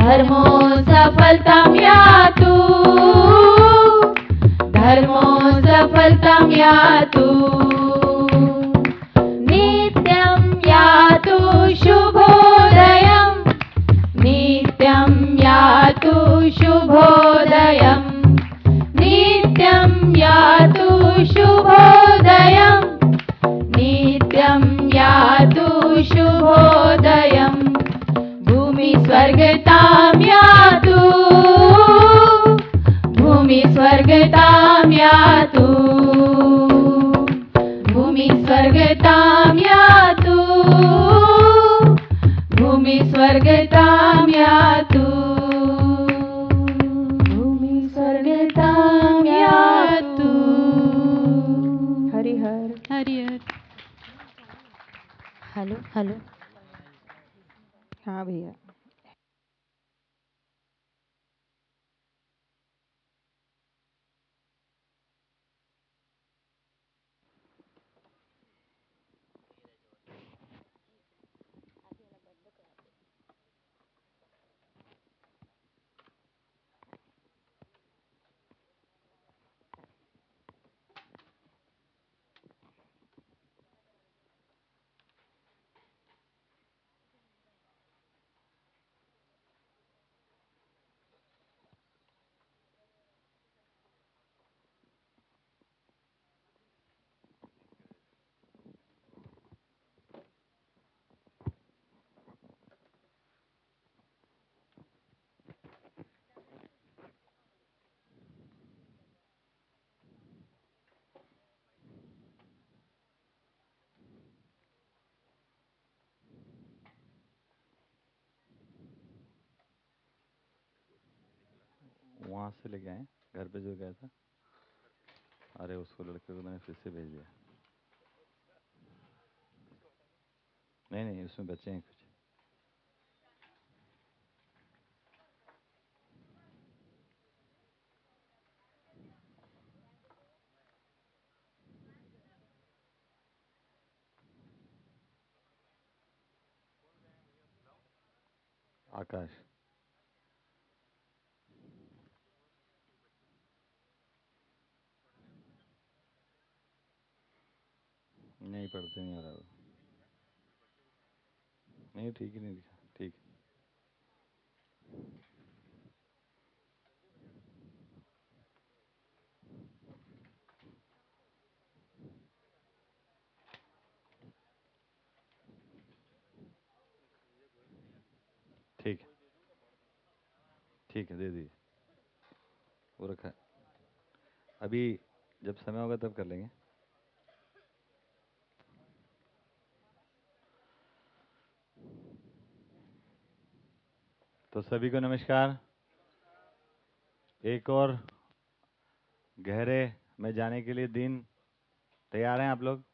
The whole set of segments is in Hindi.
धर्मो सफलतां यातु धर्मो सफलतां यातु नित्यं यातु शुभोदयम् नित्यं यातु शुभोदयम् हाँ भैया वहाँ से लेके आए, घर पे जो गया था। अरे, उसको लड़के को मैंने फिर से भेज दिया। नहीं नहीं, उसमें बच्चे हैं कुछ। आकाश। नहीं पढ़ते नहीं आ रहा नहीं, ठीक ही नहीं दिखा, ठीक। ठीक ठीक है, दे दीजिए। वो रखा अभी जब समय होगा तब कर लेंगे। तो सभी को नमस्कार। एक और गहरे में जाने के लिए दिन तैयार हैं आप लोग?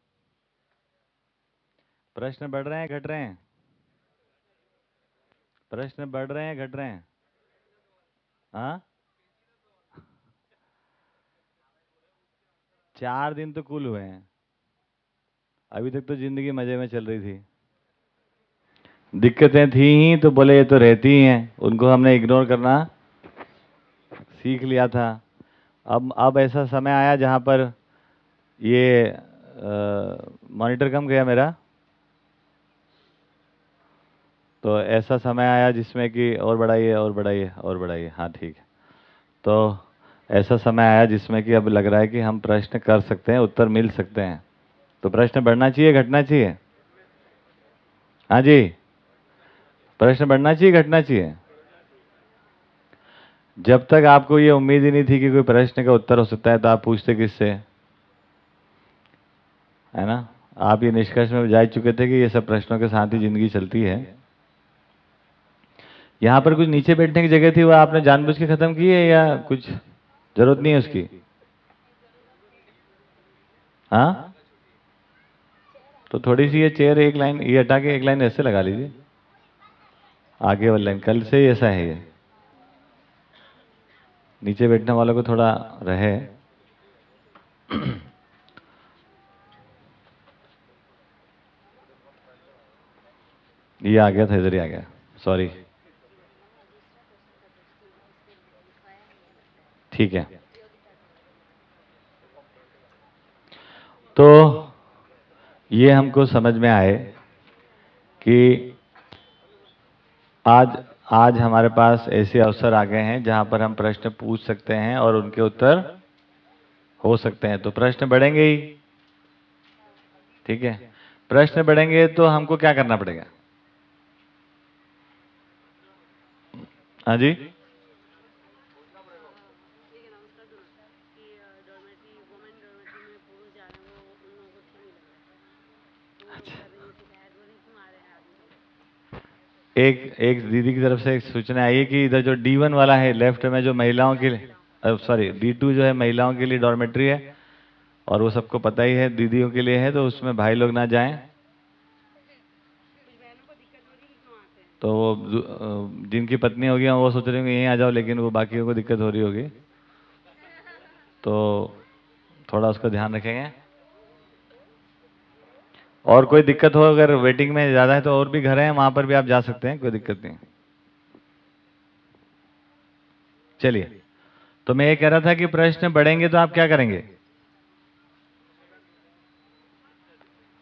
प्रश्न बढ़ रहे हैं, घट रहे हैं? प्रश्न बढ़ रहे हैं, घट रहे हैं? हाँ? चार दिन तो कुल हुए हैं। अभी तक तो ज़िंदगी मज़े में चल रही थी। दिक्कतें थी ही तो बोले, ये तो रहती ही हैं। उनको हमने इग्नोर करना सीख लिया था। अब अब ऐसा समय आया जहाँ पर ये मॉनिटर कम गया मेरा। तो ऐसा समय आया जिसमें कि और बढ़ाइए और बढ़ाइए और बढ़ाइए। हाँ ठीक है। तो ऐसा समय आया जिसमें कि अब लग रहा है कि हम प्रश्न कर सकते हैं, उत्तर मिल सकते हैं। तो प्रश्न बढ़ना चाहिए, घटना चाहिए? हाँ जी। प्रश्न बढ़ना चाहिए, घटना चाहिए? जब तक आपको ये उम्मीद ही नहीं थी कि कोई प्रश्न का उत्तर हो सकता है तो आप पूछते किससे? है ना? आप ये निष्कर्ष में जा चुके थे कि ये सब प्रश्नों के साथ ही ज़िंदगी चलती है। यहाँ पर कुछ नीचे बैठने की जगह थी वह आपने जानबूझ के खत्म की है या कुछ ज़रूरत नहीं है उसकी? हाँ? तो थोड़ी सी ये चेयर एक लाइन, ये हटा के एक लाइन ऐसे लगा लीजिए। आगे वाले कल से ही ऐसा है ये। नीचे बैठने वालों को थोड़ा रहे। ये आ गया था, इधर ही आ गया। सॉरी ठीक है। तो ये हमको समझ में आए कि आज आज हमारे पास ऐसे अवसर आ गए हैं जहाँ पर हम प्रश्न पूछ सकते हैं और उनके उत्तर हो सकते हैं। तो प्रश्न बढ़ेंगे ही। ठीक है? प्रश्न बढ़ेंगे तो हमको क्या करना पड़ेगा? हाँ जी? एक एक दीदी की तरफ़ से एक सूचना आई है कि इधर जो डी वन वाला है लेफ़्ट में जो महिलाओं के लिए सॉरी डी टू जो है महिलाओं के लिए डॉर्मेट्री है, और वो सबको पता ही है, दीदियों के लिए है तो उसमें भाई लोग ना जाएँ। तो वो जिनकी पत्नी होगी, वो सोच रहे होंगे, यहीं आ जाओ, लेकिन वो बाकियों को दिक्कत हो रही होगी। तो थोड़ा उसका ध्यान रखेंगे। और कोई दिक्कत हो अगर वेटिंग में ज़्यादा है तो और भी घर हैं, वहाँ पर भी आप जा सकते हैं, कोई दिक्कत नहीं। चलिए तो मैं ये कह रहा था कि प्रश्न बढ़ेंगे तो आप क्या करेंगे?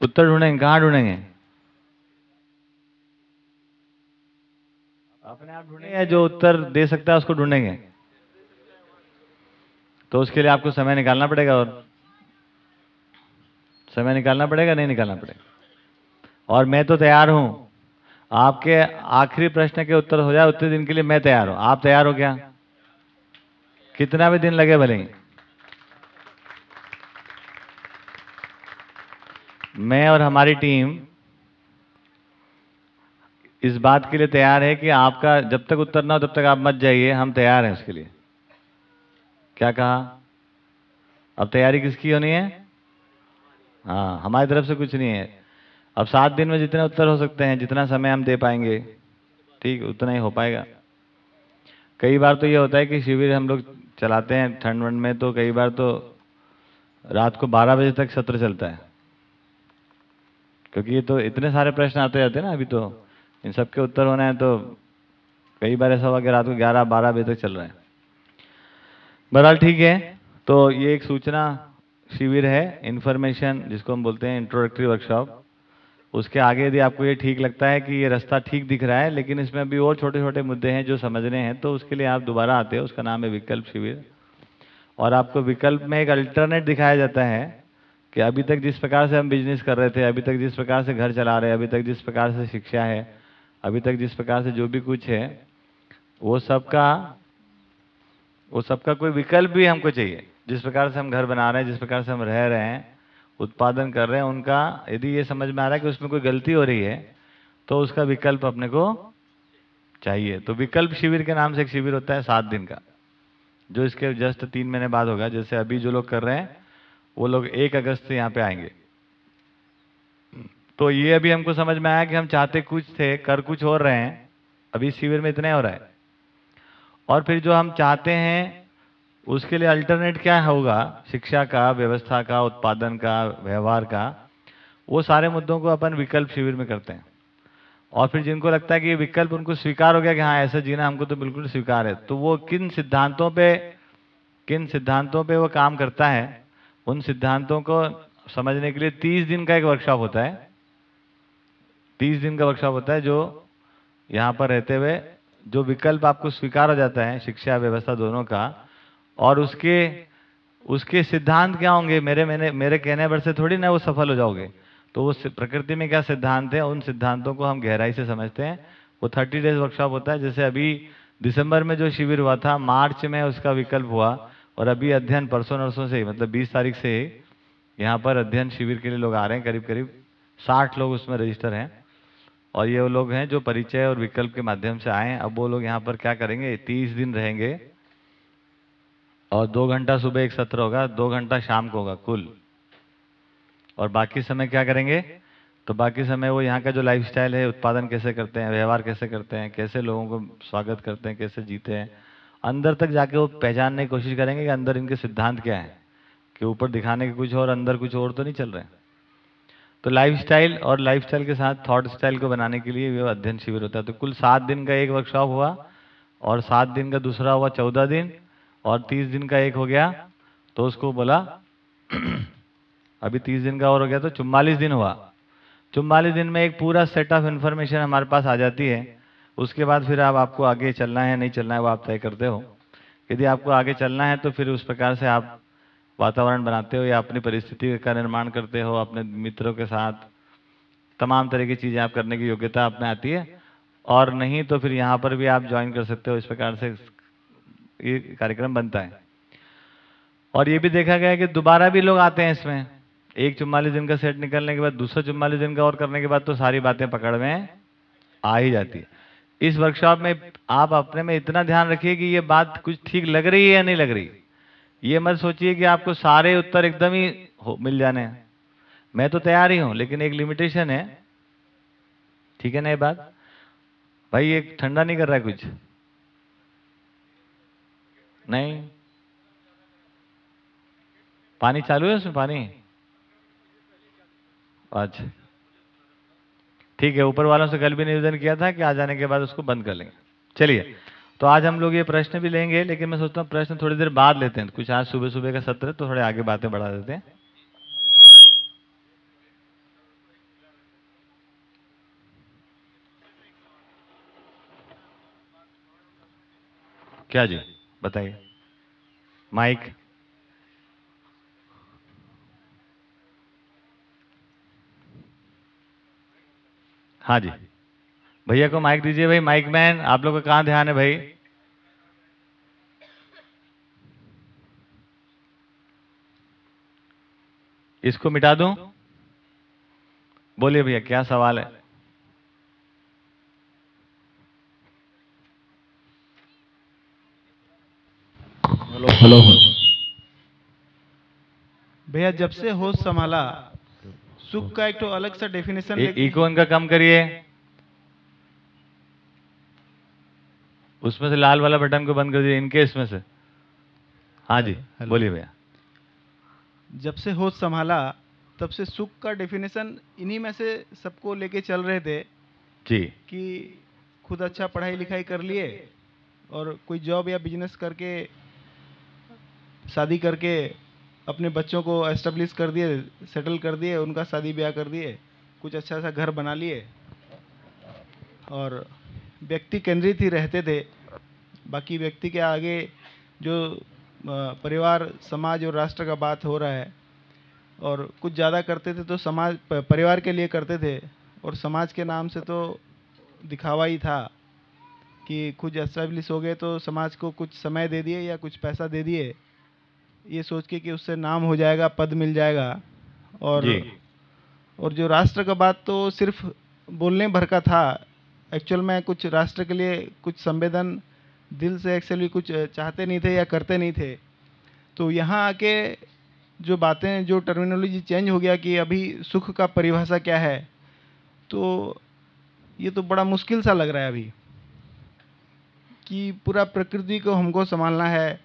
उत्तर ढूंढेंगे, कहाँ ढूंढेंगे? अपने आप ढूंढेंगे जो उत्तर दे सकता है उसको ढूंढेंगे? तो उसके लिए आपको समय निकालना पड़ेगा और समय निकालना पड़ेगा? नहीं निकालना पड़ेगा। और मैं तो तैयार हूँ। आपके आखिरी प्रश्न के उत्तर हो जाए, उतने दिन के लिए मैं तैयार हूँ। आप तैयार हो क्या? कितना भी दिन लगे भले मैं और हमारी टीम इस बात के लिए तैयार है कि आपका जब तक उत्तर ना हो, तब तक आप मत जाइए। हम तैयार हैं उसके लिए। क्या कहा? अब तैयारी किसकी होनी है? हाँ हमारी तरफ़ से कुछ नहीं है। अब सात दिन में जितने उत्तर हो सकते हैं, जितना समय हम दे पाएँगे, ठीक, उतना ही हो पाएगा। कई बार तो ये होता है कि शिविर हम लोग चलाते हैं ठंड वंड में तो कई बार तो रात को 12 बजे तक सत्र चलता है। क्योंकि ये तो इतने सारे प्रश्न आते जाते हैं ना अभी तो। इन सब के उत्तर होना है तो कई बार ऐसा हुआ कि रात को 11 12 बजे तक चल रहा है। बहरहाल ठीक है तो ये एक सूचना शिविर है इन्फॉर्मेशन जिसको हम बोलते हैं इंट्रोडक्टरी वर्कशॉप उसके आगे यदि आपको ये ठीक लगता है कि ये रास्ता ठीक दिख रहा है, लेकिन इसमें अभी और छोटे छोटे मुद्दे हैं जो समझने हैं तो उसके लिए आप दोबारा आते हो। उसका नाम है विकल्प शिविर। और आपको विकल्प में एक अल्टरनेट दिखाया जाता है कि अभी तक जिस प्रकार से हम बिज़नेस कर रहे थे, अभी तक जिस प्रकार से घर चला रहे अभी तक जिस प्रकार से शिक्षा है, अभी तक जिस प्रकार से जो भी कुछ है, वो सबका वो सबका कोई विकल्प भी हमको चाहिए। जिस प्रकार से हम घर बना रहे हैं, जिस प्रकार से हम रह रहे हैं, उत्पादन कर रहे हैं, उनका यदि ये समझ में आ रहा है कि उसमें कोई गलती हो रही है तो उसका विकल्प अपने को चाहिए। तो विकल्प शिविर के नाम से एक शिविर होता है सात दिन का, जो इसके जस्ट तीन महीने बाद होगा। जैसे अभी जो लोग कर रहे हैं, वो लोग एक अगस्त से यहाँ पे आएँगे। तो ये अभी हमको समझ में आया कि हम चाहते कुछ थे, कर कुछ और रहे हैं। अभी शिविर में इतना ही हो रहा है। और फिर जो हम चाहते हैं उसके लिए अल्टरनेट क्या होगा? शिक्षा का, व्यवस्था का, उत्पादन का, व्यवहार का, वो सारे मुद्दों को अपन विकल्प शिविर में करते हैं। और फिर जिनको लगता है कि विकल्प उनको स्वीकार हो गया कि हाँ ऐसा जीना हमको तो बिल्कुल स्वीकार है तो वो किन सिद्धांतों पे, किन सिद्धांतों पे वो काम करता है? उन सिद्धांतों को समझने के लिए तीस दिन का एक वर्कशॉप होता है। तीस दिन का वर्कशॉप होता है जो यहाँ पर रहते हुए, जो विकल्प आपको स्वीकार हो जाता है, शिक्षा, व्यवस्था दोनों का और उसके उसके सिद्धांत क्या होंगे? मेरे मैंने मेरे कहने पर से थोड़ी ना वो सफल हो जाओगे। तो वो प्रकृति में क्या सिद्धांत है? उन सिद्धांतों को हम गहराई से समझते हैं। वो थर्टी डेज़ वर्कशॉप होता है। जैसे अभी दिसंबर में जो शिविर हुआ था, मार्च में उसका विकल्प हुआ और अभी अध्ययन परसों नरसों से मतलब बीस तारीख से यहाँ पर अध्ययन शिविर के लिए लोग आ रहे हैं। करीब करीब साठ लोग उसमें रजिस्टर हैं। और ये वो लोग हैं जो परिचय और विकल्प के माध्यम से आए हैं। अब वो लोग यहाँ पर क्या करेंगे? तीस दिन रहेंगे। और दो घंटा सुबह एक सत्र होगा, दो घंटा शाम को होगा, कुल। और बाकी समय क्या करेंगे? तो बाकी समय वो यहाँ का जो लाइफस्टाइल है, उत्पादन कैसे करते हैं, व्यवहार कैसे करते हैं, कैसे लोगों को स्वागत करते हैं, कैसे जीते हैं, अंदर तक जाके वो पहचानने की कोशिश करेंगे कि अंदर इनके सिद्धांत क्या है, कि ऊपर दिखाने के कुछ और, अंदर कुछ और तो नहीं चल रहे। तो लाइफस्टाइल और लाइफस्टाइल के साथ थॉट स्टाइल को बनाने के लिए अध्ययन शिविर होता है। तो कुल सात दिन का एक वर्कशॉप हुआ और सात दिन का दूसरा हुआ चौदह दिन। और तीस दिन का एक हो गया तो उसको बोला, अभी तीस दिन का और हो गया तो चुम्बालीस दिन हुआ। चुम्बालीस दिन में एक पूरा सेट ऑफ़ इन्फॉर्मेशन हमारे पास आ जाती है। उसके बाद फिर आप आपको आगे चलना है, नहीं चलना है, वो आप तय करते हो। यदि आपको आगे चलना है तो फिर उस प्रकार से आप वातावरण बनाते हो या अपनी परिस्थिति का निर्माण करते हो, अपने मित्रों के साथ। तमाम तरह की चीज़ें आप करने की योग्यता आप में आती है। और नहीं तो फिर यहाँ पर भी आप ज्वाइन कर सकते हो। इस प्रकार से ये कार्यक्रम बनता है। और ये भी देखा गया कि दोबारा भी लोग आते हैं इसमें। एक चुम्बालीस दिन का सेट निकलने के बाद, दूसरा चुम्बालीस दिन का और करने के बाद तो सारी बातें पकड़ में आ ही जाती है। इस वर्कशॉप में आप अपने में इतना ध्यान रखिए कि ये बात कुछ ठीक लग रही है या नहीं लग रही। ये मत सोचिए कि आपको सारे उत्तर एकदम ही मिल जाने हैं। मैं तो तैयार ही हूँ, लेकिन एक लिमिटेशन है। ठीक है ना ये बात? भाई, ये ठंडा नहीं कर रहा है कुछ? नहीं। पानी चालू है उसमें, पानी? अच्छा। ठीक है, ऊपर वालों से कल भी निवेदन किया था कि आ जाने के बाद उसको बंद कर लेंगे। चलिए तो आज हम लोग ये प्रश्न भी लेंगे, लेकिन मैं सोचता हूँ प्रश्न थोड़ी देर बाद लेते हैं। कुछ आज सुबह सुबह का सत्र तो थोड़े आगे बातें बढ़ा देते हैं। क्या जी? बताइए। माइक। हाँ जी। भैया को माइक दीजिए भाई, माइक मैन, आप लोग का कहाँ ध्यान है भाई? इसको मिटा दूँ? बोलिए भैया, क्या सवाल है? हेलो। भैया जब से होश संभाला सुख का एक तो अलग सा डेफिनेशन ए- इको इनका कम करिए। उसमें से लाल वाला बटन को बंद कर दीजिए इनके इसमें से। हाँ जी बोलिए भैया। जब से होश संभाला तब से सुख का डेफिनेशन इन्हीं में से सबको लेके चल रहे थे जी। कि खुद अच्छा पढ़ाई लिखाई कर लिए और कोई जॉब या बिज़नेस करके शादी करके अपने बच्चों को एस्टेब्लिश कर दिए सेटल कर दिए, उनका शादी ब्याह कर दिए, कुछ अच्छा सा घर बना लिए। और व्यक्ति केंद्रित ही रहते थे। बाकी व्यक्ति के आगे जो परिवार, समाज और राष्ट्र का बात हो रहा है, और कुछ ज़्यादा करते थे तो समाज परिवार के लिए करते थे। और समाज के नाम से तो दिखावा ही था कि कुछ एस्टेब्लिश हो गए तो समाज को कुछ समय दे दिए या कुछ पैसा दे दिए। ये सोच के कि उससे नाम हो जाएगा पद मिल जाएगा। और और जो राष्ट्र का बात तो सिर्फ़ बोलने भर का था एक्चुअल में कुछ राष्ट्र के लिए कुछ संवेदन दिल से एक्चुअली कुछ चाहते नहीं थे या करते नहीं थे। तो यहाँ आके जो बातें जो टर्मिनोलॉजी चेंज हो गया कि अभी सुख का परिभाषा क्या है तो ये तो बड़ा मुश्किल सा लग रहा है अभी। कि पूरा प्रकृति को हमको संभालना है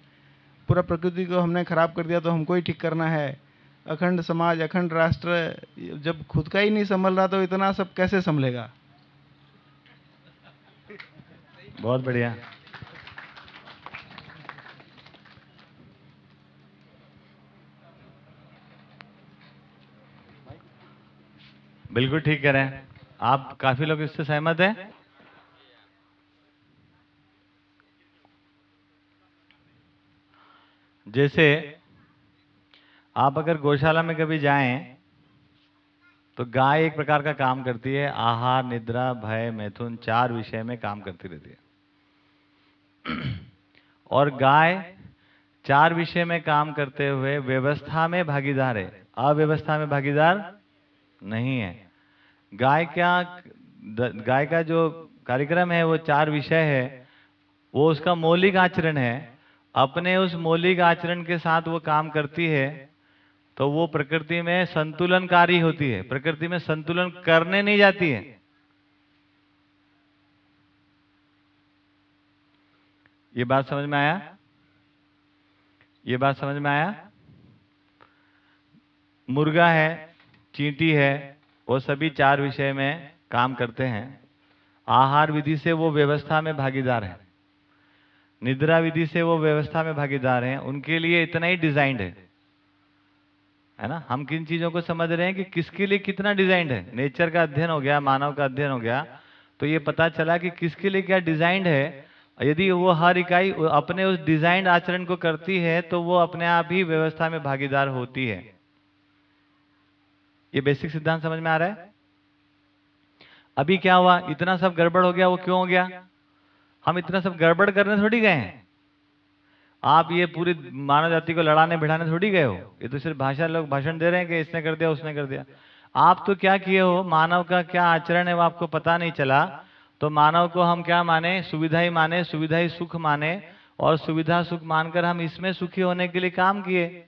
पूरा प्रकृति को हमने खराब कर दिया तो हमको ही ठीक करना है। अखंड समाज, अखंड राष्ट्र, जब खुद का ही नहीं संभल रहा तो इतना सब कैसे संभलेगा? बहुत बढ़िया। बिल्कुल ठीक कह रहे हैं। आप काफ़ी लोग इससे सहमत हैं? जैसे आप अगर गौशाला में कभी जाएँ तो गाय एक प्रकार का काम करती है, आहार, निद्रा, भय, मैथुन, चार विषय में काम करती रहती है। और गाय चार विषय में काम करते हुए व्यवस्था में भागीदार है। अव्यवस्था में भागीदार नहीं है। गाय क्या गाय का जो कार्यक्रम है, वो चार विषय है, वो उसका मौलिक आचरण है अपने उस मौलिक आचरण के साथ वो काम करती है तो वो प्रकृति में संतुलनकारी होती है। प्रकृति में संतुलन करने नहीं जाती है। ये बात समझ में आया? ये बात समझ में आया? मुर्गा है, चींटी है, वो सभी चार विषय में काम करते हैं। आहार विधि से वो व्यवस्था में भागीदार है। निद्रा विधि से वो व्यवस्था में भागीदार हैं, उनके लिए इतना ही डिजाइंड है। है ना? हम किन चीज़ों को समझ रहे हैं कि किसके लिए कितना डिजाइंड है? नेचर का अध्ययन हो गया, मानव का अध्ययन हो गया तो ये पता चला कि किसके लिए क्या डिजाइंड है। यदि वो हर इकाई अपने उस डिजाइंड आचरण को करती है तो वो अपने आप ही व्यवस्था में भागीदार होती है। ये बेसिक सिद्धांत समझ में आ रहा है? अभी क्या हुआ? इतना सब गड़बड़ हो गया, वो क्यों हो गया? हम इतना सब गड़बड़ करने थोड़ी गए हैं। आप ये पूरी मानव जाति को लड़ाने भिड़ाने थोड़ी गए हो। ये तो सिर्फ़ भाषा लोग भाषण दे रहे हैं कि इसने कर दिया, उसने कर दिया। आप तो क्या किए हो? मानव का क्या आचरण है वो आपको पता नहीं चला। तो मानव को हम क्या माने? सुविधा ही माने, सुविधा ही सुख माने। और सुविधा सुख मानकर हम इसमें सुखी होने के लिए काम किए।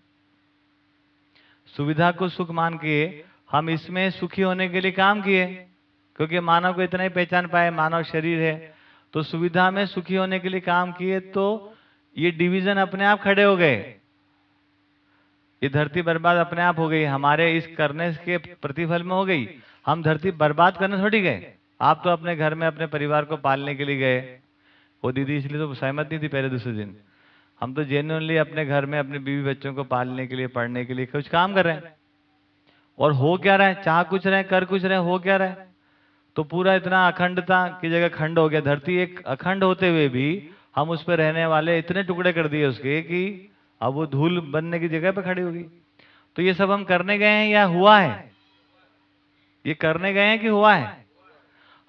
सुविधा को सुख मान के हम इसमें सुखी होने के लिए काम किए। क्योंकि मानव को इतना ही पहचान पाए, मानव शरीर है। तो सुविधा में सुखी होने के लिए काम किए तो ये डिवीज़न अपने आप खड़े हो गए। ये धरती बर्बाद अपने आप हो गई। हमारे इस करने के प्रतिफल में हो गई। हम धरती बर्बाद करने थोड़ी गए। आप तो अपने घर में अपने परिवार को पालने के लिए गए। वो दीदी इसलिए तो सहमत नहीं थी पहले दूसरे दिन। हम तो जेन्युनली अपने घर में अपने बीवी बच्चों को पालने के लिए, पढ़ने के लिए कुछ काम कर रहे हैं। और हो क्या रहे चाह कुछ रहे, कर कुछ रहे, हो क्या रहे तो पूरा इतना अखंडता की जगह खंड हो गया। धरती एक अखंड होते हुए भी हम उस पर रहने वाले इतने टुकड़े कर दिए उसके कि अब वो धूल बनने की जगह पे खड़ी होगी। तो ये सब हम करने गए हैं या हुआ है? ये करने गए हैं कि हुआ है?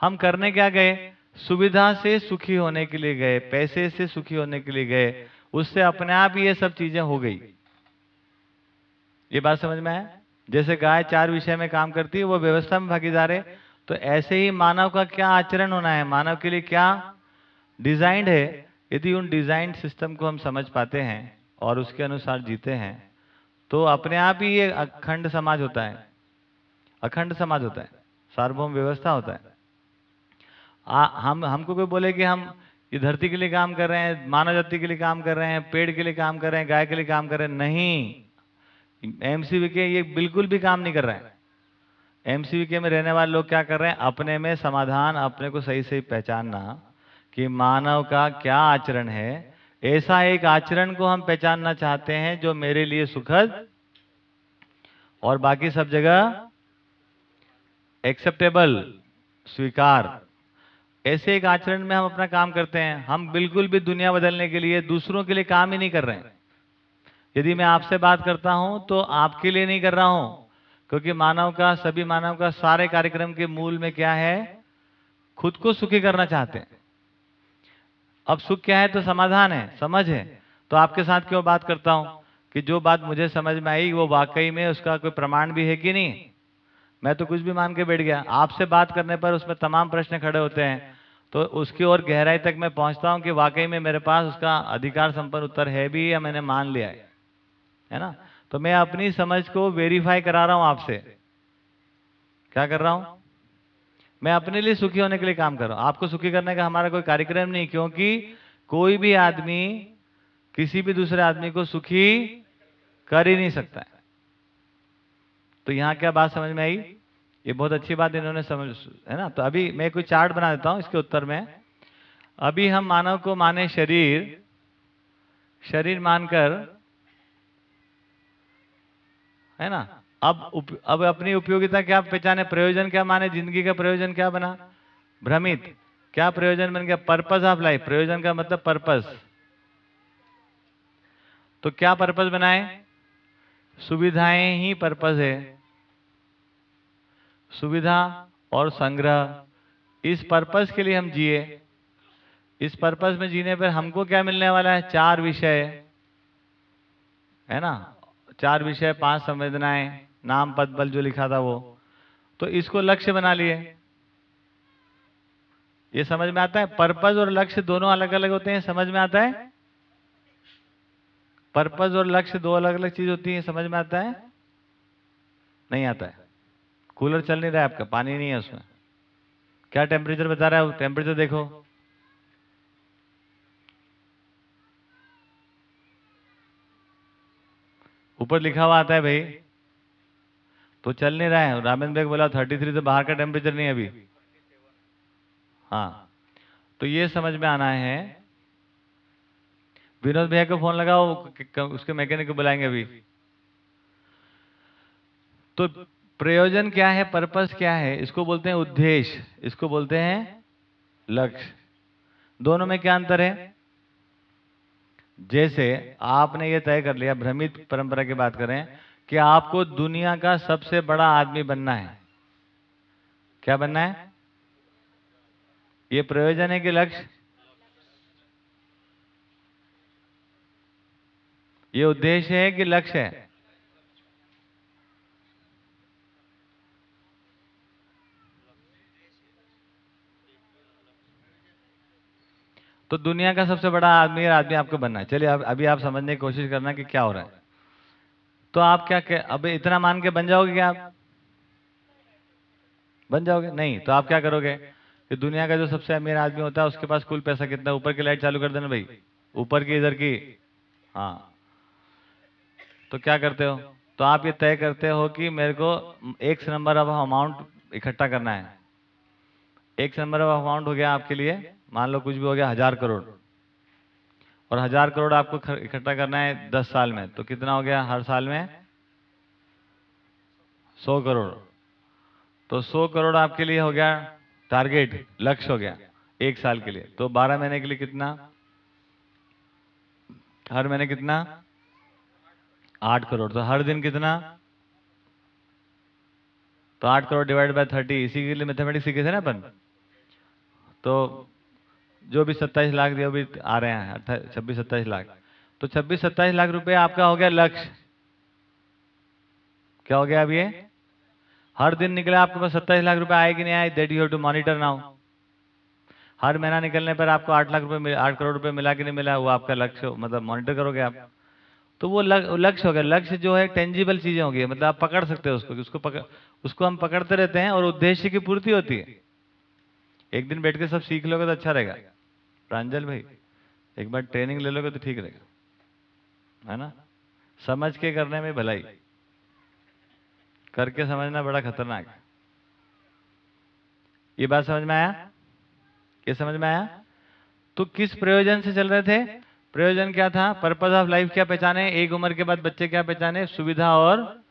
हम करने क्या गए? सुविधा से सुखी होने के लिए गए, पैसे से सुखी होने के लिए गए। उससे अपने आप ये सब चीज़ें हो गई। ये बात समझ में आया? जैसे गाय चार विषय में काम करती है, वो व्यवस्था में भागीदार है। तो ऐसे ही मानव का क्या आचरण होना है? मानव के लिए क्या डिजाइंड है? यदि उन डिज़ाइन सिस्टम को हम समझ पाते हैं और उसके अनुसार जीते हैं तो अपने आप ही ये अखंड समाज होता है। अखंड समाज होता है। सार्वभौम व्यवस्था होता है। आ, हम हमको कोई बोले कि हम ये धरती के लिए काम कर रहे हैं मानव जाति के लिए काम कर रहे हैं पेड़ के लिए काम कर रहे हैं गाय के लिए काम कर रहे हैं। नहीं। एमसीवी के ये बिल्कुल भी काम नहीं कर रहे हैं। एमसीवी के में रहने वाले लोग क्या कर रहे हैं? अपने में समाधान, अपने को सही सही पहचानना कि मानव का क्या आचरण है। ऐसा एक आचरण को हम पहचानना चाहते हैं जो मेरे लिए सुखद और बाकी सब जगह एक्सेप्टेबल स्वीकार। ऐसे एक आचरण में हम अपना काम करते हैं। हम बिल्कुल भी दुनिया बदलने के लिए, दूसरों के लिए काम ही नहीं कर रहे हैं। यदि मैं आपसे बात करता हूँ तो आपके लिए नहीं कर रहा हूँ। क्योंकि मानव का, सभी मानव का, सारे कार्यक्रम के मूल में क्या है? खुद को सुखी करना चाहते हैं। अब सुख क्या है तो समाधान है, समझ है। तो आपके साथ क्यों बात करता हूँ? कि जो बात मुझे समझ में आई, वो वाकई में उसका कोई प्रमाण भी है कि नहीं? मैं तो कुछ भी मान के बैठ गया। आपसे बात करने पर उसमें तमाम प्रश्न खड़े होते हैं। तो उसकी ओर गहराई तक मैं पहुँचता हूँ कि वाकई में मेरे पास उसका अधिकार संपन्न उत्तर है भी या मैंने मान लिया है। है ना? तो मैं अपनी समझ को वेरीफाई करा रहा हूँ आपसे। क्या कर रहा हूँ? मैं अपने लिए सुखी होने के लिए काम कर रहा हूँ। आपको सुखी करने का हमारा कोई कार्यक्रम नहीं, क्योंकि कोई भी आदमी, किसी भी दूसरे आदमी को सुखी कर ही नहीं सकता है। तो यहाँ क्या बात समझ में आई? ये बहुत अच्छी बात इन्होंने समझ, है ना? तो अभी मैं कोई चार्ट बना देता हूँ इसके उत्तर में। अभी हम मानव को माने शरीर शरीर मानकर है ना? अब उप, अब अपनी उपयोगिता क्या पहचाने? प्रयोजन क्या माने? ज़िंदगी का प्रयोजन क्या बना? भ्रमित। क्या प्रयोजन बन गया? Purpose of life. प्रयोजन का मतलब पर्पज तो क्या पर्पज बनाए? सुविधाएँ ही पर्पज है। सुविधा और संग्रह। इस पर्पज के लिए हम जिए। इस पर्पज में जीने पर हमको क्या मिलने वाला है? चार विषय। है ना? चार विषय, पाँच संवेदनाएँ, नाम, पद, बल, जो लिखा था वो। तो इसको लक्ष्य बना लिए। ये समझ में आता है? पर्पज और लक्ष्य दोनों अलग अलग होते हैं, समझ में आता है? पर्पज और लक्ष्य दो अलग अलग चीज़ होती है, समझ में आता है? नहीं आता है। कूलर चल नहीं रहा है आपका, पानी नहीं है उसमें। क्या टेम्परेचर बता रहा है टेम्परेचर देखो। ऊपर लिखा हुआ आता है भाई। तो चल नहीं रहा है। रामेंद्र बेग बोला, थर्टी थ्री से बाहर का टेम्परेचर नहीं अभी। हाँ। तो ये समझ में आना है। विनोद भैया को फ़ोन लगाओ उसके मैकेनिक को बुलाएँगे अभी। तो प्रयोजन क्या है? पर्पस क्या है? इसको बोलते हैं उद्देश्य। इसको बोलते हैं लक्ष्य। दोनों में क्या अंतर है? जैसे आपने ये तय कर लिया, भ्रमित परंपरा की बात करें, कि आपको दुनिया का सबसे बड़ा आदमी बनना है। क्या बनना है? ये प्रयोजन है कि लक्ष्य? ये उद्देश्य है कि लक्ष्य है? तो दुनिया का सबसे बड़ा आदमी आदमी आपको बनना है। चलिए अभी आप समझने की कोशिश करना कि क्या हो रहा है। तो आप क्या क्या अब इतना मान के बन जाओगे क्या आप? बन जाओगे? नहीं तो आप क्या करोगे कि दुनिया का जो सबसे अमीर आदमी होता है, उसके पास कुल पैसा कितना? ऊपर की लाइट चालू कर देना भाई। ऊपर की, इधर की। हाँ। तो क्या करते हो? तो आप ये तय करते हो कि मेरे को एक नंबर ऑफ़ अमाउंट इकट्ठा करना है। एक नंबर ऑफ़ अमाउंट हो गया आपके लिए मान लो कुछ भी हो गया, हज़ार करोड़। और हज़ार करोड़ आपको इकट्ठा करना है दस साल में तो कितना हो गया हर साल में? सौ करोड़। तो सौ करोड़ आपके लिए हो गया टारगेट, लक्ष्य हो गया एक साल के लिए। तो बारह महीने के लिए कितना? हर महीने कितना? आठ करोड़। तो हर दिन कितना? तो आठ करोड़ डिवाइड बाय थर्टी, इसी के लिए मैथमेटिक्स सीखे थे ना अपन? तो जो भी सत्ताईस लाख दिया भी आ रहे हैं छब्बीस, सत्ताईस लाख। तो छब्बीस, सत्ताईस लाख रुपए आपका हो गया लक्ष्य। क्या हो गया अब ये? हर दिन निकले, आपके पास सत्ताईस लाख रुपए आए कि नहीं आए? That you to monitor now हर महीना निकलने पर आपको आठ लाख रुपए आठ करोड़ रुपए मिला कि नहीं मिला, वो आपका लक्ष्य मतलब मॉनिटर करोगे आप। तो वो लक्ष्य हो गया। लक्ष्य जो है टेंजिबल चीज़ें होगी मतलब आप पकड़ सकते हो उसको उसको पकड़, उसको हम पकड़ते रहते हैं और उद्देश्य की पूर्ति होती है। एक दिन बैठ के सब सीख लोगे तो अच्छा रहेगा। प्रांजल भाई, एक बार ट्रेनिंग ले लोगे तो ठीक रहेगा। है ना? समझ के करने में भलाई। करके समझना बड़ा खतरनाक है। ये बात समझ में आया? ये समझ में आया? तो किस प्रयोजन से चल रहे थे? प्रयोजन क्या था? पर्पज ऑफ़ लाइफ क्या पहचाने? एक उम्र के बाद बच्चे क्या पहचाने? सुविधा और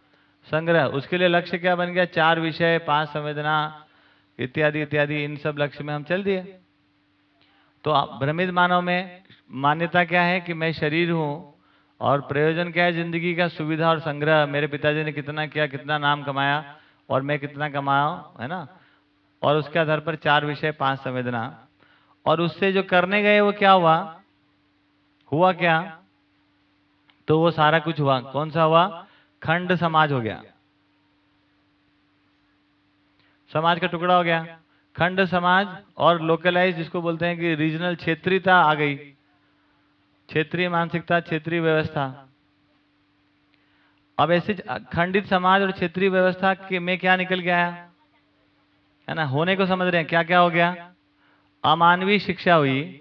संग्रह। उसके लिए लक्ष्य क्या बन गया? चार विषय, पाँच संवेदना, इत्यादि इत्यादि, इन सब लक्ष्य में हम चल दिए। तो भ्रमित मानव में मान्यता क्या है कि मैं शरीर हूँ और प्रयोजन क्या है ज़िंदगी का सुविधा और संग्रह? मेरे पिताजी ने कितना किया, कितना नाम कमाया और मैं कितना कमाया है ना? और उसके आधार पर चार विषय, पाँच संवेदना। और उससे जो करने गए वो क्या हुआ? हुआ क्या? तो वो सारा कुछ हुआ। कौन सा हुआ? खंड समाज हो गया। समाज का टुकड़ा हो गया। खंड समाज और लोकलाइज जिसको बोलते हैं कि रीजनल क्षेत्रीयता आ गई। क्षेत्रीय मानसिकता, क्षेत्रीय व्यवस्था। अब ऐसे खंडित समाज और क्षेत्रीय व्यवस्था के में क्या निकल गया आया है ना, होने को समझ रहे हैं। क्या क्या हो गया? अमानवीय शिक्षा हुई।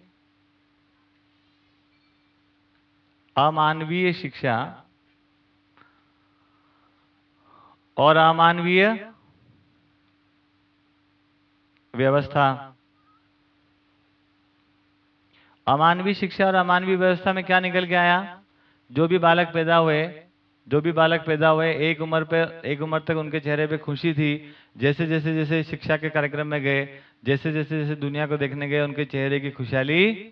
अमानवीय शिक्षा और अमानवीय व्यवस्था। अमानवीय शिक्षा और अमानवीय व्यवस्था में क्या निकल के आया? जो भी बालक पैदा हुए, जो भी बालक पैदा हुए, एक उम्र पे, एक उम्र तक उनके चेहरे पे खुशी थी। जैसे जैसे जैसे शिक्षा के कार्यक्रम में गए, जैसे जैसे जैसे दुनिया को देखने गए, उनके चेहरे की खुशहाली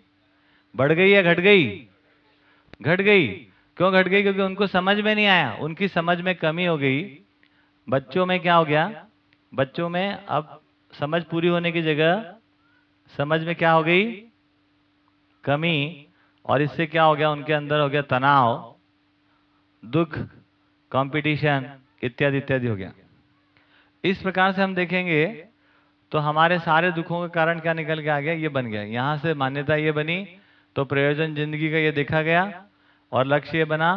बढ़ गई या घट गई? घट गई। क्यों घट गई? क्योंकि उनको समझ में नहीं आया। उनकी समझ में कमी हो गई। बच्चों में क्या हो गया? बच्चों में अब समझ पूरी होने की जगह समझ में क्या हो गई? कमी। और इससे क्या हो गया? उनके अंदर हो गया तनाव, दुख कंपटीशन इत्यादि इत्यादि हो गया। इस प्रकार से हम देखेंगे तो हमारे सारे दुखों का कारण क्या निकल के आ गया? ये बन गया। यहाँ से मान्यता ये बनी तो प्रयोजन ज़िंदगी का ये देखा गया, और लक्ष्य ये बना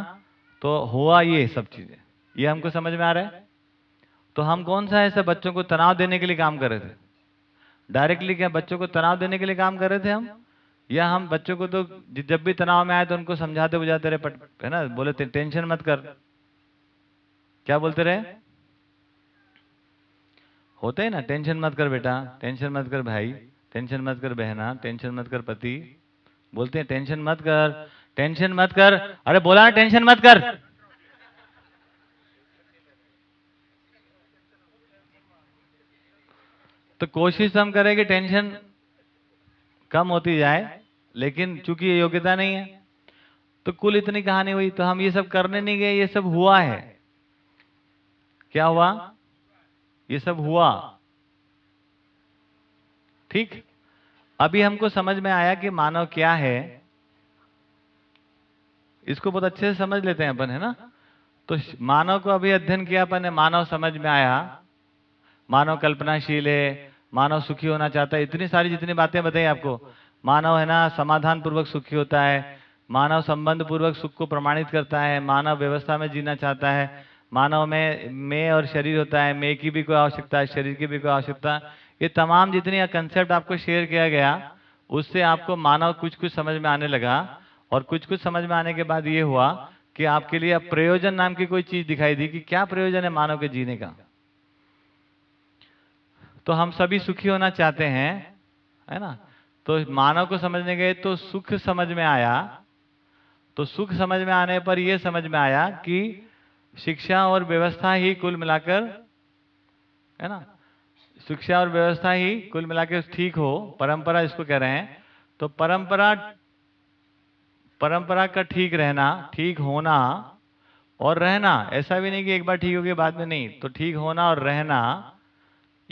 तो हुआ ये सब चीज़ें। ये हमको समझ में आ रहा है? तो हम कौन सा ऐसा बच्चों को तनाव देने के लिए काम कर रहे थे? डायरेक्टली क्या बच्चों को तनाव देने के लिए काम कर रहे थे हम? या हम बच्चों को तो जब भी तनाव में आए तो उनको समझाते बुझाते रहे, पट, है ना? बोले थे टेंशन मत कर। क्या बोलते रहे? होते है ना, टेंशन मत कर बेटा, टेंशन मत कर भाई, टेंशन मत कर बहना, टेंशन मत कर पति। बोलते हैं, टेंशन मत कर, टेंशन मत कर। अरे बोला ना, टेंशन मत कर। तो कोशिश हम करें कि टेंशन कम होती जाए, लेकिन चूँकि ये योग्यता नहीं है तो कुल इतनी कहानी हुई तो हम ये सब करने नहीं गए, ये सब हुआ है। क्या हुआ? ये सब हुआ। ठीक? अभी हमको समझ में आया कि मानव क्या है। इसको बहुत अच्छे से समझ लेते हैं अपन, है ना? तो मानव को अभी अध्ययन किया अपन ने, मानव समझ में आया। मानव कल्पनाशील है मानव सुखी होना चाहता है। इतनी सारी जितनी बातें बताई आपको, मानव है ना समाधान पूर्वक सुखी होता है, मानव संबंध पूर्वक सुख को प्रमाणित करता है, मानव व्यवस्था में जीना चाहता है, मानव में, मैं और शरीर होता है, मैं की भी कोई आवश्यकता है, शरीर की भी कोई आवश्यकता ये तमाम जितनी कंसेप्ट आपको शेयर किया गया, उससे आपको मानव कुछ कुछ समझ में आने लगा और कुछ कुछ समझ में आने के बाद ये हुआ कि आपके लिए प्रयोजन नाम की कोई चीज़ दिखाई दी कि क्या प्रयोजन है मानव के जीने का। तो हम सभी सुखी होना चाहते हैं, है ना? तो मानव को समझने गए तो सुख समझ में आया। तो सुख समझ में आने पर यह समझ में आया कि शिक्षा और व्यवस्था ही कुल मिलाकर, है ना? शिक्षा और व्यवस्था ही कुल मिलाकर ठीक हो, परंपरा इसको कह रहे हैं। तो परंपरा परंपरा का ठीक रहना, ठीक होना और रहना, ऐसा भी नहीं कि एक बार ठीक हो गया, बाद में नहीं। तो ठीक होना और रहना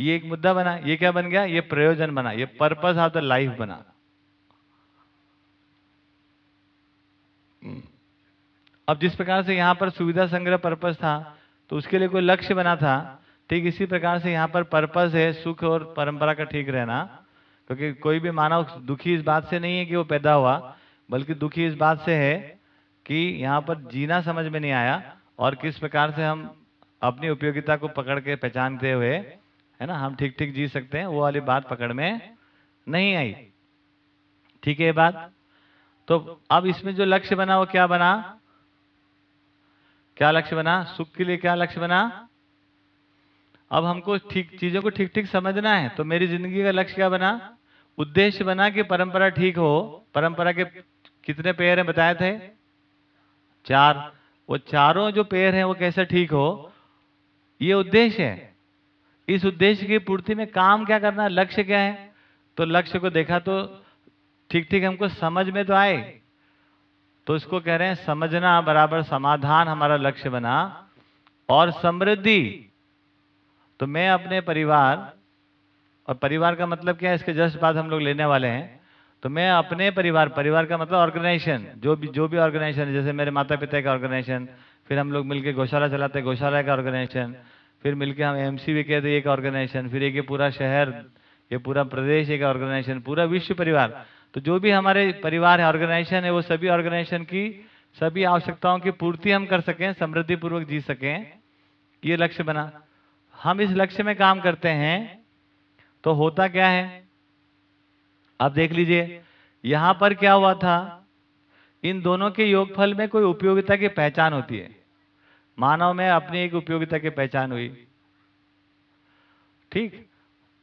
ये एक मुद्दा बना, ये क्या बन गया? ये प्रयोजन बना, ये पर्पस ऑफ़ द लाइफ बना। अब जिस प्रकार से यहाँ पर सुविधा संग्रह पर्पस था तो उसके लिए कोई लक्ष्य बना था, ठीक इसी प्रकार से यहाँ पर पर्पस है, सुख और परंपरा का ठीक रहना। क्योंकि कोई भी मानव दुखी इस बात से नहीं है कि वो पैदा हुआ, बल्कि दुखी इस बात से है कि यहाँ पर जीना समझ में नहीं आया और किस प्रकार से हम अपनी उपयोगिता को पकड़ के पहचानते हुए है ना? हम ठीक ठीक जी सकते हैं, वो वाली बात पकड़ में नहीं आई। ठीक है ये बात? तो अब इसमें जो लक्ष्य बना, वो क्या बना? क्या लक्ष्य बना? सुख के लिए क्या लक्ष्य बना? अब हमको ठीक, चीज़ों को ठीक ठीक समझना है तो मेरी ज़िंदगी का लक्ष्य क्या बना? उद्देश्य बना कि परंपरा ठीक हो। परंपरा के कितने पेयर हैं बताए थे? चार। वो चारों जो पेयर हैं, वो कैसे ठीक हो? ये उद्देश्य है। इस उद्देश्य की पूर्ति में काम क्या करना है? लक्ष्य क्या है? तो लक्ष्य को देखा तो ठीक ठीक हमको समझ में तो आए। तो इसको कह रहे हैं, समझना बराबर समाधान हमारा लक्ष्य बना और समृद्धि। तो मैं अपने परिवार, और परिवार का मतलब क्या है? इसके जस्ट बाद हम लोग लेने वाले हैं। तो मैं अपने परिवार परिवार का मतलब ऑर्गेनाइजेशन जो भी जो भी ऑर्गेनाइजेशन जैसे मेरे माता पिता का ऑर्गेनाइजेशन फिर हम लोग मिलकर गौशाला चलाते गौशाला का ऑर्गेनाइजेशन फिर मिलके हम एम सी कहते एक ऑर्गेनाइजेशन फिर एक ये पूरा शहर, ये पूरा प्रदेश, एक ऑर्गेनाइजेशन पूरा विश्व परिवार। तो जो भी हमारे परिवार है ऑर्गेनाइजेशन है, वो सभी ऑर्गेनाइजेशन की सभी आवश्यकताओं की पूर्ति हम कर सकें समृद्धि पूर्वक जी सकें, ये लक्ष्य बना। हम इस लक्ष्य में काम करते हैं तो होता क्या है? आप देख लीजिए, यहाँ पर क्या हुआ था? इन दोनों के योगफल में कोई उपयोगिता की पहचान होती है। मानव में अपनी एक उपयोगिता की पहचान हुई। ठीक?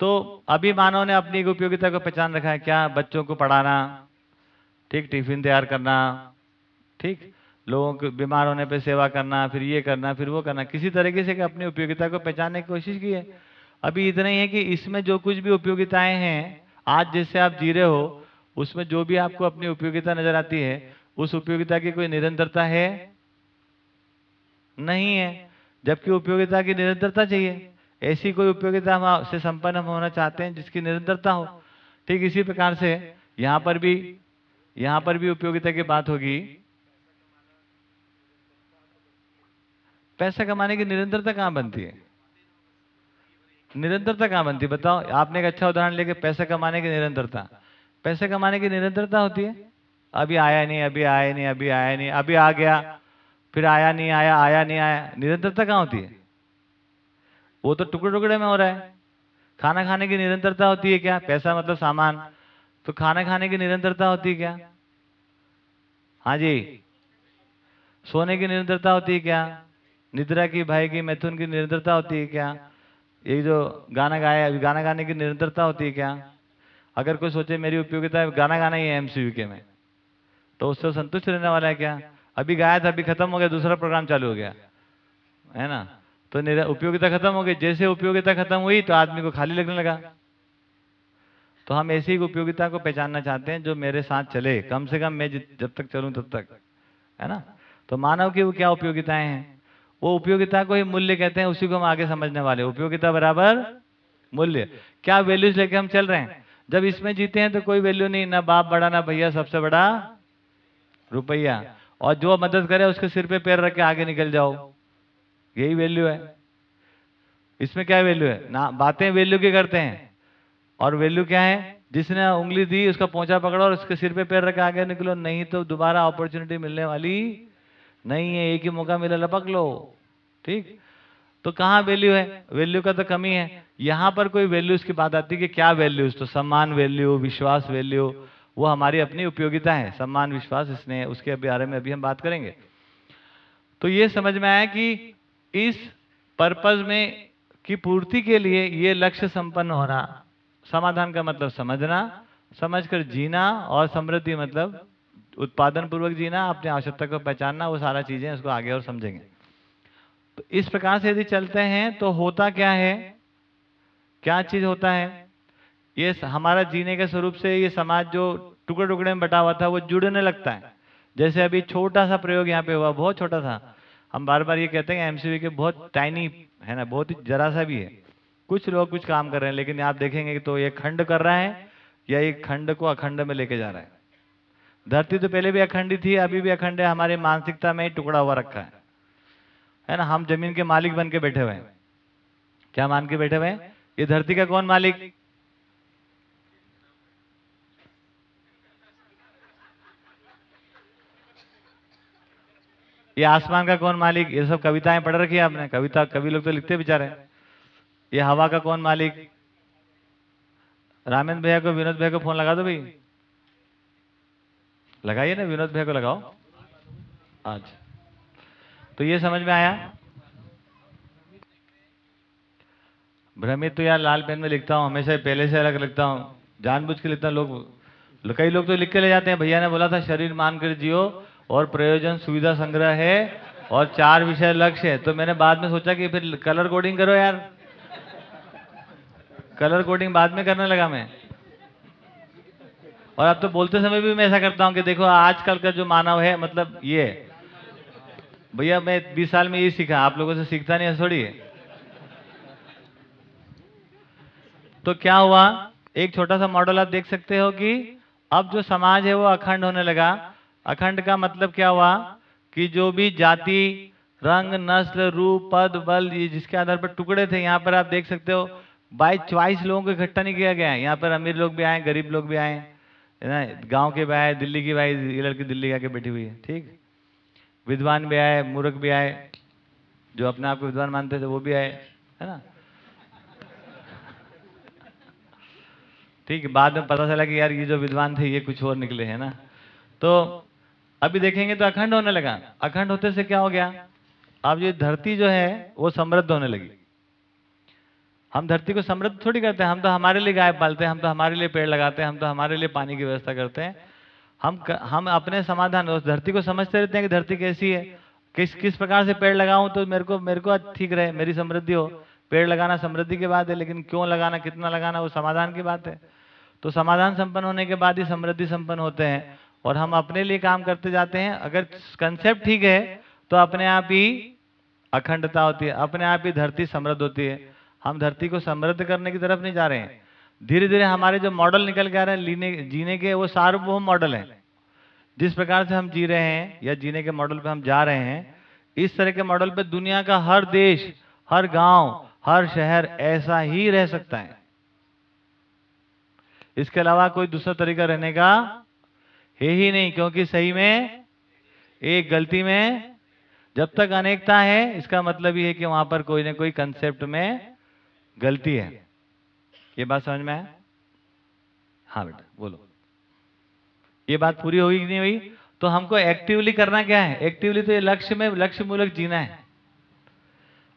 तो अभी मानव ने अपनी एक उपयोगिता को पहचान रखा है। क्या? बच्चों को पढ़ाना। ठीक? टिफ़िन तैयार करना। ठीक? लोगों को, बीमार होने पे सेवा करना, फिर ये करना, फिर वो करना। किसी तरीके से अपनी उपयोगिता को पहचानने की कोशिश की है। अभी इतना ही है कि इसमें जो कुछ भी उपयोगिताएँ हैं, आज जैसे आप जी रहे हो, उसमें जो भी आपको अपनी उपयोगिता नज़र आती है, उस उपयोगिता की कोई निरंतरता है? नहीं है। जबकि उपयोगिता की निरंतरता चाहिए। ऐसी कोई उपयोगिता हम से संपन्न होना चाहते हैं जिसकी निरंतरता हो। ठीक इसी प्रकार से यहाँ पर भी यहाँ पर भी उपयोगिता की बात होगी। पैसा कमाने की निरंतरता कहाँ बनती है? निरंतरता कहाँ बनती है? बताओ। आपने एक अच्छा उदाहरण लेके पैसा कमाने की निरंतरता। पैसे कमाने की निरंतरता होती है? अभी आया नहीं, अभी आया नहीं, अभी आया नहीं, अभी आ गया। फिर आया नहीं आया आया नहीं आया, निरंतरता कहाँ होती है? वो तो टुकड़े टुकड़े में हो रहा है। खाना खाने की निरंतरता होती है क्या? पैसा मतलब सामान। तो खाना खाने की निरंतरता होती है क्या? हाँ जी। सोने की निरंतरता होती है क्या? निद्रा की भाई की, मैथुन की निरंतरता होती है क्या? ये जो गाना गाया गाना गाने की निरंतरता होती है क्या? अगर कोई सोचे मेरी उपयोगिता गाना गाना ही है एमसीयू के में। तो उससे संतुष्ट रहने वाला है क्या? अभी गाया था अभी खत्म हो गया, दूसरा प्रोग्राम चालू हो गया। है ना? तो निरा उपयोगिता खत्म हो गई। जैसे उपयोगिता खत्म हुई तो आदमी को खाली लगने लगा। तो हम ऐसी ही उपयोगिता को पहचानना चाहते हैं, जो मेरे साथ चले। कम से कम मैं जब तक चलूँ, तब तक। है ना? तो मानव की वो क्या उपयोगिताएँ हैं? वो उपयोगिता को ही मूल्य कहते हैं, उसी को हम आगे समझने वाले उपयोगिता बराबर मूल्य। क्या वैल्यूज़ लेके हम चल रहे हैं? जब इसमें जीते हैं तो कोई वैल्यू नहीं। ना बाप बड़ा, ना भैया, सबसे बड़ा रुपया। और जो मदद करे उसके सिर पे पैर रख के आगे निकल जाओ। यही वैल्यू है। इसमें क्या वैल्यू है? ना, बातें वैल्यू की करते हैं। और वैल्यू क्या है? जिसने उंगली दी, उसका पोंछा पकड़ो और उसके सिर पे पैर रख के आगे निकलो, नहीं तो दोबारा अपॉर्चुनिटी मिलने वाली नहीं है। एक ही मौका मिला, लपक लो। ठीक? तो कहाँ वैल्यू है? वैल्यू का तो कमी है। यहाँ पर कोई वैल्यूज़ की बात आती है कि क्या वैल्यूज़ तो सम्मान वैल्यू विश्वास वैल्यू वो हमारी अपनी उपयोगिता है, सम्मान, विश्वास स्नेह उसके बारे में अभी हम बात करेंगे। तो ये समझ में आया कि इस पर्पज में की पूर्ति के लिए ये लक्ष्य संपन्न हो रहा। समाधान का मतलब समझना, समझकर जीना और समृद्धि मतलब उत्पादन पूर्वक जीना, अपनी आवश्यकता को पहचानना, वो सारा चीज़ें उसको आगे और समझेंगे। तो इस प्रकार से यदि चलते हैं तो होता क्या है? क्या चीज़ होता है? ये हमारा जीने के स्वरूप से ये समाज जो टुकड़े टुकड़े में बटा हुआ था, वो जुड़ने लगता है। जैसे अभी छोटा सा प्रयोग यहाँ पे हुआ, बहुत छोटा था। हम बार बार ये कहते हैं एमसीबी के बहुत टाइनी है ना, बहुत ही जरा सा भी है। कुछ लोग कुछ काम कर रहे हैं, लेकिन आप देखेंगे कि तो ये खंड कर रहा है, या ये खंड को अखंड में लेके जा रहा है। धरती तो पहले भी अखंड थी, अभी भी अखंड है, हमारी मानसिकता में ही टुकड़ा हुआ रखा है। है ना, हम ज़मीन के मालिक बन के बैठे हुए हैं। क्या मान के बैठे हुए हैं? ये धरती का कौन मालिक? ये आसमान का कौन मालिक? ये सब कविताएँ पढ़ रखी है आपने। कविता, कवि लोग तो लिखते बेचारे ये हवा का कौन मालिक? रामेंद्र भैया को, विनोद भैया को फ़ोन लगा दो भाई। लगाइए ना, विनोद भैया को लगाओ। आज। तो ये समझ में आया? भ्रमित तो यार लाल पेन में लिखता हूँ, हमेशा पहले से अलग लिखता हूँ। जानबूझ के लिखता हूँ। लोग, कई लोग तो लिख के ले जाते हैं। भैया ने बोला था, शरीर मान कर जियो और प्रयोजन, सुविधा संग्रह है और चार विषय लक्ष्य है। तो मैंने बाद में सोचा कि फिर कलर कोडिंग करो यार। कलर कोडिंग बाद में करने लगा मैं। और अब तो बोलते समय भी मैं ऐसा करता हूँ कि देखो, आजकल का जो मानव है मतलब ये। भैया, मैं 20 साल में ये सीखा, आप लोगों से सीखता नहीं है, थोड़ी तो क्या हुआ? एक छोटा सा मॉडल आप देख सकते हो कि अब जो समाज है वो अखंड होने लगा। अखंड का मतलब क्या हुआ? कि जो भी जाति, रंग, नस्ल, रूप, पद, बल, ये जिसके आधार पर टुकड़े थे, यहाँ पर आप देख सकते हो बाई चॉइस लोगों को इकट्ठा नहीं किया गया है। यहाँ पर अमीर लोग भी आए, गरीब लोग भी आए, है ना? गाँव के भी आए, दिल्ली की भी आई ये लड़की दिल्ली आके बैठी हुई है, ठीक? विद्वान भी आए, मूर्ख भी आए, जो अपने आप को विद्वान मानते थे, वो भी आए, है ना? ठीक, बाद में पता चला कि यार ये जो विद्वान थे, ये कुछ और निकले, है ना? तो अभी देखेंगे तो अखंड होने लगा। अखंड होते से क्या हो गया? अब ये धरती जो है, वो समृद्ध होने लगी। हम धरती को समृद्ध थोड़ी करते हैं। हम तो हमारे लिए गाय पालते हैं, हम तो हमारे लिए पेड़ लगाते हैं, हम तो हमारे लिए पानी की व्यवस्था करते हैं। हम हम अपने समाधान, उस धरती को समझते रहते हैं कि धरती कैसी है। किस किस प्रकार से पेड़ लगाऊँ तो मेरे को मेरे को ठीक रहे, मेरी समृद्धि हो। पेड़ लगाना समृद्धि की बात है, लेकिन क्यों लगाना, कितना लगाना, वो समाधान की बात है। तो समाधान संपन्न होने के बाद ही समृद्धि संपन्न होते हैं। और हम अपने लिए काम करते जाते हैं। अगर कंसेप्ट ठीक है तो अपने आप ही अखंडता होती है, अपने आप ही धरती समृद्ध होती है। हम धरती को समृद्ध करने की तरफ़ नहीं जा रहे हैं। धीरे धीरे हमारे जो मॉडल निकल के आ रहे हैं जीने के, वो सार्वभौम मॉडल है। जिस प्रकार से हम जी रहे हैं, या जीने के मॉडल पे हम जा रहे हैं, इस तरह के मॉडल पे दुनिया का हर देश, हर गाँव, हर शहर ऐसा ही रह सकता है। इसके अलावा कोई दूसरा तरीका रहने का है ही नहीं, क्योंकि सही में, एक गलती में, जब तक अनेकता है, इसका मतलब ये है कि वहाँ पर कोई ना कोई कंसेप्ट में गलती है। ये बात समझ में आया? हाँ बेटा, बोलो। ये बात पूरी होगी कि नहीं हुई तो हमको एक्टिवली करना क्या है? एक्टिवली तो ये लक्ष्य में लक्ष्य मूलक जीना है।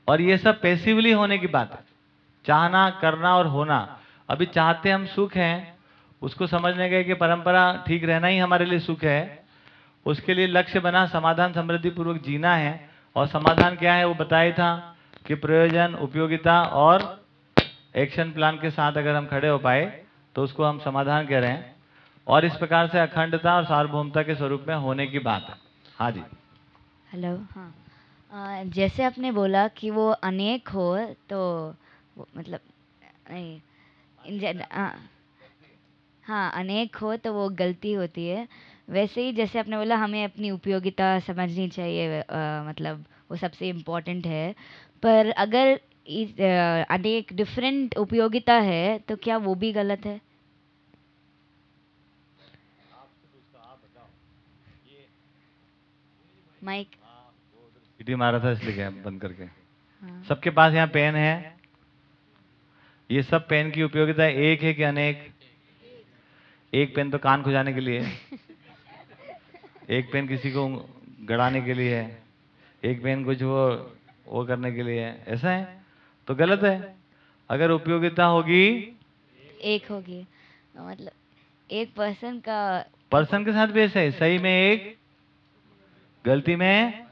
और ये सब पैसिवली होने की बात है। चाहना, करना और होना। अभी चाहते हम सुख हैं उसको समझने गए कि परंपरा ठीक रहना ही हमारे लिए सुख है। उसके लिए लक्ष्य बना समाधान समृद्धि पूर्वक जीना है। और समाधान क्या है वो बताया था कि प्रयोजन उपयोगिता और एक्शन प्लान के साथ अगर हम खड़े हो पाए तो उसको हम समाधान कह रहे हैं। और इस प्रकार से अखंडता और सार्वभौमता के स्वरूप में होने की बात है। हाँ जी। हेलो हाँ। जैसे आपने बोला कि वो अनेक हो तो मतलब नहीं, हाँ अनेक हो तो वो गलती होती है। वैसे ही जैसे आपने बोला हमें अपनी उपयोगिता समझनी चाहिए अ, मतलब वो सबसे इम्पोर्टेंट है। पर अगर इस अ, अनेक डिफरेंट उपयोगिता है तो क्या वो भी गलत है? माइक। सीटी मारा था इसलिए बंद करके। हाँ। सबके पास यहाँ पेन है। ये सब पेन की उपयोगिता एक है कि अनेक? एक पेन तो कान खुजाने के लिए है। एक पेन किसी को गड़ाने के लिए है। एक पेन कुछ वो वो करने के लिए है। ऐसा है? तो गलत है। अगर उपयोगिता होगी? एक होगी। मतलब एक पर्सन का पर्सन के साथ भी ऐसा है। सही में एक गलती में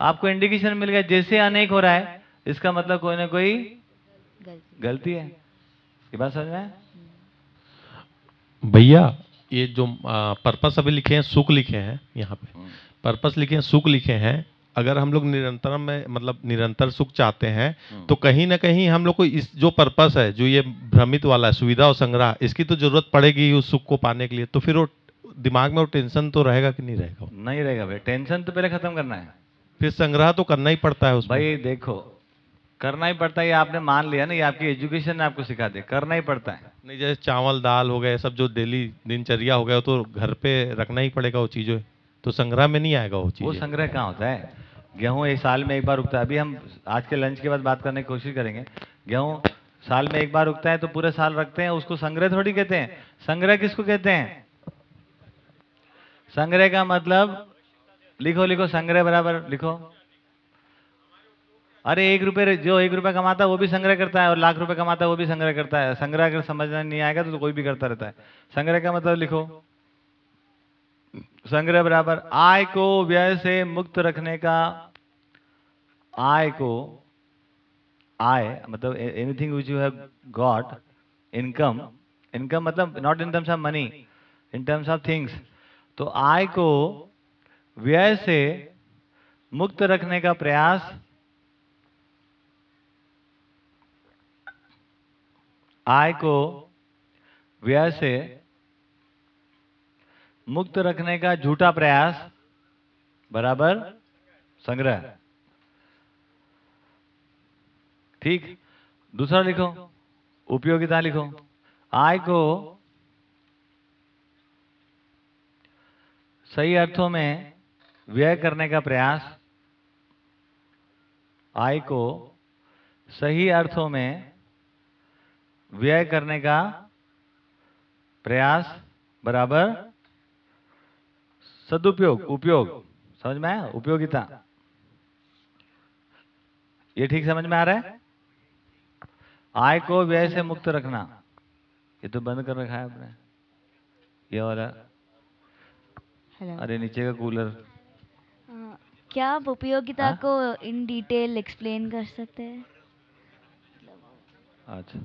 आपको इंडिकेशन मिल गया। जैसे अनेक हो रहा है इसका मतलब कोई ना कोई गलती। है। ये बात समझ में? भैया। ये जो पर्पस अभी लिखे हैं सुख लिखे हैं यहाँ पे। हम्म। पर्पस लिखे हैं सुख लिखे हैं। अगर हम लोग निरंतर में मतलब निरंतर सुख चाहते हैं हम्म। तो कहीं ना कहीं हम लोग को इस जो पर्पस है जो ये भ्रमित वाला है सुविधा और संग्रह इसकी तो ज़रूरत पड़ेगी उस सुख को पाने के लिए। तो फिर वो दिमाग में वो टेंशन तो रहेगा कि नहीं रहेगा नहीं रहेगा भाई। टेंशन तो पहले खत्म करना है। फिर संग्रह तो करना ही पड़ता है उसमें। भाई देखो करना ही पड़ता है आपने मान लिया ना ये आपकी एजुकेशन ने आपको सिखा दे करना ही पड़ता है। नहीं जैसे चावल दाल हो गए सब जो डेली दिनचर्या हो गया तो घर पे रखना ही पड़ेगा वो चीज़ें। तो संग्रह में नहीं आएगा वो चीज़। वो संग्रह कहाँ होता है? गेहूँ एक साल में एक बार उगता है। अभी हम आज के लंच के बाद बात करने की कोशिश करेंगे। गेहूँ साल में एक बार उगता है तो पूरे साल रखते हैं उसको संग्रह थोड़ी कहते हैं। संग्रह किसको कहते हैं? संग्रह का मतलब लिखो लिखो संग्रह बराबर लिखो। अरे एक रुपये जो एक रुपये कमाता है वो भी संग्रह करता है और लाख रुपए कमाता है वो भी संग्रह करता है। संग्रह अगर समझना नहीं आएगा तो, तो कोई भी करता रहता है। संग्रह का मतलब लिखो। संग्रह बराबर आय को व्यय से मुक्त रखने का आय को आय मतलब anything which you have got income income मतलब not in terms of money in terms of things तो आय को व्यय से मुक्त रखने का प्रयास आय को व्यय से मुक्त रखने का झूठा प्रयास बराबर संग्रह। ठीक, दूसरा लिखो, उपयोगिता लिखो। आय को सही अर्थों में व्यय करने का प्रयास, आय को सही अर्थों में व्यय करने का प्रयास बराबर सदुपयोग उपयोग। समझ में आया? उपयोगिता। ये ठीक समझ में आ रहा है? आय को व्यय से मुक्त रखना। ये तो बंद कर रखा है आपने। ये वाला। अरे नीचे का कूलर। क्या आप उपयोगिता हाँ? को इन डिटेल एक्सप्लेन कर सकते हैं? अच्छा।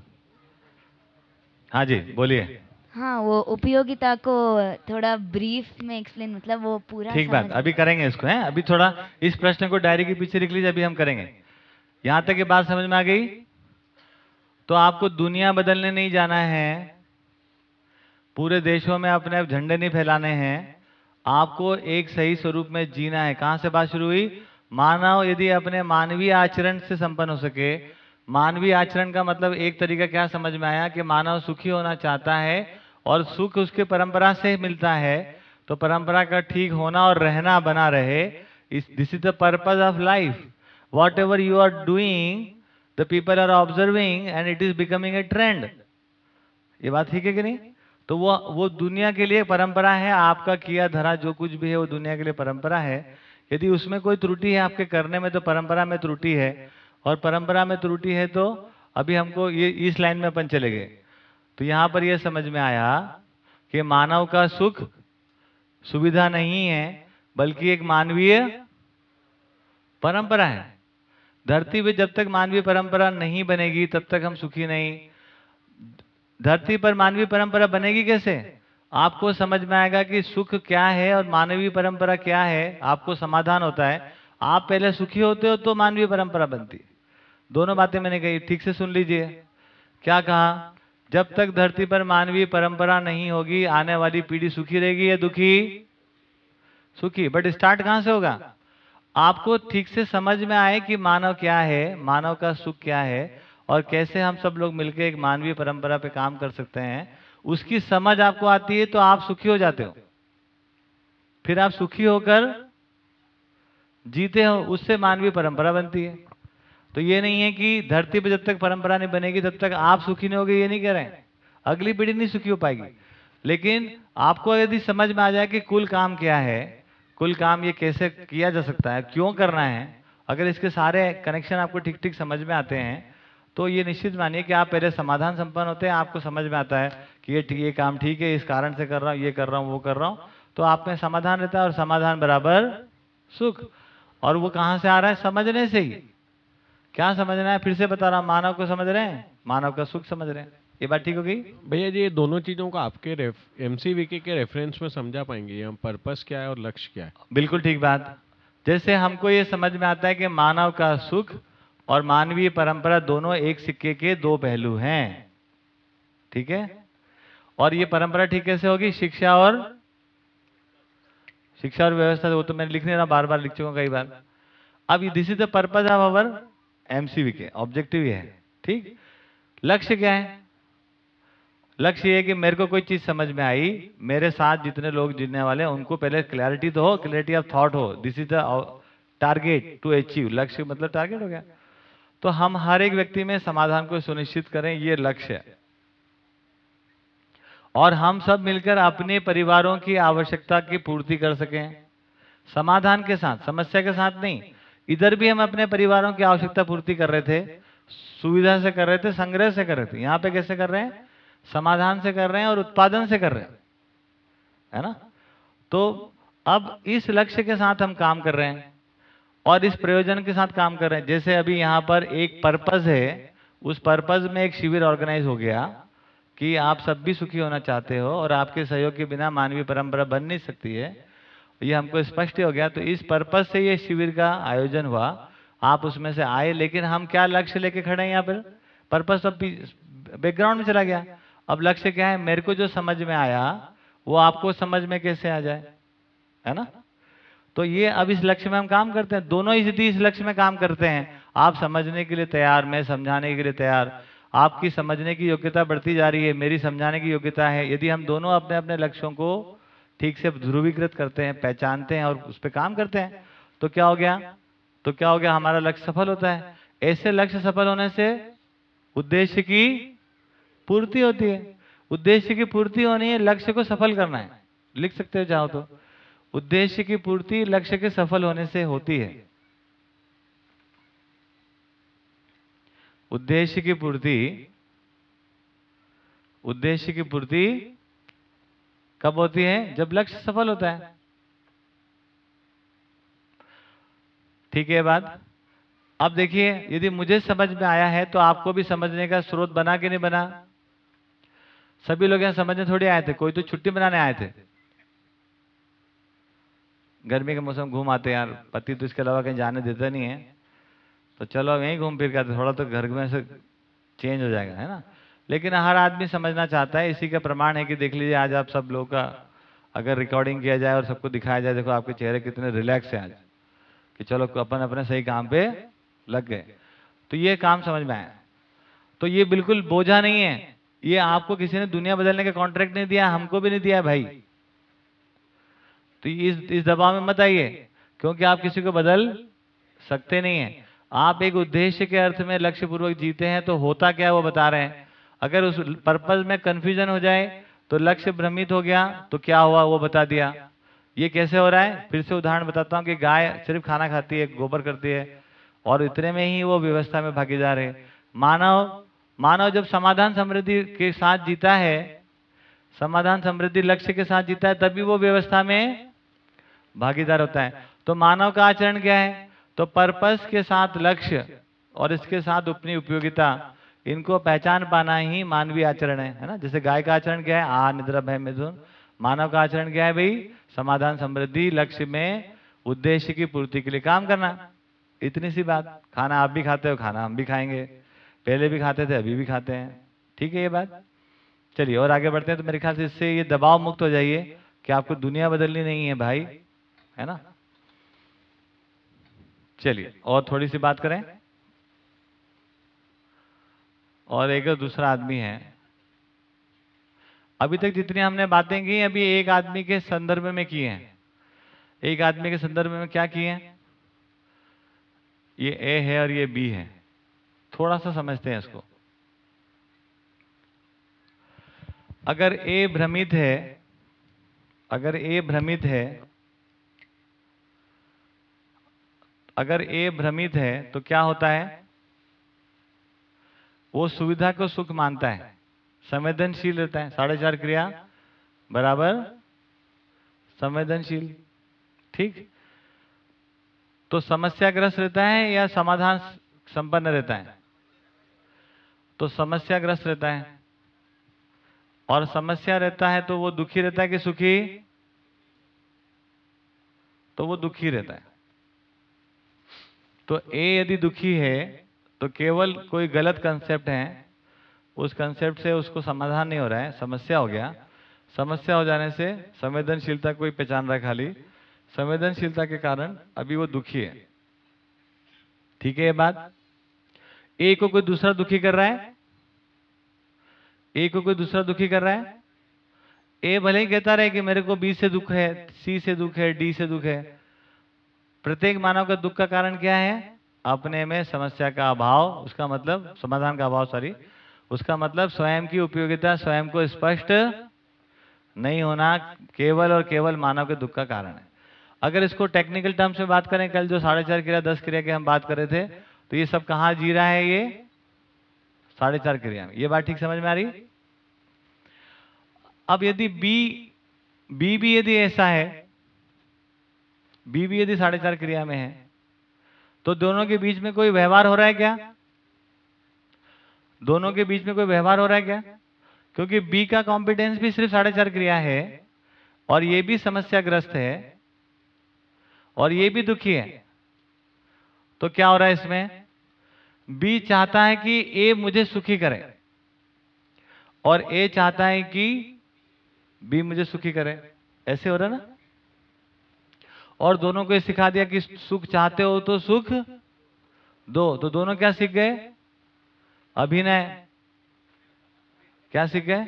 हाँ जी बोलिए। हाँ वो उपयोगिता को थोड़ा ब्रीफ में एक्सप्लेन मतलब वो पूरा ठीक बात अभी करेंगे इसको हैं? अभी थोड़ा इस प्रश्न को डायरी के पीछे लिख लीजिए अभी हम करेंगे। यहाँ तक ये बात समझ में आ गई? तो आपको दुनिया बदलने नहीं जाना है पूरे देशों में अपने आप झंडे नहीं फैलाने हैं आपको एक सही स्वरूप में जीना है। कहाँ से बात शुरू हुई? मानव यदि अपने मानवीय आचरण से संपन्न हो सके मानवीय आचरण का मतलब एक तरीका क्या समझ में आया कि मानव सुखी होना चाहता है और सुख उसके परंपरा से मिलता है तो परंपरा का ठीक होना और रहना बना रहे। इस this is the purpose of life whatever you are doing the people are observing and it is becoming a trend ये बात ठीक है कि नहीं? तो वो वो दुनिया के लिए परंपरा है, आपका किया, धरा, जो कुछ भी है, वो दुनिया के लिए परंपरा है। यदि उसमें कोई त्रुटि है आपके करने में तो परंपरा में त्रुटि है। और परंपरा में त्रुटि है तो अभी हमको ये इस लाइन में अपन चले गए। तो यहाँ पर यह समझ में आया कि मानव का सुख सुविधा नहीं है, बल्कि एक मानवीय परंपरा है। धरती पे जब तक मानवीय परंपरा नहीं बनेगी, तब तक हम सुखी नहीं। धरती पर मानवीय परंपरा बनेगी कैसे? आपको समझ में आएगा कि सुख क्या है और मानवीय परंपरा क्या है। आपको समाधान होता है। आप पहले सुखी होते हो तो मानवीय परंपरा बनती। है दोनों बातें मैंने कही, ठीक से सुन लीजिए। क्या कहा? जब तक धरती पर मानवीय परंपरा नहीं होगी, आने वाली पीढ़ी सुखी रहेगी या दुखी? सुखी। बट स्टार्ट कहाँ से होगा? आपको ठीक से समझ में आए कि मानव क्या है, मानव का सुख क्या है, और कैसे हम सब लोग मिलकर एक मानवीय परंपरा पे काम कर सकते हैं। उसकी समझ आपको आती है तो आप सुखी हो जाते हो। फिर आप सुखी होकर जीते हो, उससे मानवीय परंपरा बनती है। तो ये नहीं है कि धरती पर जब तक परंपरा नहीं बनेगी, तब तक आप सुखी नहीं होगे, ये नहीं कह रहे हैं। अगली पीढ़ी नहीं सुखी हो पाएगी। लेकिन आपको यदि समझ में आ जाए कि कुल काम क्या है, कुल काम ये कैसे किया जा सकता है, क्यों करना है, अगर इसके सारे कनेक्शन आपको ठीक ठीक समझ में आते हैं तो ये निश्चित मानिए कि आप पहले समाधान संपन्न होते हैं, आपको समझ में आता है कि ये ये काम ठीक है, इस कारण से कर रहा हूँ, ये कर रहा हूँ, वो कर रहा हूँ तो आप में समाधान रहता है और समाधान बराबर सुख। और वो कहाँ से आ रहा है? समझने से ही। क्या समझना है? फिर से बता रहा मानव को समझ रहे हैं? मानव का सुख समझ रहे हैं। ये बात ठीक हो गई? भैया जी ये दोनों चीज़ों को आपके एम सी के रेफरेंस में समझा पाएँगे हम पर्पस क्या है और लक्ष्य क्या है? बिल्कुल ठीक बात। जैसे हमको ये समझ में आता है कि मानव का सुख और मानवीय परंपरा दोनों एक सिक्के के दो पहलू हैं। ठीक है? और ये परंपरा ठीक कैसे होगी? शिक्षा और शिक्षा और व्यवस्था वो तो मैंने लिख नहीं रहा बार बार लिख चुका हूँ कई बार। अब this is the purpose of our MCV के ऑब्जेक्टिव ये है, ठीक? लक्ष्य क्या है? लक्ष्य ये है कि मेरे को कोई चीज़ समझ में आई, मेरे साथ जितने लोग जुड़ने वाले हैं, उनको पहले क्लैरिटी तो हो क्लैरिटी ऑफ़ थॉट हो this is the target to achieve लक्ष्य मतलब टारगेट हो गया। तो हम हर एक व्यक्ति में समाधान को सुनिश्चित करें, ये लक्ष्य है। और हम सब मिलकर अपने परिवारों की आवश्यकता की पूर्ति कर सकें। समाधान के साथ, समस्या के साथ नहीं इधर भी हम अपने परिवारों की आवश्यकता पूर्ति कर रहे थे, सुविधा से कर रहे थे, संग्रह से कर रहे थे। यहाँ पे कैसे कर रहे हैं? समाधान से कर रहे हैं और उत्पादन से कर रहे हैं। है ना? तो अब इस लक्ष्य के साथ हम काम कर रहे हैं और इस प्रयोजन के साथ काम कर रहे हैं। जैसे अभी यहाँ पर एक पर्पज है, उस पर्पज में एक शिविर ऑर्गेनाइज हो गया कि आप सब भी सुखी होना चाहते हो और आपके सहयोग के बिना मानवीय परंपरा बन नहीं सकती है। ये हमको स्पष्ट हो गया। तो इस पर्पज से ये शिविर का आयोजन हुआ। आप उसमें से आए, लेकिन हम क्या लक्ष्य लेके खड़े हैं यहाँ पर? पर्पज तो बैकग्राउंड में चला गया। अब लक्ष्य क्या है? मेरे को जो समझ में आया, वो आपको समझ में कैसे आ जाए? है ना? तो ये अब इस लक्ष्य में हम काम करते हैं। दोनों स्थिति इस लक्ष्य में काम करते हैं। आप समझने के लिए तैयार, मैं समझाने के लिए तैयार। आपकी समझने की योग्यता बढ़ती जा रही है, मेरी समझाने की योग्यता है। यदि हम दोनों अपने अपने लक्ष्यों को ठीक से ध्रुवीकृत करते हैं, पहचानते हैं और उस पर काम करते हैं तो क्या हो गया? तो क्या हो गया? हमारा लक्ष्य सफल होता है। ऐसे लक्ष्य सफल होने से उद्देश्य की पूर्ति होती है। उद्देश्य की पूर्ति होनी है लक्ष्य को सफल करना है। लिख सकते हो चाहो तो। उद्देश्य की पूर्ति लक्ष्य के सफल होने से होती है। उद्देश्य की पूर्ति, उद्देश्य की पूर्ति कब होती है? जब लक्ष्य सफल होता है। ठीक है बात? अब देखिए, यदि मुझे समझ में आया है तो आपको भी समझने का स्रोत बना कि नहीं बना? सभी लोग यहाँ समझने थोड़ी आए थे, कोई तो छुट्टी बनाने आए थे। गर्मी के मौसम घूम आते यार, पति तो इसके अलावा कहीं जाने देता नहीं है। तो चलो यहीं घूम फिर के थोड़ा तो घर में से चेंज हो जाएगा, है ना? लेकिन हर आदमी समझना चाहता है, इसी का प्रमाण है कि देख लीजिए, आज आप सब लोगों का अगर रिकॉर्डिंग किया जाए और सबको दिखाया जाए, देखो आपके चेहरे कितने रिलैक्स हैं आज। कि चलो, अपन अपने सही काम पे लग गए। तो ये काम समझ में आया। तो ये बिल्कुल बोझा नहीं है। ये आपको किसी ने दुनिया बदलने का कॉन्ट्रैक्ट नहीं दिया, हमको भी नहीं दिया भाई। तो इस इस दबाव में मत आइए, क्योंकि आप किसी को बदल सकते नहीं है। आप एक उद्देश्य के अर्थ में लक्ष्य पूर्वक जीते हैं तो होता क्या वो बता रहे हैं। अगर उस पर्पज में कंफ्यूजन हो जाए तो लक्ष्य भ्रमित हो गया तो क्या हुआ वो बता दिया। ये कैसे हो रहा है? फिर से उदाहरण बताता हूँ कि गाय सिर्फ़ खाना खाती है, गोबर करती है, और इतने में ही वो व्यवस्था में भागीदार है मानव मानव जब समाधान समृद्धि के साथ जीता है, समाधान समृद्धि लक्ष्य के साथ जीता है तभी वो व्यवस्था में भागीदार होता है। तो मानव का आचरण क्या है? तो पर्पस के साथ लक्ष्य और इसके साथ अपनी उपयोगिता। इनको पहचान पाना ही मानवीय आचरण है है ना? जैसे गाय का आचरण क्या है? आ निद्रा, भय, मिथुन। मानव का आचरण क्या है भाई? समाधान, समृद्धि, लक्ष्य में उद्देश्य की पूर्ति के लिए काम करना। इतनी सी बात। खाना आप भी खाते हो, खाना हम भी खाएँगे। पहले भी खाते थे, अभी भी खाते हैं। ठीक है ये बात? चलिए, और आगे बढ़ते हैं तो मेरे ख्याल से इससे ये दबाव मुक्त हो जाइए कि आपको दुनिया बदलनी नहीं है भाई, है ना? चलिए, और थोड़ी सी बात करें। और एक दूसरा आदमी है। अभी तक जितनी हमने बातें की, अभी एक आदमी के संदर्भ में की हैं। एक आदमी के संदर्भ में क्या किए हैं? ये ए है और ये बी है। थोड़ा सा समझते हैं इसको। अगर ए भ्रमित है, अगर ए भ्रमित है, अगर ए भ्रमित है तो क्या होता है? वो सुविधा को सुख मानता है। संवेदनशील रहता है। साढ़े चार क्रिया, बराबर? संवेदनशील। ठीक? तो समस्याग्रस्त रहता है या समाधान संपन्न रहता है? तो समस्याग्रस्त रहता है। और समस्या रहता है तो वो दुखी रहता है कि सुखी? तो वो दुखी रहता है। तो ए यदि दुखी है तो केवल कोई गलत कंसेप्ट है, उस कंसेप्ट से उसको समाधान नहीं हो रहा है, समस्या हो गया। समस्या हो जाने से संवेदनशीलता कोई पहचान रहा है खाली। संवेदनशीलता के कारण अभी वो दुखी है। ठीक है ये बात? ए को कोई दूसरा दुखी कर रहा है? ए को कोई दूसरा दुखी कर रहा है? ए भले ही कहता रहे कि मेरे को बी से दुख है, सी से दुख है, डी से दुख है। प्रत्येक मानव का दुख का कारण क्या है? अपने में समस्या का अभाव, उसका मतलब समाधान का अभाव सॉरी उसका मतलब स्वयं की उपयोगिता, स्वयं को स्पष्ट नहीं होना केवल और केवल मानव के दुख का कारण है। अगर इसको टेक्निकल टर्म्स में बात करें, कल जो साढ़े चार क्रिया, दस क्रिया के हम बात कर रहे थे तो ये सब कहाँ जी रहा है ये? साढ़े चार क्रिया में। ये बात ठीक समझ में आ रही? अब यदि बी बी भी यदि ऐसा है बी भी यदि साढ़े चार क्रिया में है तो दोनों के बीच में कोई व्यवहार हो रहा है क्या? दोनों के बीच में कोई व्यवहार हो रहा है क्या? क्योंकि बी का कॉम्पिटेंस भी सिर्फ़ साढ़े चार क्रिया है और ये भी समस्याग्रस्त है और ये भी दुखी है। तो क्या हो रहा है इसमें? बी चाहता है कि ए मुझे सुखी करे और ए चाहता है कि बी मुझे सुखी करे। ऐसे हो रहा है ना? और दोनों को ये सिखा दिया कि सुख चाहते हो तो सुख दो। तो दोनों क्या सीख गए? अभिनय। क्या सीख गए?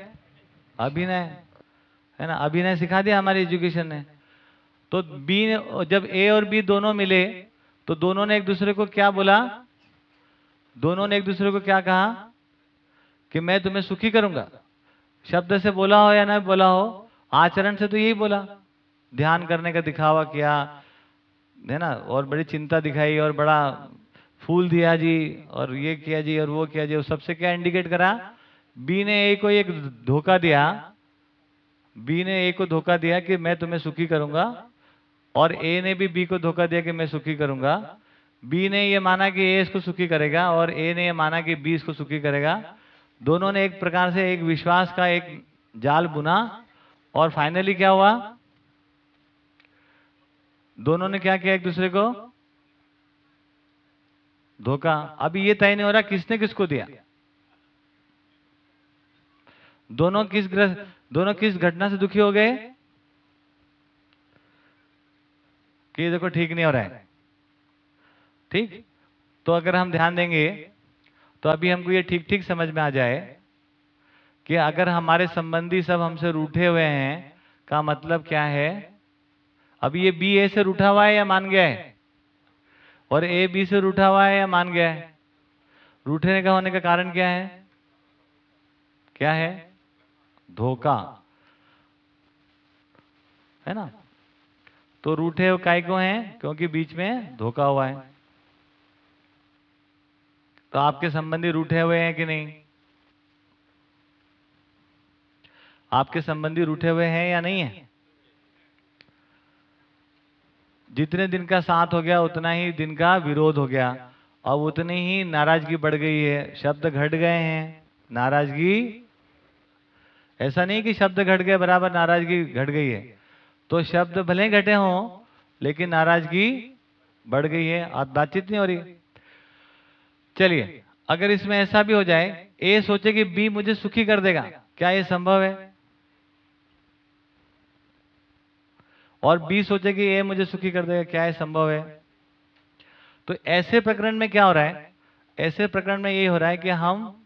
अभिनय। है ना? अभिनय सिखा दिया हमारी एजुकेशन ने। तो बी जब ए और बी दोनों मिले तो दोनों ने एक दूसरे को क्या बोला? दोनों ने एक दूसरे को क्या कहा? कि मैं तुम्हें सुखी करूँगा। शब्द से बोला हो या ना बोला हो, आचरण से तो यही बोला। ध्यान करने का दिखावा किया, है ना? और बड़ी चिंता दिखाई और बड़ा फूल दिया जी और ये किया जी और वो किया जी। और सबसे क्या इंडिकेट करा? बी ने ए को एक धोखा दिया। बी ने ए को धोखा दिया कि मैं तुम्हें सुखी करूँगा और ए ने भी बी को धोखा दिया कि मैं सुखी करूँगा। बी ने ये माना कि ए इसको सुखी करेगा और ए ने ये माना कि बी इसको सुखी करेगा। दोनों ने एक प्रकार से एक विश्वास का एक जाल बुना और फाइनली क्या हुआ? दोनों ने क्या किया एक दूसरे को? धोखा। अभी ये तय नहीं हो रहा किसने किसको दिया। दोनों किस ग्रस्त दोनों किस घटना से दुखी हो गए? कि देखो ठीक नहीं हो रहा है। ठीक? तो अगर हम ध्यान देंगे तो अभी हमको ये ठीक ठीक समझ में आ जाए कि अगर हमारे संबंधी सब हमसे रूठे हुए हैं, का मतलब क्या है? अभी ये बी ए से रूठा हुआ है या मान गया है? और ए बी से रूठा हुआ है या मान गया है? रूठने का होने का कारण क्या है? क्या है? धोखा। है ना? तो रूठे काय को हैं? क्योंकि बीच में धोखा हुआ है। तो आपके संबंधी रूठे हुए हैं कि नहीं? आपके संबंधी रूठे हुए हैं या नहीं है? जितने दिन का साथ हो गया, उतना ही दिन का विरोध हो गया। और उतनी ही नाराज़गी बढ़ गई है। शब्द घट गए हैं। नाराज़गी, ऐसा नहीं कि शब्द घट गए, बराबर नाराज़गी घट गई है। तो शब्द भले घटे हों, लेकिन नाराज़गी बढ़ गई है। और बातचीत नहीं हो रही। चलिए, अगर इसमें ऐसा भी हो जाए, ए सोचे कि बी मुझे सुखी कर देगा, क्या ये संभव है? और बी सोचे कि ए मुझे सुखी कर देगा, क्या है संभव है? तो ऐसे प्रकरण में क्या हो रहा है? ऐसे प्रकरण में ये हो रहा है कि हम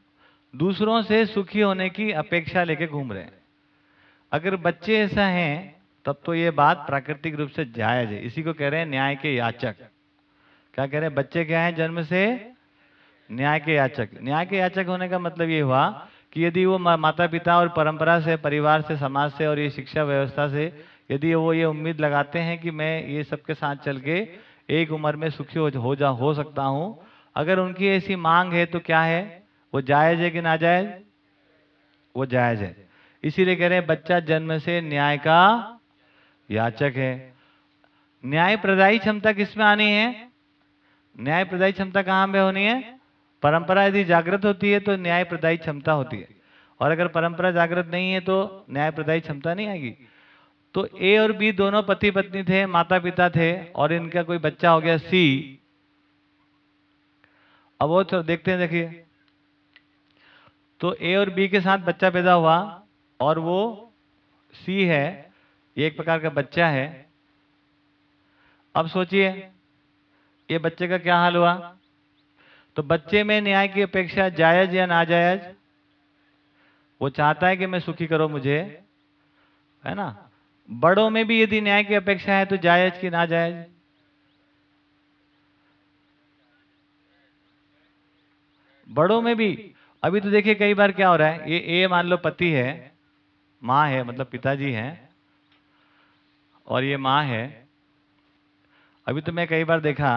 दूसरों से सुखी होने की अपेक्षा लेके घूम रहे हैं। अगर बच्चे ऐसा हैं, तब तो ये बात प्राकृतिक रूप से जायज़ है। इसी को कह रहे हैं न्याय के याचक। क्या कह रहे हैं? बच्चे क्या हैं जन्म से? न्याय के याचक। न्याय के याचक होने का मतलब ये हुआ कि यदि वो माता पिता और परंपरा से, परिवार से, समाज से और ये शिक्षा व्यवस्था से यदि वो ये उम्मीद लगाते हैं कि मैं ये सबके साथ चल के एक उम्र में सुखी हो, हो जा हो सकता हूँ अगर उनकी ऐसी मांग है तो क्या है? वो जायज़ है कि ना जायज़ वो जायज़ है। इसीलिए कह रहे हैं बच्चा जन्म से न्याय का याचक है। न्याय प्रदायी क्षमता किसमें आनी है? न्याय प्रदायी क्षमता कहाँ पे होनी है? परंपरा यदि जागृत होती है तो न्याय प्रदायी क्षमता होती है। और अगर परंपरा जागृत नहीं है तो न्याय प्रदायी क्षमता नहीं आएगी। तो ए और बी दोनों पति पत्नी थे माता पिता थे, और इनका कोई बच्चा हो गया सी अब वो तो देखते हैं, देखिए। तो ए और बी के साथ बच्चा पैदा हुआ, और वो सी है, ये एक प्रकार का बच्चा है। अब सोचिए, ये बच्चे का क्या हाल हुआ? तो बच्चे में न्याय की अपेक्षा जायज़ या नाजायज, वो चाहता है कि मैं सुखी करो मुझे, है ना? बड़ों में भी यदि न्याय की अपेक्षा है तो जायज़ की ना जायज़ बड़ों में भी। अभी तो देखिए कई बार क्या हो रहा है, ये ए मान लो पति है, माँ है मतलब पिताजी हैं, और ये माँ है। अभी तो मैं कई बार देखा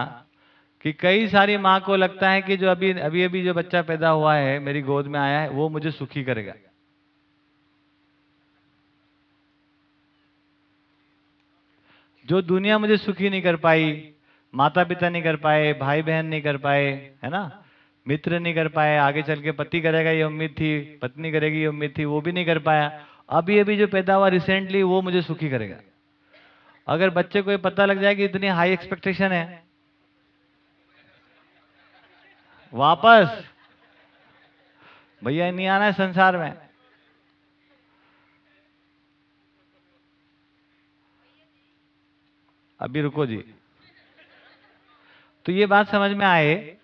कि कई सारी माँ को लगता है कि जो अभी अभी अभी जो बच्चा पैदा हुआ है, मेरी गोद में आया है, वो मुझे सुखी करेगा। जो दुनिया मुझे सुखी नहीं कर पाई माता पिता नहीं कर पाए भाई बहन नहीं कर पाए, है ना? मित्र नहीं कर पाए, आगे चल के पति करेगा ये उम्मीद थी, पत्नी करेगी ये उम्मीद थी, वो भी नहीं कर पाया। अभी अभी जो पैदा हुआ रिसेंटली वो मुझे सुखी करेगा। अगर बच्चे को ये पता लग जाए कि इतनी हाई एक्सपेक्टेशन है, वापस, भैया नहीं आना है संसार में। अभी रुको जी। तो ये बात समझ में आए,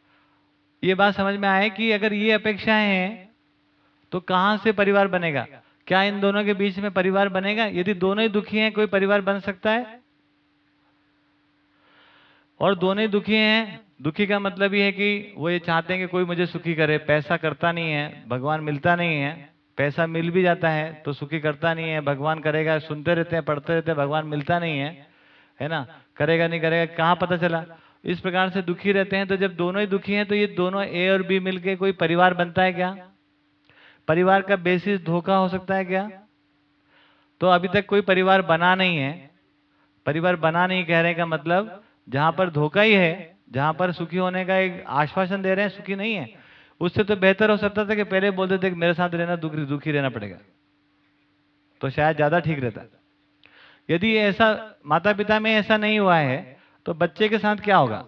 ये बात समझ में आए कि अगर ये अपेक्षाएँ हैं तो कहाँ से परिवार बनेगा? क्या इन दोनों के बीच में परिवार बनेगा? यदि दोनों ही दुखी हैं, कोई परिवार बन सकता है? और दोनों ही दुखी हैं, दुखी का मतलब ये है कि वो ये चाहते हैं कि कोई मुझे सुखी करे, पैसा करता नहीं है, भगवान मिलता नहीं है, पैसा मिल भी जाता है तो सुखी करता नहीं है, भगवान करेगा, सुनते रहते हैं, पढ़ते रहते हैं, भगवान मिलता नहीं है। है ना? करेगा नहीं करेगा, कहाँ पता चला? इस प्रकार से दुखी रहते हैं तो जब दोनों ही दुखी हैं तो ये दोनों ए और बी मिलके कोई परिवार बनता है क्या? परिवार का बेसिस धोखा हो सकता है क्या? तो अभी तक कोई परिवार बना नहीं है। परिवार बना नहीं कह रहे का मतलब जहाँ पर धोखा ही है, जहाँ पर सुखी होने का एक आश्वासन दे रहे हैं, सुखी नहीं है। उससे तो बेहतर हो सकता था कि पहले बोलते थे कि मेरे साथ रहना, दुखी दुखी रहना पड़ेगा। तो शायद ज़्यादा ठीक रहता। यदि ऐसा माता पिता में ऐसा नहीं हुआ है तो बच्चे के साथ क्या होगा?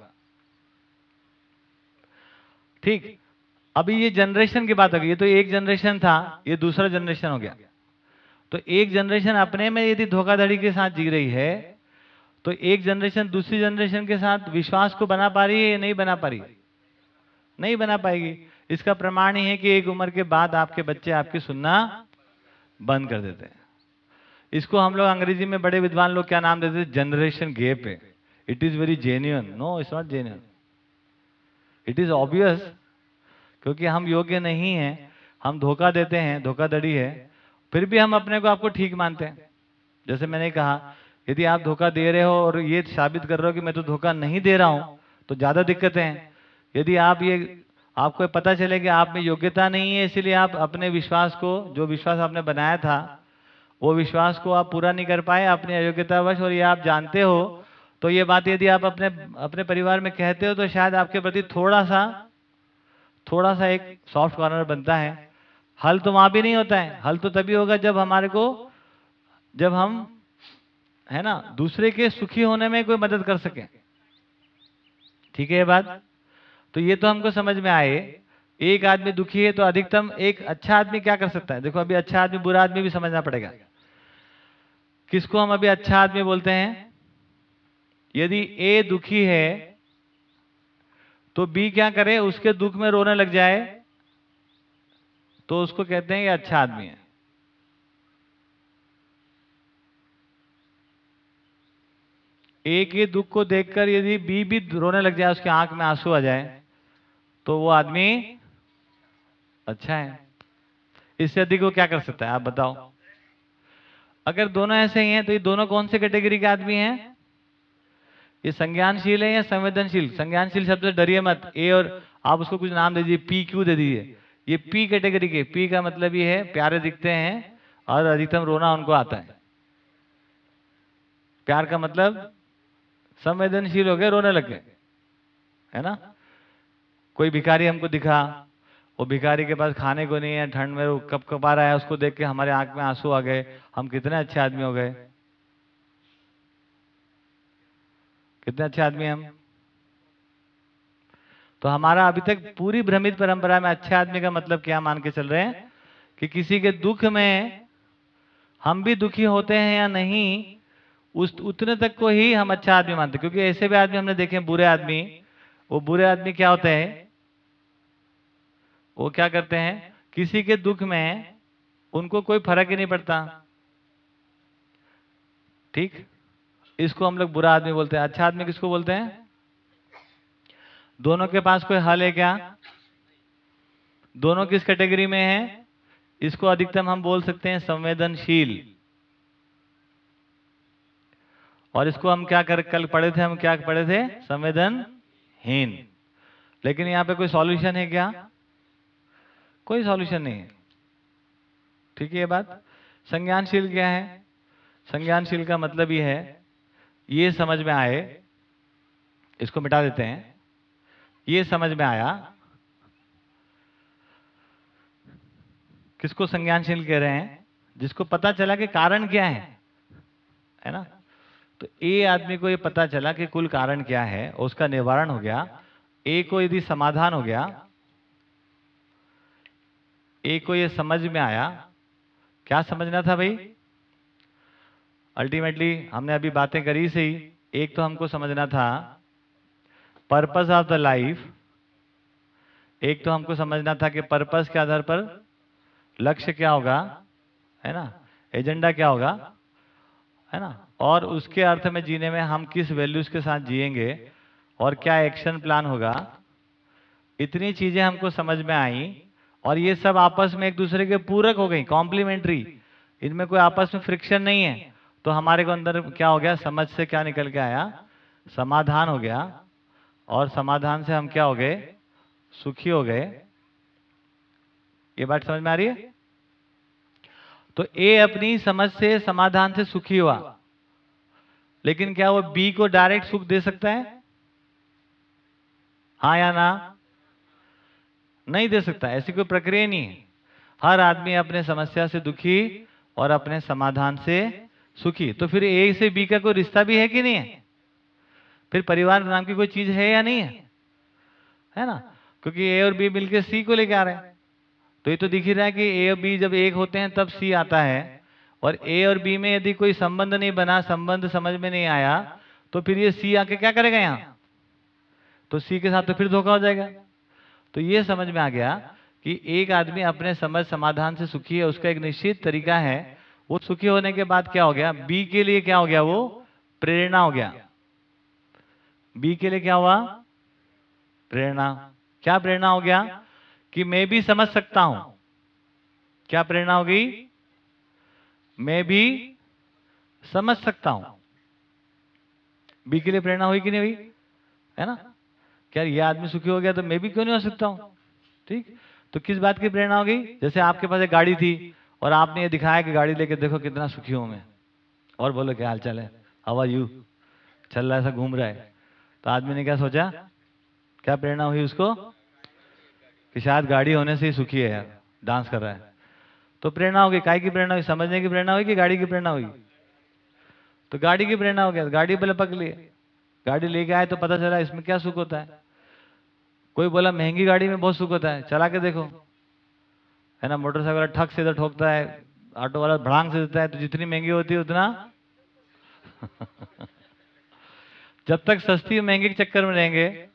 ठीक, अभी ये जनरेशन की बात हो गई, ये तो एक जनरेशन था, ये दूसरा जनरेशन हो गया। तो एक जनरेशन अपने में यदि धोखाधड़ी के साथ जी रही है तो एक जनरेशन दूसरी जनरेशन के साथ विश्वास को बना पा रही है या नहीं बना पा रही? नहीं बना पाएगी। इसका प्रमाण ही है कि एक उम्र के बाद आपके बच्चे आपकी सुनना बंद कर देते हैं। इसको हम लोग अंग्रेज़ी में बड़े विद्वान लोग क्या नाम देते जनरेशन गैप है। It is very genuine no it's not genuine it is obvious क्योंकि हम योग्य नहीं हैं। हम धोखा देते हैं, धोखाधड़ी है। फिर भी हम अपने को आपको ठीक मानते हैं। जैसे मैंने कहा, यदि आप धोखा दे रहे हो और ये साबित कर रहे हो कि मैं तो धोखा नहीं दे रहा हूँ तो ज़्यादा दिक्कतें हैं। यदि आप ये, आपको पता चले कि आप में योग्यता नहीं है, इसीलिए आप अपने विश्वास को, जो विश्वास आपने बनाया था वो विश्वास को आप पूरा नहीं कर पाए, अपनी अयोग्यतावश, और ये आप जानते हो तो ये बात यदि आप अपने अपने परिवार में कहते हो तो शायद आपके प्रति थोड़ा सा थोड़ा सा एक सॉफ्ट कॉर्नर बनता है। हल तो वहाँ भी नहीं होता है। हल तो तभी होगा जब हमारे को, जब हम, है ना, दूसरे के सुखी होने में कोई मदद कर सके। ठीक है ये बात? तो ये तो हमको समझ में आए। एक आदमी दुखी है तो अधिकतम एक अच्छा आदमी क्या कर सकता है? देखो अभी अच्छा आदमी बुरा आदमी भी समझना पड़ेगा। किसको हम अभी अच्छा आदमी बोलते हैं? यदि ए दुखी है तो बी क्या करे? उसके दुख में रोने लग जाए तो उसको कहते हैं ये अच्छा आदमी है। ए के दुख को देखकर यदि बी भी रोने लग जाए, उसकी आँख में आँसू आ जाए तो वो आदमी अच्छा है। इससे अधिक वो क्या कर सकता है? आप बताओ। अगर दोनों ऐसे ही हैं तो ये दोनों कौन से कैटेगरी के आदमी हैं? ये संज्ञानशील है या संवेदनशील? संज्ञानशील शब्द से डरिए मत। ए और आप उसको कुछ नाम दे दीजिए, पी क्यू दे दीजिए? ये पी कैटेगरी के। पी का मतलब ये है, प्यारे दिखते हैं और अधिकतम रोना उनको आता है। प्यार का मतलब संवेदनशील हो गए, रोने लग गए। है ना? कोई भिखारी हमको दिखा वो भिखारी के पास खाने को नहीं है, ठंड में वो कब आ रहा है, उसको देख के हमारे आँख में आँसू आ गए। हम कितने अच्छे आदमी हो गए। कितने अच्छे आदमी हम। तो हमारा अभी तक पूरी भ्रमित परंपरा में अच्छे आदमी का मतलब क्या मान के चल रहे हैं? कि किसी के दुख में हम भी दुखी होते हैं या नहीं, उस, उतने तक को ही हम अच्छा आदमी मानते क्योंकि ऐसे भी आदमी हमने देखे बुरे आदमी। वो बुरे आदमी क्या होते हैं? वो क्या करते हैं? किसी के दुख में उनको कोई फ़र्क ही नहीं पड़ता। ठीक? इसको हम लोग बुरा आदमी बोलते हैं। अच्छा आदमी किसको बोलते हैं? दोनों के पास कोई हल है क्या? दोनों किस कैटेगरी में है? इसको अधिकतम हम बोल सकते हैं संवेदनशील। और इसको हम क्या कर, कल पढ़े थे, हम क्या पढ़े थे? संवेदनहीन। लेकिन यहाँ पे कोई सॉल्यूशन है क्या? कोई सॉल्यूशन नहीं है। ठीक है ये बात? संज्ञानशील क्या है? संज्ञानशील का मतलब ये है, ये समझ में आए, इसको मिटा देते हैं। ये समझ में आया, किसको संज्ञानशील कह रहे हैं? जिसको पता चला कि कारण क्या है है ना? तो ए आदमी को ये पता चला कि कुल कारण क्या है उसका निवारण हो गया। ए को यदि समाधान हो गया ए को ये समझ में आया। क्या समझना था भाई? अल्टीमेटली हमने अभी बातें करी से ही। एक तो हमको समझना था पर्पस ऑफ़ द लाइफ एक तो हमको समझना था कि पर्पस के आधार पर लक्ष्य क्या होगा, है ना? एजेंडा क्या होगा, है ना? और उसके अर्थ में जीने में हम किस वैल्यूज़ के साथ जिएँगे और क्या एक्शन प्लान होगा। इतनी चीज़ें हमको समझ में आई। और ये सब आपस में एक दूसरे के पूरक हो गई कॉम्प्लीमेंट्री इनमें कोई आपस में फ्रिक्शन नहीं है। तो हमारे को अंदर क्या हो गया? समझ से क्या निकल के आया? समाधान हो गया। और समाधान से हम क्या हो गए? सुखी हो गए। ये बात समझ में आ रही है? तो ए अपनी समझ से, समाधान से सुखी हुआ। लेकिन क्या वो बी को डायरेक्ट सुख दे सकता है? हाँ या ना? नहीं दे सकता, ऐसी कोई प्रक्रिया नहीं है। हर आदमी अपने समस्या से दुखी और अपने समाधान से सुखी। तो फिर ए से बी का कोई रिश्ता भी है कि नहीं है? फिर परिवार नाम की कोई चीज़ है या नहीं है? है ना? क्योंकि ए और बी मिलकर सी को लेके आ रहे हैं। तो ये तो दिख ही रहा है कि ए और बी जब एक होते हैं, तब सी आता है। और ए और बी में यदि कोई संबंध नहीं बना, संबंध समझ में नहीं आया तो फिर ये सी आके क्या करेगा यहाँ? तो सी के साथ तो फिर धोखा हो जाएगा। तो ये समझ में आ गया कि एक आदमी अपने समझ समाधान से सुखी है, उसका एक निश्चित तरीका है। वो सुखी होने के बाद क्या हो गया? बी के लिए क्या हो गया वो? प्रेरणा हो गया। बी के लिए क्या हुआ? प्रेरणा। क्या प्रेरणा हो गया? कि मैं भी समझ सकता हूँ। क्या प्रेरणा हो गई? मैं भी समझ सकता हूँ। बी के लिए प्रेरणा हुई कि नहीं हुई? है ना? क्या ये आदमी सुखी हो गया तो मैं भी क्यों नहीं हो सकता हूँ? ठीक? तो किस बात की प्रेरणा हो गई? जैसे आपके पास एक गाड़ी थी और आपने ये दिखाया कि गाड़ी लेके देखो कितना सुखी हूँ मैं। और बोलो, क्या हाल चाल है? हवा यू चल रहा है, ऐसा घूम रहा है। तो आदमी ने क्या सोचा? क्या प्रेरणा हुई उसको? कि शायद गाड़ी होने से ही सुखी है यार डांस कर रहा है। तो प्रेरणा होगी काय की प्रेरणा हुई? समझने की प्रेरणा हुई कि गाड़ी की प्रेरणा हुई? तो गाड़ी की प्रेरणा हो गया, गाड़ी पहले लपक लिए गाड़ी लेके आए तो पता चला इसमें क्या सुख होता है। कोई बोला, महँगी गाड़ी में बहुत सुख होता है, चला के देखो। है ना, मोटरसाइकिल वाला ठक से इधर ठोकता है, ऑटो वाला भड़ांग से देता है तो जितनी महँगी होती है, उतना जब तक सस्ती और महँगी के चक्कर में रहेंगे,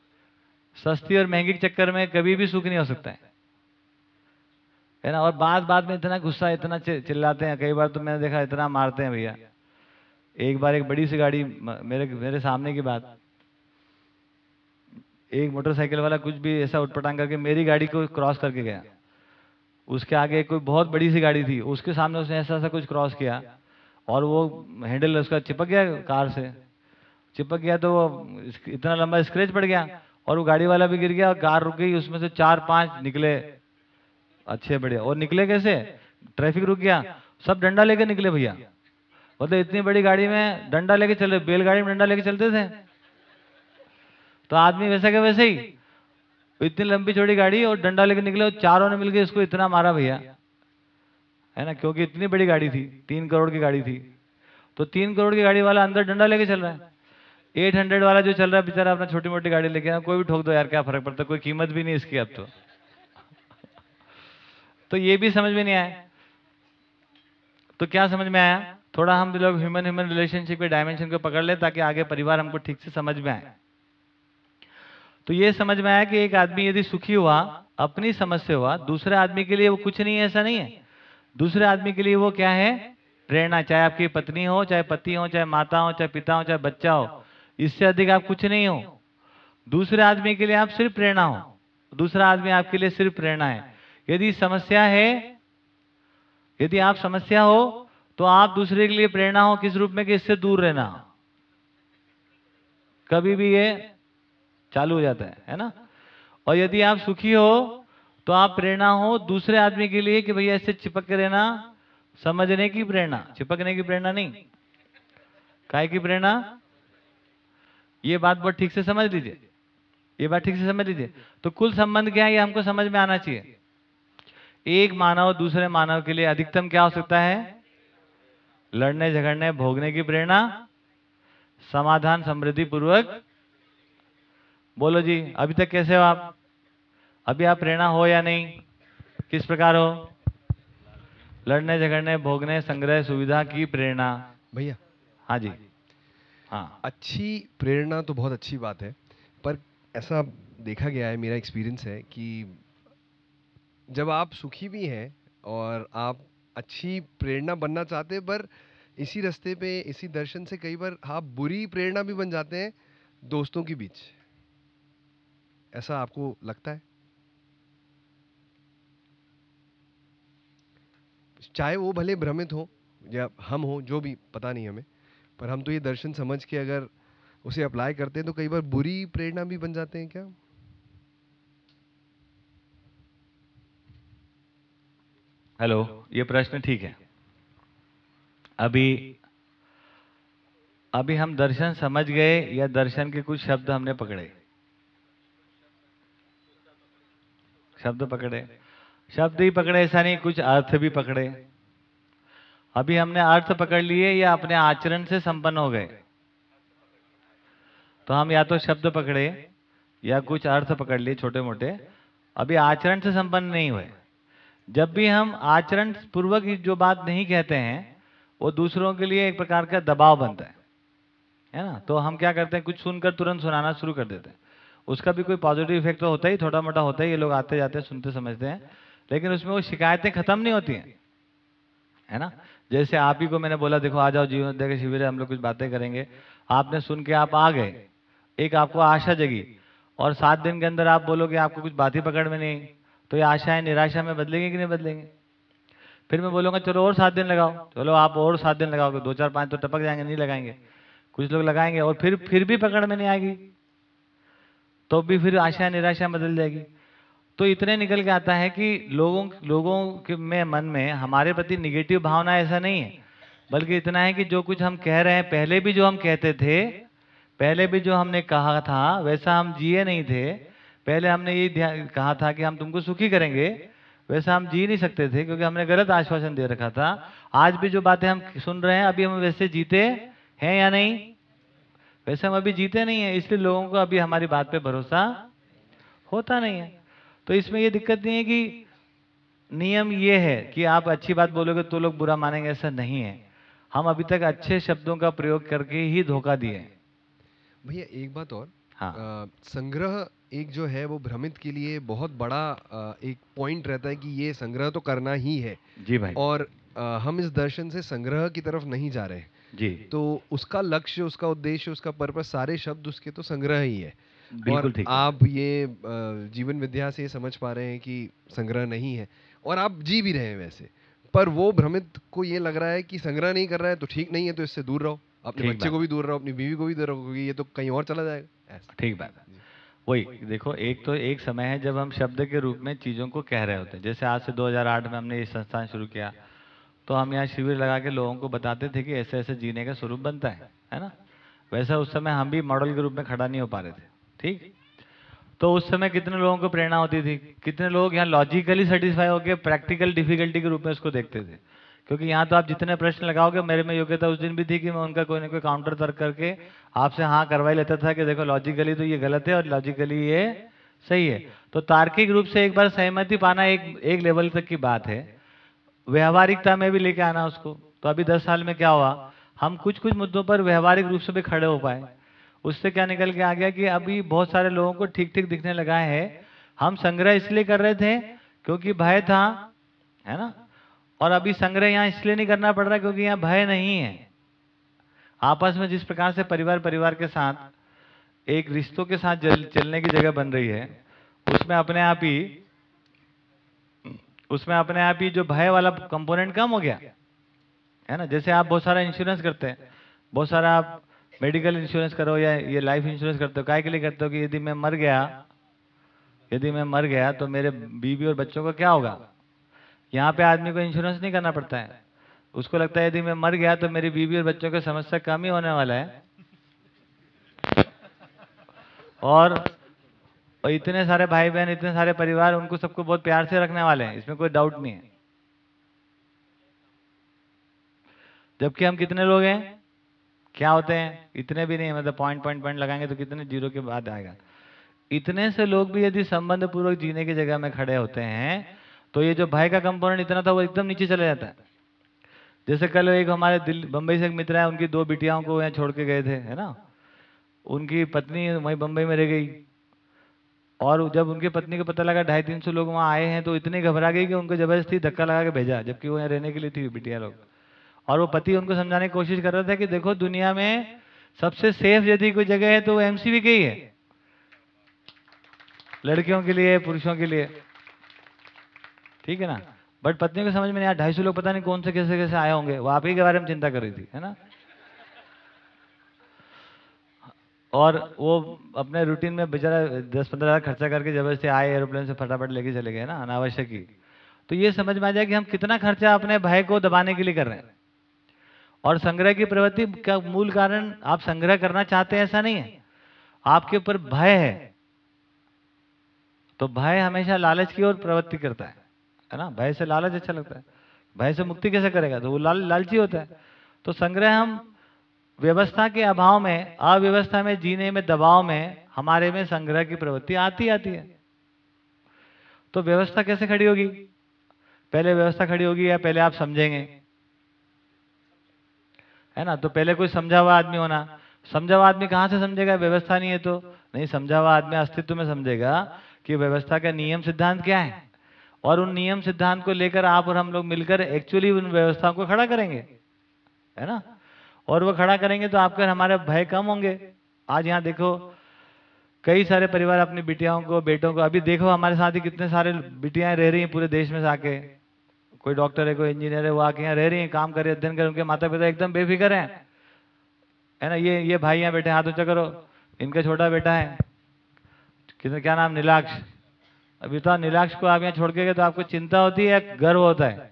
सस्ती और महँगी के चक्कर में कभी भी सुख नहीं हो सकता है। है ना, और बात बात में इतना गुस्सा, इतना चिल्लाते हैं, कई बार तो मैंने देखा इतना मारते हैं भैया। एक बार एक बड़ी सी गाड़ी मेरे मेरे सामने की बात। एक मोटरसाइकिल वाला कुछ भी ऐसा उटपटांग करके मेरी गाड़ी को क्रॉस करके गया। उसके आगे कोई बहुत बड़ी सी गाड़ी थी, उसके सामने उसने ऐसा ऐसा कुछ क्रॉस किया और वो हैंडल उसका चिपक गया कार से। चिपक गया तो वो इतना लंबा स्क्रेच पड़ गया और वो गाड़ी वाला भी गिर गया और कार रुक गई, उसमें से चार, पाँच निकले। अच्छे, बढ़िया। और निकले कैसे? ट्रैफ़िक रुक गया। सब डंडा लेके निकले भैया। मतलब इतनी बड़ी गाड़ी में डंडा लेके चले बैलगाड़ी में डंडा लेके चलते थे। तो आदमी वैसा के वैसे ही, इतनी लंबी चौड़ी गाड़ी और डंडा लेके निकले और चारों ने मिलकर इसको इतना मारा भैया। है ना? क्योंकि इतनी बड़ी गाड़ी थी, तीन करोड़ की गाड़ी थी। तो तीन करोड़ की गाड़ी वाला अंदर डंडा लेके चल रहा है। एट हंड्रेड वाला जो चल रहा है, बेचारा अपना छोटी मोटी गाड़ी लेके कोई भी ठोक दो यार, क्या फ़र्क पड़ता कोई कीमत भी नहीं इसकी अब तो। तो ये भी समझ में नहीं आया। तो क्या समझ में आया? थोड़ा हम लोग ह्यूमन ह्यूमन रिलेशनशिप के डायमेंशन को पकड़ ले ताकि आगे परिवार हमको ठीक से समझ में आए। तो ये समझ में आया कि एक आदमी यदि सुखी हुआ, अपनी समझ से हुआ, दूसरे आदमी के लिए वो कुछ नहीं है, ऐसा नहीं है। दूसरे आदमी के लिए वो क्या है? प्रेरणा, चाहे आपकी पत्नी हो, चाहे पति हो, चाहे माता हो, चाहे पिता हो, चाहे बच्चा हो, इससे अधिक आप कुछ नहीं हो। दूसरे आदमी के लिए आप सिर्फ़ प्रेरणा हो। दूसरा आदमी आपके लिए सिर्फ़ प्रेरणा है। यदि समस्या है, यदि आप समस्या हो तो आप दूसरे के लिए प्रेरणा हो किस रूप में कि इससे दूर रहना? कभी भी ये चालू हो जाता है है ना? और यदि आप सुखी हो तो आप प्रेरणा हो दूसरे आदमी के लिए कि भैया इससे चिपक के रहना समझने की प्रेरणा। चिपकने की प्रेरणा नहीं। काय की प्रेरणा? ये बात बहुत ठीक से समझ लीजिए। ये बात ठीक से समझ लीजिए। तो कुल संबंध क्या है? ये हमको समझ में आना चाहिए। एक मानव दूसरे मानव के लिए अधिकतम क्या हो सकता है? लड़ने झगड़ने भोगने की प्रेरणा समाधान समृद्धि पूर्वक। बोलो जी अभी तक कैसे हो आप? अभी आप प्रेरणा हो या नहीं? किस प्रकार हो? लड़ने झगड़ने भोगने संग्रह सुविधा की प्रेरणा। भैया। हाँ जी। हाँ। अच्छी प्रेरणा तो बहुत अच्छी बात है पर ऐसा देखा गया है मेरा एक्सपीरियंस है कि जब आप सुखी भी हैं और आप अच्छी प्रेरणा बनना चाहते हैं, पर इसी रास्ते पे, इसी दर्शन से कई बार आप बुरी प्रेरणा भी बन जाते हैं दोस्तों के बीच। ऐसा आपको लगता है? चाहे वो भले भ्रमित हो या हम हो, जो भी, पता नहीं हमें, पर हम तो ये दर्शन समझ के अगर उसे अप्लाई करते हैं तो कई बार बुरी प्रेरणा भी बन जाते हैं क्या? हेलो, ये प्रश्न ठीक है। अभी अभी हम दर्शन समझ गए या दर्शन के कुछ शब्द हमने पकड़े? शब्द पकड़े? शब्द ही पकड़े, ऐसा नहीं, कुछ अर्थ भी पकड़े। अभी हमने अर्थ पकड़ लिए या अपने आचरण से संपन्न हो गए? तो हम या तो शब्द पकड़े या कुछ अर्थ पकड़ लिए छोटे मोटे अभी आचरण से संपन्न नहीं हुए। जब भी हम आचरण पूर्वक जो बात नहीं कहते हैं, वो दूसरों के लिए एक प्रकार का दबाव बनता है। है ना? तो हम क्या करते हैं, कुछ सुनकर तुरंत सुनाना शुरू कर देते हैं। उसका भी कोई पॉजिटिव इफ़ेक्ट तो होता ही थोड़ा मोटा होता ही, ये लोग आते जाते हैं सुनते समझते हैं। लेकिन उसमें वो शिकायतें खत्म नहीं होती हैं। है ना? जैसे आप ही को मैंने बोला, देखो, आ जाओ, जीवन के शिविर है, हम लोग कुछ बातें करेंगे। आपने सुन के आप आ गए। एक आपको आशा जगी। और सात दिन के अंदर आप बोलोगे, आपको कुछ बात ही पकड़ में नहीं। तो ये आशाएँ, निराशा में बदलेंगे कि नहीं बदलेंगे? फिर मैं बोलूँगा, चलो और सात दिन लगाओ। चलो आप और सात दिन लगाओगे, दो चार पाँच तो टपक जाएँगे, नहीं लगाएँगे। कुछ लोग लगाएँगे और फिर फिर भी पकड़ में नहीं आएगी। तो भी फिर आशा निराशा बदल जाएगी। तो इतने निकल के आता है कि लोगों लोगों के में, मन में हमारे प्रति निगेटिव भावना ऐसा नहीं है। बल्कि इतना है कि जो कुछ हम कह रहे हैं, पहले भी जो हम कहते थे, पहले भी जो हमने कहा था, वैसा हम जिए नहीं थे। पहले हमने ये ध्यान कहा था कि हम तुमको सुखी करेंगे। वैसा हम जी नहीं सकते थे क्योंकि हमने गलत आश्वासन दे रखा था। आज भी जो बातें हम सुन रहे हैं अभी हम वैसे जीते हैं या नहीं? वैसे हम अभी जीते नहीं है इसलिए लोगों को अभी हमारी बात पे भरोसा होता नहीं है। तो इसमें ये दिक्कत नहीं है कि नियम ये है कि आप अच्छी बात बोलोगे तो लोग बुरा मानेंगे ऐसा नहीं है। हम अभी तक अच्छे शब्दों का प्रयोग करके ही धोखा दिए भैया एक बात और। हाँ। संग्रह एक जो है वो भ्रमित के लिए बहुत बड़ा एक पॉइंट रहता है कि ये संग्रह तो करना ही है। जी भाई। और हम इस दर्शन से संग्रह की तरफ़ नहीं जा रहे। जी। तो उसका लक्ष्य उसका उद्देश्य उसका पर्पस सारे शब्द उसके तो संग्रह ही है। और आप ये जीवन विद्या से समझ पा रहे हैं कि संग्रह नहीं है। और आप जी भी रहे हैं वैसे। पर वो भ्रमित को ये लग रहा है कि संग्रह नहीं कर रहा है तो ठीक नहीं है तो इससे दूर रहो। अपने बच्चे को भी दूर रहो अपनी बीवी को भी दूर रहो क्योंकि ये तो कहीं और चला जाएगा। ऐसा। ठीक बात है। वही, देखो, एक तो एक समय है जब हम शब्द के रूप में चीज़ों को कह रहे होते हैं। जैसे आज से 2008 में हमने ये संस्थान शुरू किया तो हम यहाँ शिविर लगा के लोगों को बताते थे कि ऐसे ऐसे जीने का स्वरूप बनता है है ना? वैसा उस समय हम भी मॉडल के रूप में खड़ा नहीं हो पा रहे थे, ठीक? तो उस समय कितने लोगों को प्रेरणा होती थी? कितने लोग यहाँ लॉजिकली सेटिस्फाई होकर प्रैक्टिकल डिफिकल्टी के रूप में उसको देखते थे? क्योंकि यहाँ तो आप जितने प्रश्न लगाओगे, मेरे में योग्यता उस दिन भी थी कि मैं उनका कोई ना कोई काउंटर तर्क करके आपसे हाँ करवाई लेता था कि देखो लॉजिकली तो ये गलत है और लॉजिकली ये सही है। तो तार्किक रूप से एक बार सहमति पाना एक एक लेवल तक की बात है। व्यवहारिकता में भी लेके आना उसको। तो अभी दस साल में क्या हुआ? हम कुछ कुछ मुद्दों पर व्यवहारिक रूप से भी खड़े हो पाए। उससे क्या निकल के आ गया कि अभी बहुत सारे लोगों को ठीक ठीक दिखने लगा है। हम संग्रह इसलिए कर रहे थे क्योंकि भय था, है ना? और अभी संग्रह यहाँ इसलिए नहीं करना पड़ रहा क्योंकि यहाँ भय नहीं है। आपस में जिस प्रकार से परिवार परिवार के साथ एक रिश्तों के साथ जल, चलने की जगह बन रही है उसमें अपने आप ही उसमें अपने आप ही जो भय वाला कंपोनेंट कम हो गया। है ना? जैसे आप बहुत सारा इंश्योरेंस करते हैं बहुत सारा आप मेडिकल इंश्योरेंस करो या ये लाइफ इंश्योरेंस करते हो काय के लिए करते हो कि यदि मैं मर गया यदि मैं मर गया तो मेरे बीवी और बच्चों का क्या होगा? यहाँ पे आदमी को इंश्योरेंस नहीं करना पड़ता है। उसको लगता है यदि मैं मर गया तो मेरी बीवी और बच्चों की समस्या कम ही होने वाला है। और इतने सारे भाई बहन इतने सारे परिवार उनको सबको बहुत प्यार से रखने वाले हैं। इसमें कोई डाउट नहीं है। जबकि हम कितने लोग हैं? क्या होते हैं? इतने भी नहीं मतलब पॉइंट पॉइंट पॉइंट लगाएँगे तो कितने ज़ीरो के बाद आएगा। इतने से लोग भी यदि संबंध पूर्वक जीने की जगह में खड़े होते हैं तो ये जो भाई का कंपोनेंट इतना था, वो एकदम नीचे चला जाता है। जैसे कल एक हमारे दिल्ली बम्बई से एक मित्र है उनकी दो बिटियाओं को यहाँ छोड़ के गए थे, है ना? उनकी पत्नी वहीं बम्बई में रह गई। और जब उनकी पत्नी को पता लगा, ढाई तीन सौ लोग वहाँ आए हैं तो इतनी घबरा गई कि उनको ज़बरदस्ती धक्का लगा के भेजा, जबकि वो यहाँ रहने के लिए थी, बिटिया लोग। और वो पति उनको समझाने की कोशिश कर रहा था कि देखो, दुनिया में सबसे सेफ़ यदि कोई जगह है तो वो एमसीबी की ही है। लड़कियों के लिए, पुरुषों के लिए। ठीक है ना? बट पत्नी को समझ में नहीं आया, ढाई सौ लोग पता नहीं कौन से, कैसे कैसे आए होंगे। वो आप ही के बारे में चिंता कर रही थी, है ना? और वो अपने रूटीन में बेचारा दस पंद्रह हज़ार खर्चा करके ज़बरदस्ती आए एरोप्लेन से फटाफट लेके चले गए ना, अनावश्यक ही। तो ये समझ में आ जाए कि हम कितना खर्चा अपने भय को दबाने के लिए कर रहे हैं। और संग्रह की प्रवृत्ति का मूल कारण, आप संग्रह करना चाहते हैं, ऐसा नहीं है। आपके ऊपर भय है। तो भय हमेशा लालच की ओर प्रवृत्ति करता है। है ना? भय से लालच अच्छा लगता है। भय से मुक्ति कैसे करेगा? तो वो लाल, लालची होता है। तो संग्रह हम व्यवस्था के अभाव में, अव्यवस्था में, जीने में, दबाव में, हमारे में संग्रह की प्रवृत्ति आती आती है। तो व्यवस्था कैसे खड़ी होगी? पहले व्यवस्था खड़ी होगी या पहले आप समझेंगे? है ना? तो पहले कोई समझा हुआ आदमी होना। समझा हुआ आदमी कहाँ से समझेगा? व्यवस्था नहीं है तो। नहीं समझा हुआ आदमी अस्तित्व में समझेगा कि व्यवस्था का नियम सिद्धांत क्या है? और उन नियम सिद्धांत को लेकर आप और हम लोग मिलकर एक्चुअली उन व्यवस्थाओं को खड़ा करेंगे। है ना? और वो खड़ा करेंगे तो आपके हमारे भय कम होंगे। आज यहाँ देखो, कई सारे परिवार अपनी बिटियाओं को, बेटों को, अभी देखो हमारे साथ ही कितने सारे बिटियाएँ रह रही हैं पूरे देश में आके। कोई डॉक्टर है, कोई इंजीनियर है, वो आके यहाँ रह रही हैं, काम कर रही अध्ययन कर उनके माता पिता एकदम बेफिक्र हैं। है ना? ये ये भाई यहाँ बैठे हाथ ऊँचा करो। इनका छोटा बेटा है। किसने क्या नाम? नीलाक्ष। अभी तो नीलाक्ष को आप यहाँ छोड़ के गए तो आपको चिंता होती है, गर्व होता है।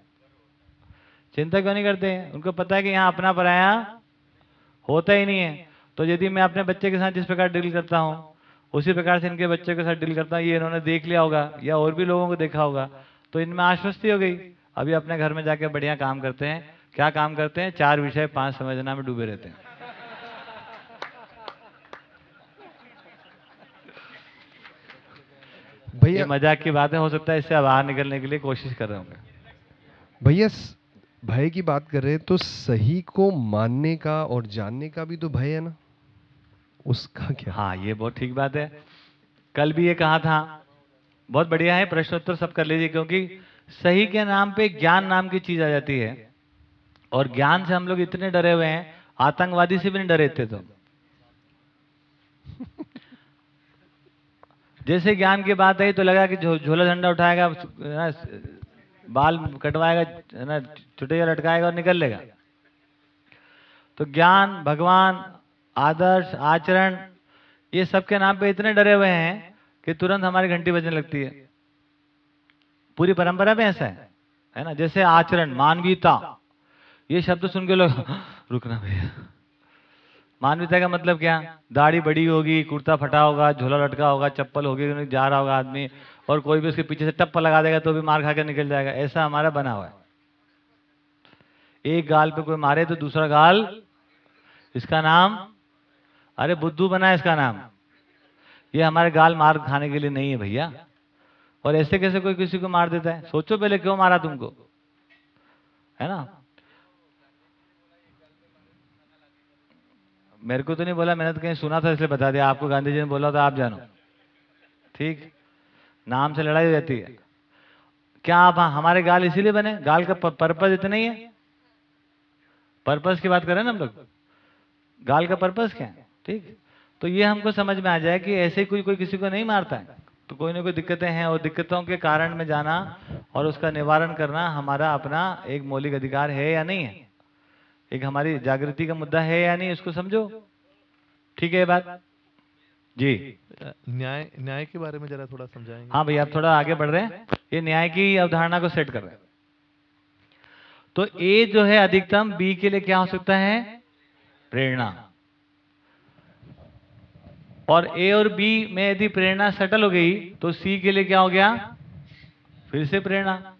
चिंता क्यों नहीं करते? हैं उनको पता है कि यहाँ अपना पराया होता ही नहीं है। तो यदि मैं अपने बच्चे के साथ जिस प्रकार डील करता हूँ, उसी प्रकार से इनके बच्चे के साथ डील करता हूँ, ये इन्होंने देख लिया होगा, या और भी लोगों को देखा होगा तो इनमें आश्वस्ति हो गई। अभी अपने घर में जाके बढ़िया काम करते हैं। क्या काम करते हैं? चार विषय पाँच समझना में डूबे रहते हैं ये भैया मज़ाक की बातें हो सकता है इससे बाहर निकलने के लिए कोशिश कर रहे होंगे। भैया भय की बात कर रहे हैं तो सही को मानने का और जानने का भी तो भय है ना? उसका क्या? हाँ ये बहुत ठीक बात है। कल भी ये कहा था। बहुत बढ़िया है प्रश्नोत्तर सब कर लीजिए क्योंकि सही के नाम पे ज्ञान नाम की चीज़ आ जाती है। और ज्ञान से हम लोग इतने डरे हुए हैं आतंकवादी से भी नहीं डरे थे तो। जैसे ज्ञान की बात आई तो लगा कि झोला झंडा उठाएगा ना, बाल कटवाएगा है ना चुटिया लटकाएगा और निकल लेगा। तो ज्ञान भगवान आदर्श आचरण ये सब के नाम पे इतने डरे हुए हैं कि तुरंत हमारी घंटी बजने लगती है। पूरी परंपरा में ऐसा है है ना जैसे आचरण मानवीयता ये शब्द सुन के लोग रुकना भैया। मानवीयता का मतलब क्या? दाढ़ी बड़ी होगी, कुर्ता फटा होगा, झोला लटका होगा, चप्पल होगी जा रहा होगा आदमी, और कोई भी उसके पीछे से टप्पा लगा देगा तो भी मार खा कर निकल जाएगा। ऐसा हमारा बना हुआ है। एक गाल पे कोई मारे तो दूसरा गाल, इसका नाम? अरे बुद्धू बना है इसका नाम। ये हमारे गाल मार खाने के लिए नहीं है भैया। और ऐसे कैसे कोई किसी को मार देता है? सोचो पहले क्यों मारा तुमको? है ना? मेरे को तो नहीं बोला, मैंने तो कहीं सुना था, इसलिए बता दिया। आपको गांधी जी ने बोला तो आप जानो। ठीक? नाम से लड़ाई हो जाती है। क्या आप हमारे गाल इसीलिए बने? गाल का पर्पज इतना ही है? पर्पज की बात करें ना हम लोग? गाल का पर्पज क्या है? ठीक? तो ये हमको समझ में आ जाए कि ऐसे कोई कोई किसी को नहीं मारता है। तो कोई ना कोई दिक्कतें हैं, और दिक्कतों के कारण में जाना और उसका निवारण करना हमारा अपना एक मौलिक अधिकार है या नहीं है? एक हमारी जागृति का मुद्दा है या नहीं उसको समझो। ठीक है बात? जी। न्याय न्याय के बारे में जरा थोड़ा समझाएँगे। हाँ भैया आप थोड़ा आगे बढ़ रहे हैं। ये न्याय की अवधारणा को सेट कर रहे हैं। तो ए जो है अधिकतम बी के लिए क्या हो सकता है? प्रेरणा। और ए और बी में यदि प्रेरणा सेटल हो गई तो सी के लिए क्या हो गया? फिर से प्रेरणा।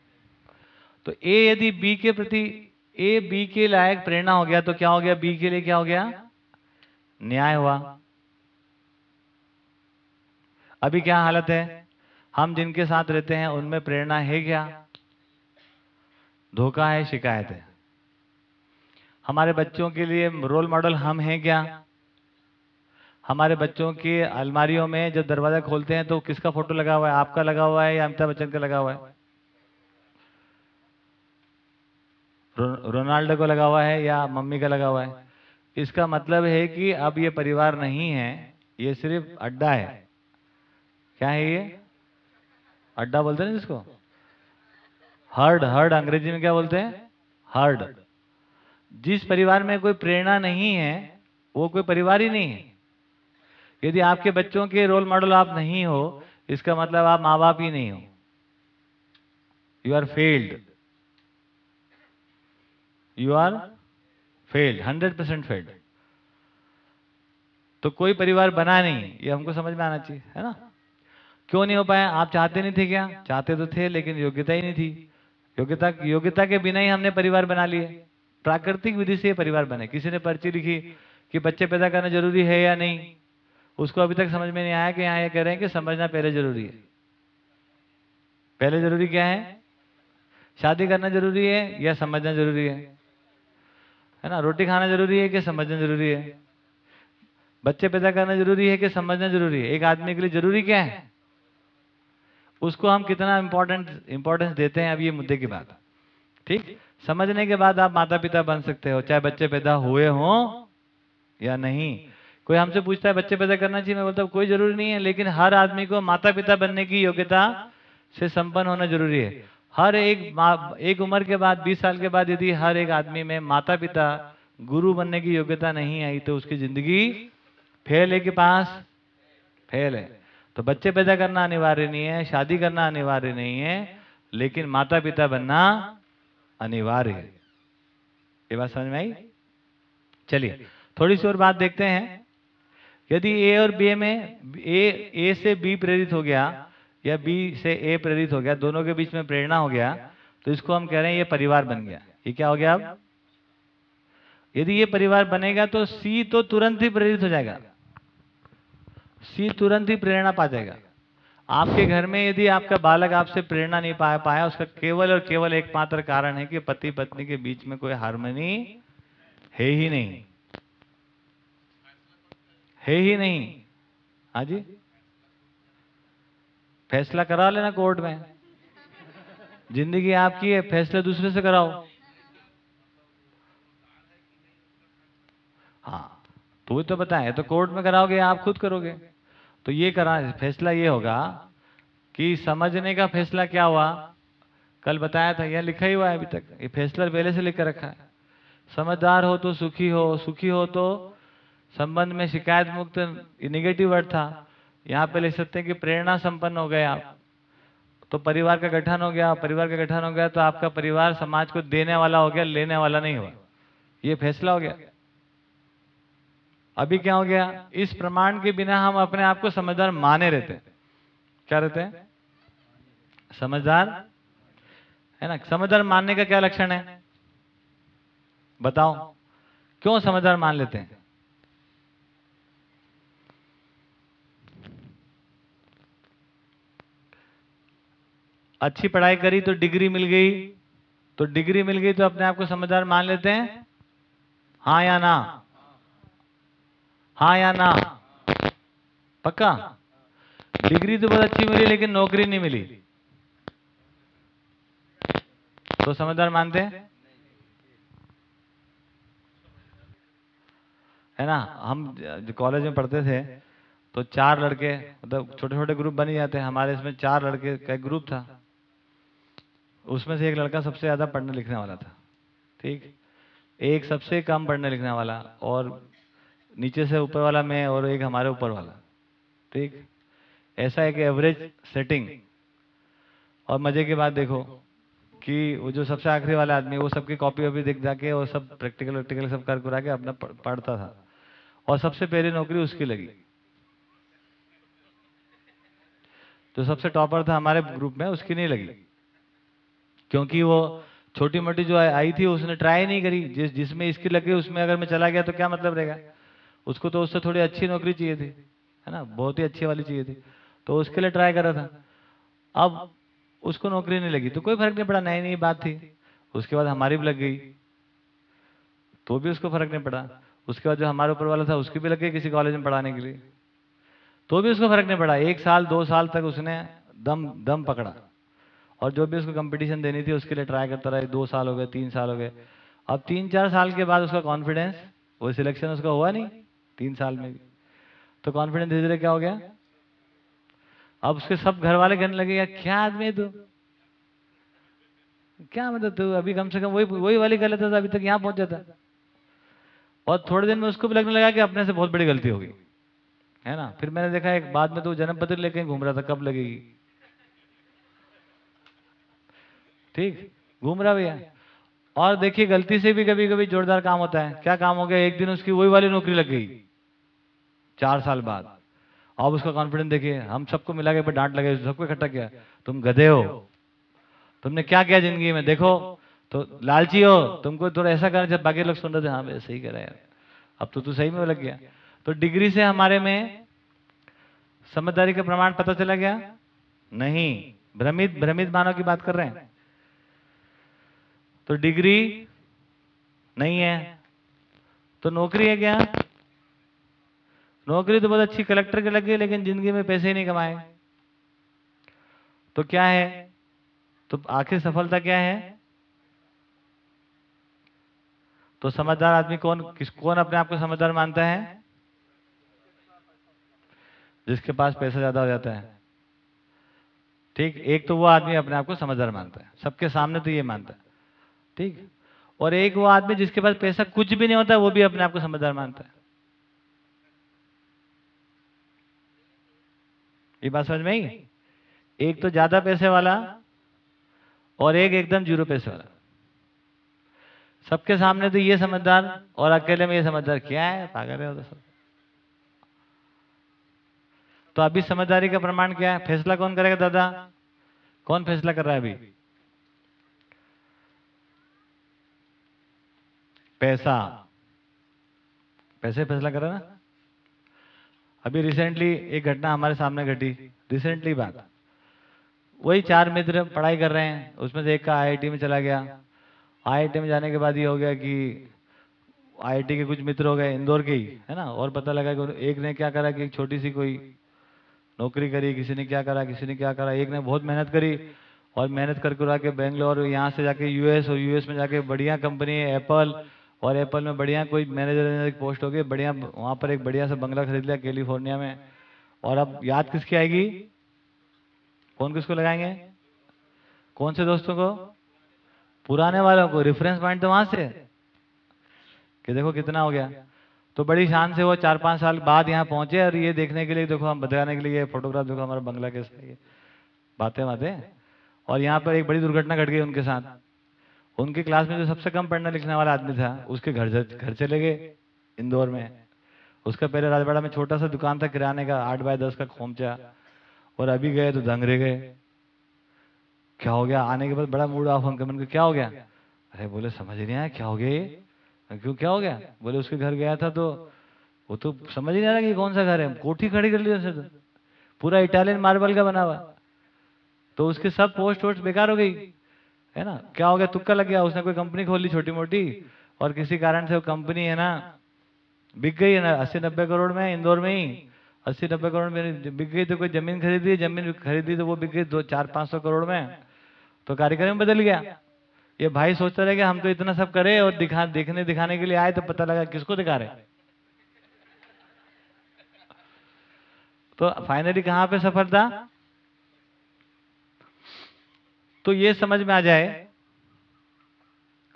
तो ए यदि बी के प्रति ए बी के लायक प्रेरणा हो गया तो क्या हो गया? बी के लिए क्या हो गया? न्याय हुआ। अभी क्या हालत है? हम जिनके साथ रहते हैं, उनमें प्रेरणा है क्या? धोखा है, शिकायत है। हमारे बच्चों के लिए रोल मॉडल हम हैं क्या? हमारे बच्चों की अलमारियों में जब दरवाज़ा खोलते हैं तो किसका फ़ोटो लगा हुआ है? आपका लगा हुआ है या अमिताभ बच्चन का लगा हुआ है रो, रोनाल्डो को लगा हुआ है या मम्मी का लगा हुआ है? इसका मतलब है कि अब ये परिवार नहीं है, ये सिर्फ़ अड्डा है। क्या है ये? अड्डा बोलते हैं जिसको? हर्ड हर्ड, अंग्रेज़ी में क्या बोलते हैं? हर्ड। जिस परिवार में कोई प्रेरणा नहीं है, वो कोई परिवार ही नहीं है। यदि आपके बच्चों के रोल मॉडल आप नहीं हो, इसका मतलब आप माँ बाप ही नहीं हो। You are failed you are failed hundred percent failed तो कोई परिवार बना नहीं, ये हमको समझ में आना चाहिए, है ना? क्यों नहीं हो पाया? आप चाहते नहीं थे क्या? चाहते तो थे, लेकिन योग्यता ही नहीं थी। योग्यता योग्यता के बिना ही हमने परिवार बना लिए। प्राकृतिक विधि से परिवार बने। किसी ने पर्ची लिखी कि बच्चे पैदा करना ज़रूरी है या नहीं? उसको अभी तक समझ में नहीं आया कि यहाँ ये कह रहे हैं कि समझना पहले ज़रूरी है। पहले ज़रूरी क्या है? शादी करना ज़रूरी है या समझना ज़रूरी है? है ना? रोटी खाना ज़रूरी है कि समझना ज़रूरी है? बच्चे पैदा करना ज़रूरी है कि समझना ज़रूरी है? एक आदमी के लिए ज़रूरी क्या है? उसको हम कितना इम्पोर्टेंट इम्पोर्टेंस देते हैं अब ये मुद्दे की बात। ठीक? समझने के बाद आप माता पिता बन सकते हो, चाहे बच्चे पैदा हुए हों या नहीं। कोई हमसे पूछता है, बच्चे पैदा करना चाहिए? मैं बोलता हूँ, कोई ज़रूरी नहीं है, लेकिन हर आदमी को माता पिता बनने की योग्यता से संपन्न होना ज़रूरी है। हर एक एक उम्र के बाद, बीस साल के बाद यदि हर एक आदमी में माता पिता गुरु बनने की योग्यता नहीं आई तो उसकी ज़िंदगी फेल है के पास? फेल है। तो बच्चे पैदा करना अनिवार्य नहीं है, शादी करना अनिवार्य नहीं है, लेकिन माता पिता बनना अनिवार्य है। ये बात समझ में आई? चलिए, थोड़ी सी और बात देखते हैं। यदि ए और बी में ए ए से बी प्रेरित हो गया या बी से ए प्रेरित हो गया, दोनों के बीच में प्रेरणा हो गया तो इसको हम कह रहे हैं ये परिवार बन गया। ये क्या हो गया अब? यदि ये परिवार बनेगा तो सी तो तुरंत ही प्रेरित हो जाएगा। सी तुरंत ही प्रेरणा पा जाएगा। आपके घर में यदि आपका बालक आपसे प्रेरणा नहीं पा पाया, उसका केवल और केवल एकमात्र कारण है कि पति पत्नी के बीच में कोई हारमोनी है ही नहीं। है ही नहीं। हाँ जी? फैसला करा लेना कोर्ट में। ज़िंदगी आपकी है, फैसले दूसरे से कराओ। हाँ तो वही तो बताएँ तो कोर्ट में कराओगे, आप खुद करोगे। तो ये करा, फैसला ये होगा कि समझने का फैसला क्या हुआ? कल बताया था, यह लिखा ही हुआ है अभी तक, ये फैसला पहले से लिख कर रखा है। समझदार हो तो सुखी हो सुखी हो तो संबंध में शिकायत मुक्त निगेटिव वर्ड था। यहाँ पे ले सकते हैं कि प्रेरणा संपन्न हो गए आप। तो परिवार का गठन हो गया, परिवार का गठन हो गया तो आपका परिवार समाज को देने वाला हो गया, लेने वाला नहीं हुआ। ये फैसला हो गया। अभी क्या हो गया? इस प्रमाण के बिना हम अपने आप को समझदार माने रहते क्या रहते हैं? समझदार? है ना? समझदार मानने का क्या लक्षण है? बताओ। क्यों समझदार मान लेते हैं? अच्छी पढ़ाई करी तो डिग्री मिल गई। तो डिग्री मिल गई तो अपने आप को समझदार मान लेते हैं। हाँ या ना? हाँ या ना? पक्का? डिग्री तो बहुत अच्छी मिली लेकिन नौकरी नहीं मिली। तो समझदार मानते हैं? है ना? हम जो, कॉलेज में पढ़ते थे तो चार लड़के मतलब छोटे छोटे ग्रुप बन जाते हैं। हमारे इसमें चार लड़के का ग्रुप था। उसमें से एक लड़का सबसे ज़्यादा पढ़ने लिखने वाला था, ठीक? एक सबसे कम पढ़ने लिखने वाला और नीचे से ऊपर वाला मैं और एक हमारे ऊपर वाला, ठीक? ऐसा एक एवरेज सेटिंग और मज़े की बात देखो कि वो जो सबसे आखिरी वाला आदमी वो सबकी कॉपी वॉपी देख जाके और सब प्रैक्टिकल वैक्टिकल सब कर कुरा के अपना पढ़ता था। और सबसे पहली नौकरी उसकी लगी। जो सबसे टॉपर था हमारे ग्रुप में, उसकी नहीं लगी। क्योंकि वो छोटी मोटी जो आई थी, उसने ट्राई नहीं करी। जिस, जिसमें इसकी लग उसमें अगर मैं चला गया तो क्या मतलब रहेगा? उसको तो उससे थोड़ी अच्छी नौकरी चाहिए थी, है ना? बहुत ही अच्छी वाली चाहिए थी। तो उसके लिए ट्राई करा था। अब उसको नौकरी नहीं लगी तो कोई फ़र्क नहीं पड़ा, नई नई बात थी। उसके बाद हमारी भी लग गई तो भी उसको फ़र्क नहीं पड़ा। उसके बाद जो हमारे ऊपर वाला था, उसकी भी लग गई किसी कॉलेज में पढ़ाने के लिए। तो भी उसको फ़र्क नहीं पड़ा। एक साल, दो साल तक उसने दम दम पकड़ा। और जो भी उसको कंपटीशन देनी थी, उसके लिए ट्राई करता रहा। दो साल हो गए, तीन साल हो गए। अब तीन, चार साल के बाद उसका कॉन्फिडेंस वो सिलेक्शन उसका हुआ नहीं, तीन साल में तो कॉन्फिडेंस धीरे धीरे क्या हो गया? अब उसके सब घर वाले कहने लगे क्या आदमी है तू? क्या मतलब तू? अभी कम से कम वही वही वाली कर लेता था अभी तक यहाँ पहुँच जाता। और थोड़े दिन में उसको भी लगने लगा कि अपने से बहुत बड़ी गलती होगी है ना? फिर मैंने देखा, एक बाद में तो जन्म पत्र लेके घूम रहा था, कब लगेगी? ठीक? घूम रहा भैया और देखिए, गलती से भी कभी कभी जोरदार काम होता है। क्या काम हो गया? एक दिन उसकी वही वाली नौकरी लग गई। चार साल बाद। अब उसका कॉन्फिडेंस देखिए, हम सबको मिला के डांट लगे, सबको इकट्ठा किया। तुम गधे हो। तुमने क्या किया ज़िंदगी में? देखो तो लालची हो। तुमको थोड़ा ऐसा करना चाहिए। बाकी लोग सुन रहे थे हाँ भाई सही रहा है अब तो तू सही में लग गया। तो डिग्री से हमारे में समझदारी का प्रमाण पता चला गया? नहीं। भ्रमित भ्रमित मानव की बात कर रहे हैं? तो डिग्री नहीं है। तो नौकरी है क्या? नौकरी तो बहुत अच्छी कलेक्टर के लग गई, लेकिन ज़िंदगी में पैसे ही नहीं कमाए। तो क्या है? तो आखिर सफलता क्या है? तो समझदार आदमी कौन, किस, कौन अपने आप को समझदार मानता है? जिसके पास पैसा ज़्यादा हो जाता है। ठीक, एक तो वो आदमी अपने आप को समझदार मानता है। सबके सामने तो ये मानता है। ठीक? और एक वो आदमी जिसके पास पैसा कुछ भी नहीं होता, वो भी अपने आप को समझदार मानता है। ये बात समझ में आई? एक तो ज़्यादा पैसे वाला और एक एकदम ज़ीरो पैसे वाला। सबके सामने तो ये समझदार और अकेले में ये समझदार क्या है? पागल है तो सब। तो अभी समझदारी का प्रमाण क्या है? फैसला कौन करेगा दादा? कौन फैसला कर रहा है अभी? पैसा। पैसे फैसला कर ना? अभी रिसेंटली एक घटना हमारे सामने घटी। रिसेंटली बात। वही चार मित्र पढ़ाई कर रहे हैं। उसमें से एक का आईआईटी में चला गया। आईआईटी में जाने के बाद ये हो गया कि आईआईटी के कुछ मित्र हो गए इंदौर के ही, है ना? और पता लगा कि एक ने क्या करा कि एक छोटी सी कोई नौकरी करी, किसी ने क्या करा, किसी ने क्या करा। एक ने बहुत मेहनत करी और मेहनत कर कर आके बेंगलोर यहाँ से जाके यूएस और यूएस में जाके बढ़िया कंपनी एप्पल और एप्पल में बढ़िया कोई मैनेजर की पोस्ट हो गई, बढ़िया, वहाँ पर एक बढ़िया सा बंगला खरीद लिया कैलिफ़ोर्निया में। और अब याद किसकी आएगी? कौन किसको लगाएँगे? कौन से दोस्तों को? पुराने वालों को। रेफरेंस पॉइंट तो वहाँ से। कि देखो कितना हो गया। तो बड़ी शान से वो चार पाँच साल बाद यहाँ पहुँचे और ये देखने के लिए देखो हम बताने के लिए फोटोग्राफ देखो हमारा बंगला कैसा है। बातें बातें। और यहाँ पर एक बड़ी दुर्घटना घट गई उनके साथ। उनकी क्लास में जो सबसे कम पढ़ने लिखने वाला आदमी था, उसके घर घर चले गए इंदौर में। उसका पहले राजवाड़ा में छोटा सा दुकान था, किराने का, आठ बाय दस का खोमचा। और अभी गए तो धंगरे गए। क्या हो गया? आने के बाद बड़ा मूड ऑफ़ उनका मैंने क्या हो गया? अरे बोले, समझ नहीं आया, क्या हो गया क्यों, क्या हो गया? बोले, उसके घर गया था तो वो तो समझ नहीं आ रहा कि कौन सा घर है। कोठी खड़ी कर ली उसने तो। पूरा इटालियन मार्बल का बना हुआ। तो उसके सब पोस्ट वोस्ट बेकार हो गई। है ना? क्या हो गया? तुक्का लग गया। उसने कोई कंपनी खोल ली छोटी मोटी और किसी कारण से वो कंपनी है ना, बिक गई है ना? अस्सी नब्बे करोड़ में, इंदौर में ही। अस्सी नब्बे करोड़ में बिक गई तो कोई ज़मीन खरीदी ज़मीन खरीदी तो वो बिक गई दो, चार, पाँच सौ करोड़ में। तो कार्यक्रम बदल गया। ये भाई सोचता रहे कि हम तो इतना सब करे और दिखा, देखने, दिखाने के लिए आए तो पता लगा किसको दिखा रहे। तो फाइनली कहाँ पे सफलता तो ये समझ में आ जाए।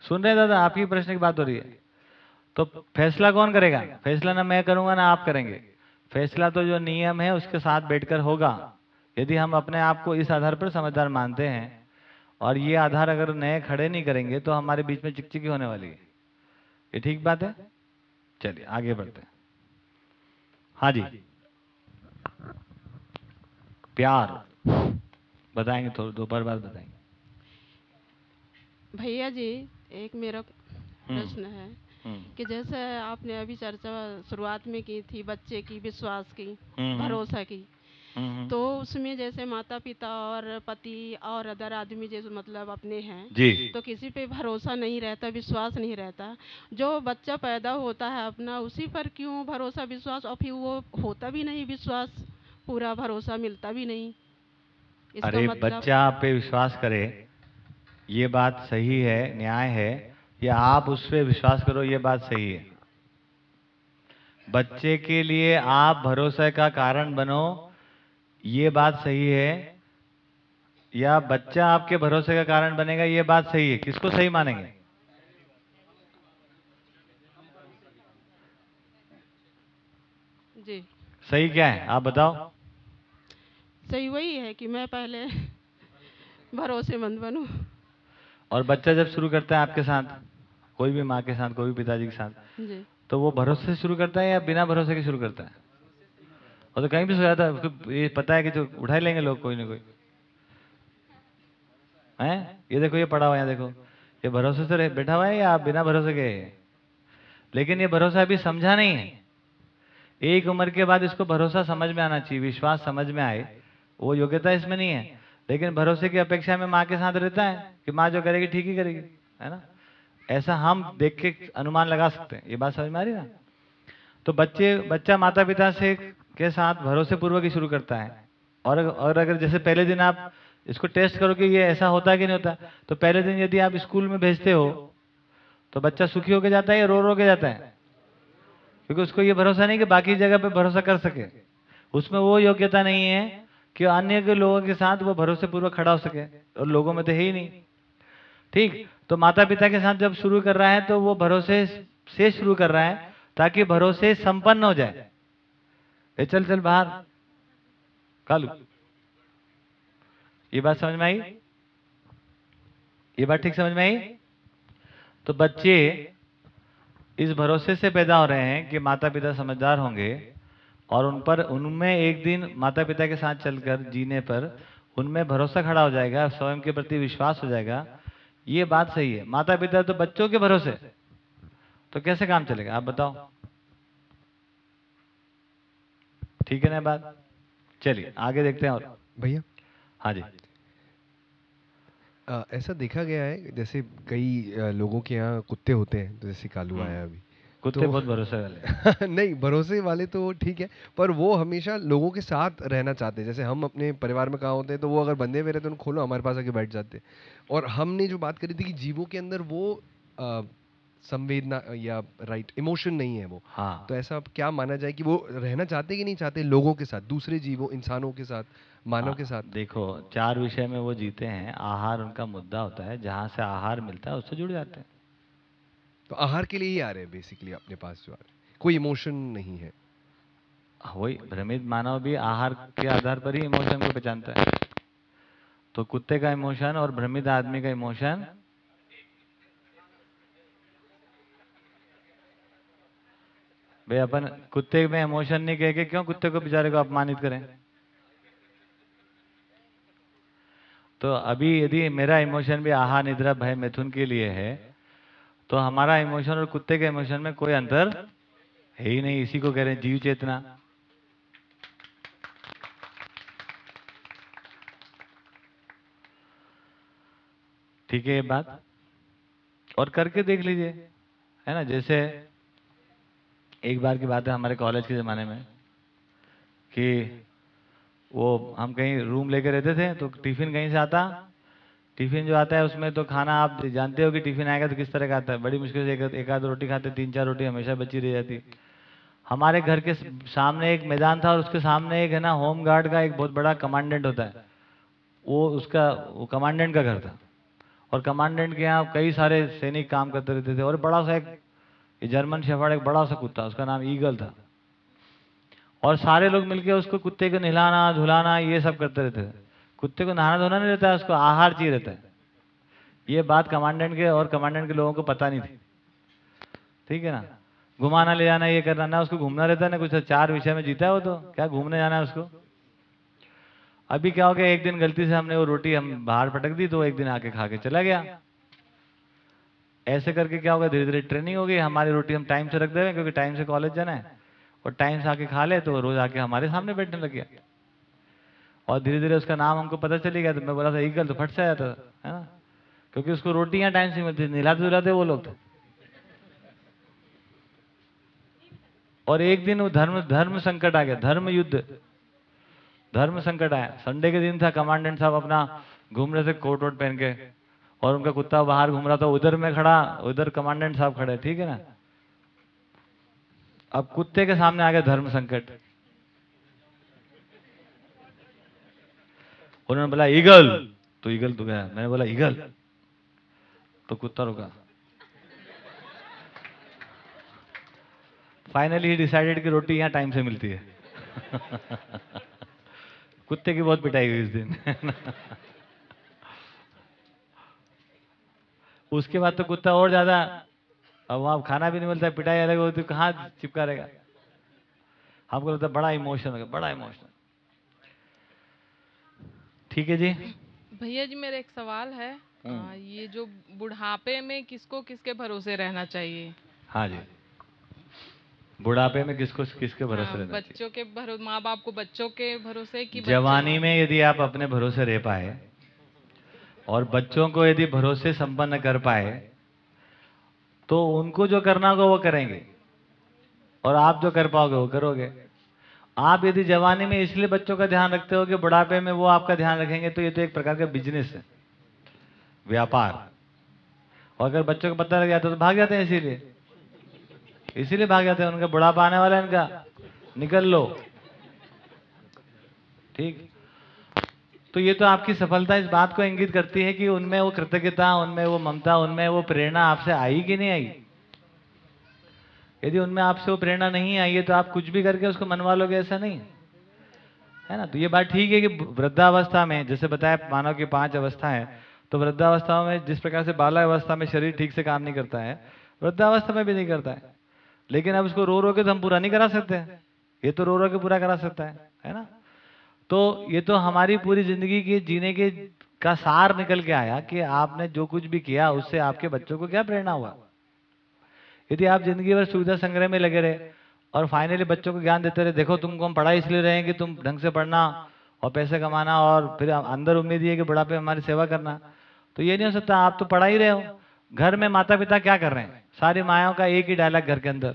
सुन रहे दादा, आपकी प्रश्न की बात हो रही है। तो फैसला कौन करेगा? फैसला ना मैं करूँगा, ना आप करेंगे। फैसला तो जो नियम है, उसके साथ बैठकर होगा। यदि हम अपने आप को इस आधार पर समझदार मानते हैं, और ये आधार अगर नए खड़े नहीं करेंगे तो हमारे बीच में चिकचिकी होने वाली है। ये ठीक बात है? चलिए, आगे बढ़ते हैं। हाँ जी। प्यार। बताएँगे थोड़ी दोपहर बाद बताएँगे। भैया जी एक मेरा प्रश्न है हम्म, कि जैसे आपने अभी चर्चा शुरुआत में की थी बच्चे की विश्वास की हम्म, भरोसा की हम्म, हम्म, तो उसमें जैसे माता पिता और पति और अदर आदमी जैसे मतलब अपने हैं जी। तो किसी पे भरोसा नहीं रहता विश्वास नहीं रहता। जो बच्चा पैदा होता है अपना उसी पर क्यों भरोसा विश्वास? और फिर वो होता भी नहीं विश्वास पूरा भरोसा मिलता भी नहीं। इसका अरे मतलब बच्चा आप पे विश्वास करे ये बात सही है न्याय है या आप उस पर विश्वास करो ये बात सही है। बच्चे के लिए आप भरोसे का कारण बनो ये बात सही है। या बच्चा आपके भरोसे का कारण बनेगा ये बात सही है। किसको सही मानेंगे? जी। सही क्या है? आप बताओ। सही वही है कि मैं पहले भरोसेमंद बनूं। और बच्चा जब शुरू करता है आपके साथ कोई भी माँ के साथ कोई भी पिताजी के साथ जी। तो वो भरोसे से शुरू करता है या बिना भरोसे के शुरू करता है? और तो कहीं भी सो जाता है उसको ये पता है कि जो उठा लेंगे लोग कोई ना कोई। हैं? ये देखो ये पड़ा हुआ है देखो। ये भरोसे से बैठा हुआ है या आप बिना भरोसे के? लेकिन ये भरोसा अभी समझा नहीं है। एक उम्र के बाद इसको भरोसा समझ में आना चाहिए विश्वास समझ में आए वो योग्यता इसमें नहीं है। लेकिन भरोसे की अपेक्षा में माँ के साथ रहता है कि माँ जो करेगी, ठीक ही करेगी, है ना? ऐसा हम देख के अनुमान लगा सकते हैं। ये बात समझ में आ रही ना? तो बच्चे, बच्चा माता पिता से के साथ भरोसे पूर्वक ही शुरू करता है। और और अगर जैसे पहले दिन आप इसको टेस्ट करो कि ये ऐसा होता है कि नहीं होता तो पहले दिन यदि आप स्कूल में भेजते हो तो बच्चा सुखी होके जाता है या रो रो के जाता है? क्योंकि उसको ये भरोसा नहीं कि बाकी जगह पे भरोसा कर सके। उसमें वो योग्यता नहीं है कि अन्य के लोगों के साथ वो भरोसे पूर्वक खड़ा हो सके और लोगों में तो है ही नहीं। ठीक? तो माता पिता के साथ जब शुरू कर रहा है तो वो भरोसे से शुरू कर रहा है ताकि भरोसे संपन्न हो जाए। ए, चल चल बाहर। कालू। ये बात समझ में आई? ये बात ठीक समझ में आई? तो बच्चे इस भरोसे से पैदा हो रहे हैं कि माता पिता समझदार होंगे और उन पर उनमें एक दिन माता पिता के साथ चलकर जीने पर उनमें भरोसा खड़ा हो जाएगा स्वयं के प्रति विश्वास हो जाएगा। ये बात सही है। माता पिता तो बच्चों के भरोसे। तो कैसे काम चलेगा? आप बताओ। ठीक है ना बात? चलिए आगे देखते हैं और। भैया? हाँ जी। अ, ऐसा देखा गया है जैसे कई लोगों के यहाँ कुत्ते होते हैं जैसे कालू आया अभी। कुत्ते तो- बहुत भरोसे वाले नहीं भरोसे वाले तो ठीक है पर वो हमेशा लोगों के साथ रहना चाहते हैं। जैसे हम अपने परिवार में कहाँ होते हैं तो वो अगर बंधे हुए रहते हैं खोलो हमारे पास आके बैठ जाते और हमने जो बात करी थी कि जीवों के अंदर वो संवेदना या राइट इमोशन नहीं है वो। हाँ। तो ऐसा क्या माना जाए कि वो रहना चाहते कि नहीं चाहते लोगों के साथ दूसरे जीवों इंसानों के साथ मानव के साथ? देखो चार विषय में वो जीते हैं। आहार उनका मुद्दा होता है। जहाँ से आहार मिलता है उससे जुड़ जाते हैं। तो आहार के लिए ही आ रहे हैं बेसिकली अपने पास जो आ रहे हैं। कोई इमोशन नहीं है। वही भ्रमित मानव भी आहार के आधार पर ही इमोशन को पहचानता है। तो कुत्ते का इमोशन और भ्रमित आदमी का इमोशन भाई, अपन कुत्ते में इमोशन नहीं कह के क्यों कुत्ते को बेचारे को अपमानित करें? तो अभी यदि मेरा इमोशन भी आहार निद्रा भय मिथुन के लिए है तो हमारा इमोशन और कुत्ते के इमोशन में कोई अंतर है ही नहीं, इसी को कह रहे हैं जीव चेतना। ठीक है ये बात? और करके देख लीजिए, है ना? जैसे एक बार की बात है हमारे कॉलेज के ज़माने में कि वो हम कहीं रूम लेके रहते थे तो टिफ़िन कहीं से आता टिफ़िन जो आता है उसमें तो खाना आप जानते हो कि टिफ़िन आएगा तो किस तरह का आता है? बड़ी मुश्किल से एक, एक आध रोटी खाते तीन चार रोटी हमेशा बची रह जाती। हमारे घर के सामने एक मैदान था और उसके सामने एक है ना होम गार्ड का एक बहुत बड़ा कमांडेंट होता है। वो उसका वो कमांडेंट का घर था। और कमांडेंट के यहाँ कई सारे सैनिक काम करते रहते थे और बड़ा सा एक जर्मन शेफर्ड एक बड़ा सा कुत्ता उसका नाम ईगल था। और सारे लोग मिलके उसको कुत्ते को नहलाना धुलाना ये सब करते रहते थे। कुत्ते को नहाना धोना नहीं रहता है उसको आहार चाहिए रहता है। ये बात कमांडेंट के और कमांडेंट के लोगों को पता नहीं थी। ठीक है ना? घुमाना ले जाना, ये करना, ना उसको घूमना रहता है ना कुछ चार विषय में जीता है वो तो। क्या घूमने जाना है उसको? अभी क्या हो गया, एक दिन गलती से हमने वो रोटी हम बाहर पटक दी तो एक दिन आके खा के चला गया। ऐसे करके क्या होगा धीरे धीरे ट्रेनिंग हो गई। हमारी रोटी हम टाइम से रख देंगे क्योंकि टाइम से कॉलेज जाना है। और टाइम से आके खा ले तो रोज आके हमारे सामने बैठने लग गया। और धीरे धीरे उसका नाम हमको पता चली गया तो मैं बोला था ईगल तो फट से आया था है ना? क्योंकि उसको रोटियाँ टाइम से मिलती थी निलाते धुलाते वो लोग तो और एक दिन वो धर्म धर्म संकट आ गया, धर्म युद्ध। धर्म संकट आया। संडे के दिन था, कमांडेंट साहब अपना घूम रहे थे कोट वोट पहन के, और उनका कुत्ता बाहर घूम रहा था, उधर में खड़ा, उधर कमांडेंट साहब खड़े, ठीक है ना? अब कुत्ते के सामने आ गया धर्म संकट। उन्होंने बोला, ईगल। तो ईगल तो गया। मैंने बोला, ईगल। तो कुत्ता रुका। फाइनली ही डिसाइडेड कि रोटी यहाँ टाइम से मिलती है। कुत्ते की बहुत पिटाई हुई उस दिन। उसके बाद तो कुत्ता और ज़्यादा, अब वहाँ खाना भी नहीं मिलता, पिटाई अलग होती तो कहाँ चिपका रहेगा? हमको लगता बड़ा इमोशन होगा, बड़ा इमोशन ठीक है जी? भैया जी मेरा एक सवाल है। आ, ये जो बुढ़ापे में किसको किसके भरोसे रहना चाहिए? हाँ जी। बुढ़ापे में किसको किसके भरोसे हाँ, रहना चाहिए? बच्चों के भरोसे माँ बाप को बच्चों के भरोसे कि जवानी में यदि आप अपने भरोसे रह पाए और बच्चों को यदि भरोसे संपन्न कर पाए तो उनको जो करना होगा वो करेंगे। और आप जो कर पाओगे वो करोगे। आप यदि जवानी में इसलिए बच्चों का ध्यान रखते हो कि बुढ़ापे में वो आपका ध्यान रखेंगे तो ये तो एक प्रकार का बिज़नेस है। व्यापार। और अगर बच्चों को पता लग जाता तो भाग जाते हैं इसीलिए। इसीलिए भाग जाते हैं, उनका बुढ़ापा आने वाला है इनका। निकल लो। ठीक? तो ये तो आपकी सफलता इस बात को इंगित करती है कि उनमें वो कृतज्ञता, उनमें वो ममता, उनमें वो प्रेरणा आपसे आई कि नहीं आई? यदि उनमें आपसे वो प्रेरणा नहीं आई है तो आप कुछ भी करके उसको मनवा लोगे ऐसा नहीं। है ना? तो ये बात ठीक है कि वृद्धावस्था में, जैसे बताया, मानव की पाँच अवस्था है तो वृद्धावस्था में जिस प्रकार से बालावस्था में शरीर ठीक से काम नहीं करता है, वृद्धावस्था में भी नहीं करता है। लेकिन अब उसको रो रो के तो हम पूरा नहीं करा सकते। ये तो रो रो के पूरा करा सकता है है ना? तो ये तो हमारी पूरी ज़िंदगी के जीने के, का सार निकल के आया कि आपने जो कुछ भी किया, उससे आपके बच्चों को क्या प्रेरणा हुआ? यदि आप ज़िंदगी भर सुविधा संग्रह में लगे रहे और फाइनली बच्चों को ज्ञान देते रहे, देखो तुमको हम पढ़ाई इसलिए रहे कि तुम ढंग से पढ़ना और पैसे कमाना और फिर अंदर उम्मीद ये कि बुढ़ापे हमारी सेवा करना। तो ये नहीं हो सकता, आप तो पढ़ा ही रहे हो। घर में माता पिता क्या कर रहे हैं? सारी मायाओं का एक ही डायलॉग घर के अंदर।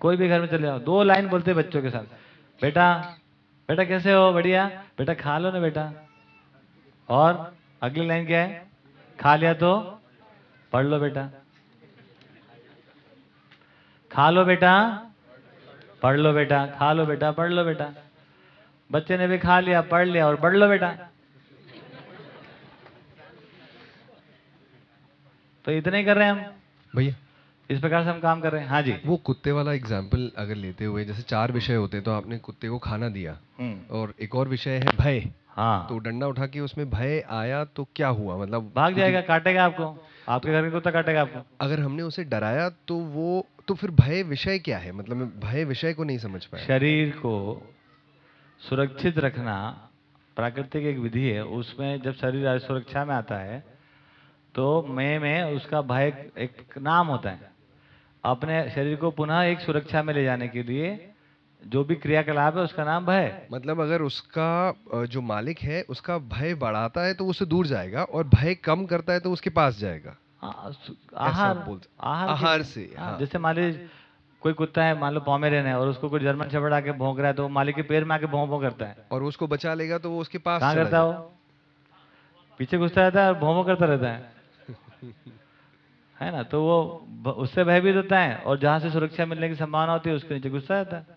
कोई भी घर में चले जाओ दो लाइन बोलते बच्चों के साथ। बेटा बेटा कैसे हो बढ़िया? बेटा खा लो ना बेटा। और अगली लाइन क्या है? खा लिया तो पढ़ लो बेटा। खा लो बेटा पढ़ लो बेटा खा लो बेटा पढ़ लो बेटा। बच्चे ने भी खा लिया पढ़ लिया और पढ़ लो बेटा। तो इतने ही कर रहे हैं हम? भैया। इस प्रकार से हम काम कर रहे हैं। हाँ जी। वो कुत्ते वाला एग्ज़ाम्पल अगर लेते हुए जैसे चार विषय होते हैं तो आपने कुत्ते को खाना दिया। हम्म, और एक और विषय है भय। हाँ। तो डंडा उठा के उसमें भय आया तो क्या हुआ? मतलब भाग जाएगा काटेगा आपको। आपके घर में कुत्ता काटेगा आपको? अगर हमने उसे डराया तो वो तो फिर भय विषय क्या है? मतलब मैं भय विषय को नहीं समझ पाया। शरीर को सुरक्षित रखना प्राकृतिक एक विधि है। उसमें जब शरीर सुरक्षा में आता है तो मैं में उसका भय एक नाम होता है। अपने शरीर को पुनः एक सुरक्षा में ले जाने के लिए जो भी क्रियाकलाप है उसका नाम भय। मतलब अगर उसका जो मालिक है उसका भय बढ़ाता है तो उससे दूर जाएगा और भय कम करता है तो उसके पास जाएगा। हाँ, आहार आहार आहार से हाँ, हाँ। जैसे मान लीजिए कोई कुत्ता है मान लो पॉमेरियन है और उसको कोई जर्मन शेफर्ड आके भौंक रहा है तो वो मालिक के पैर में आके भौं भौं करता है। और उसको बचा लेगा तो वो उसके पास कहाँ करता है वो? पीछे घुसता रहता है और भौं करता रहता है। है ना? तो वो उससे भयभीत होता है और जहाँ से सुरक्षा मिलने की संभावना होती है उसके नीचे घुसता रहता है।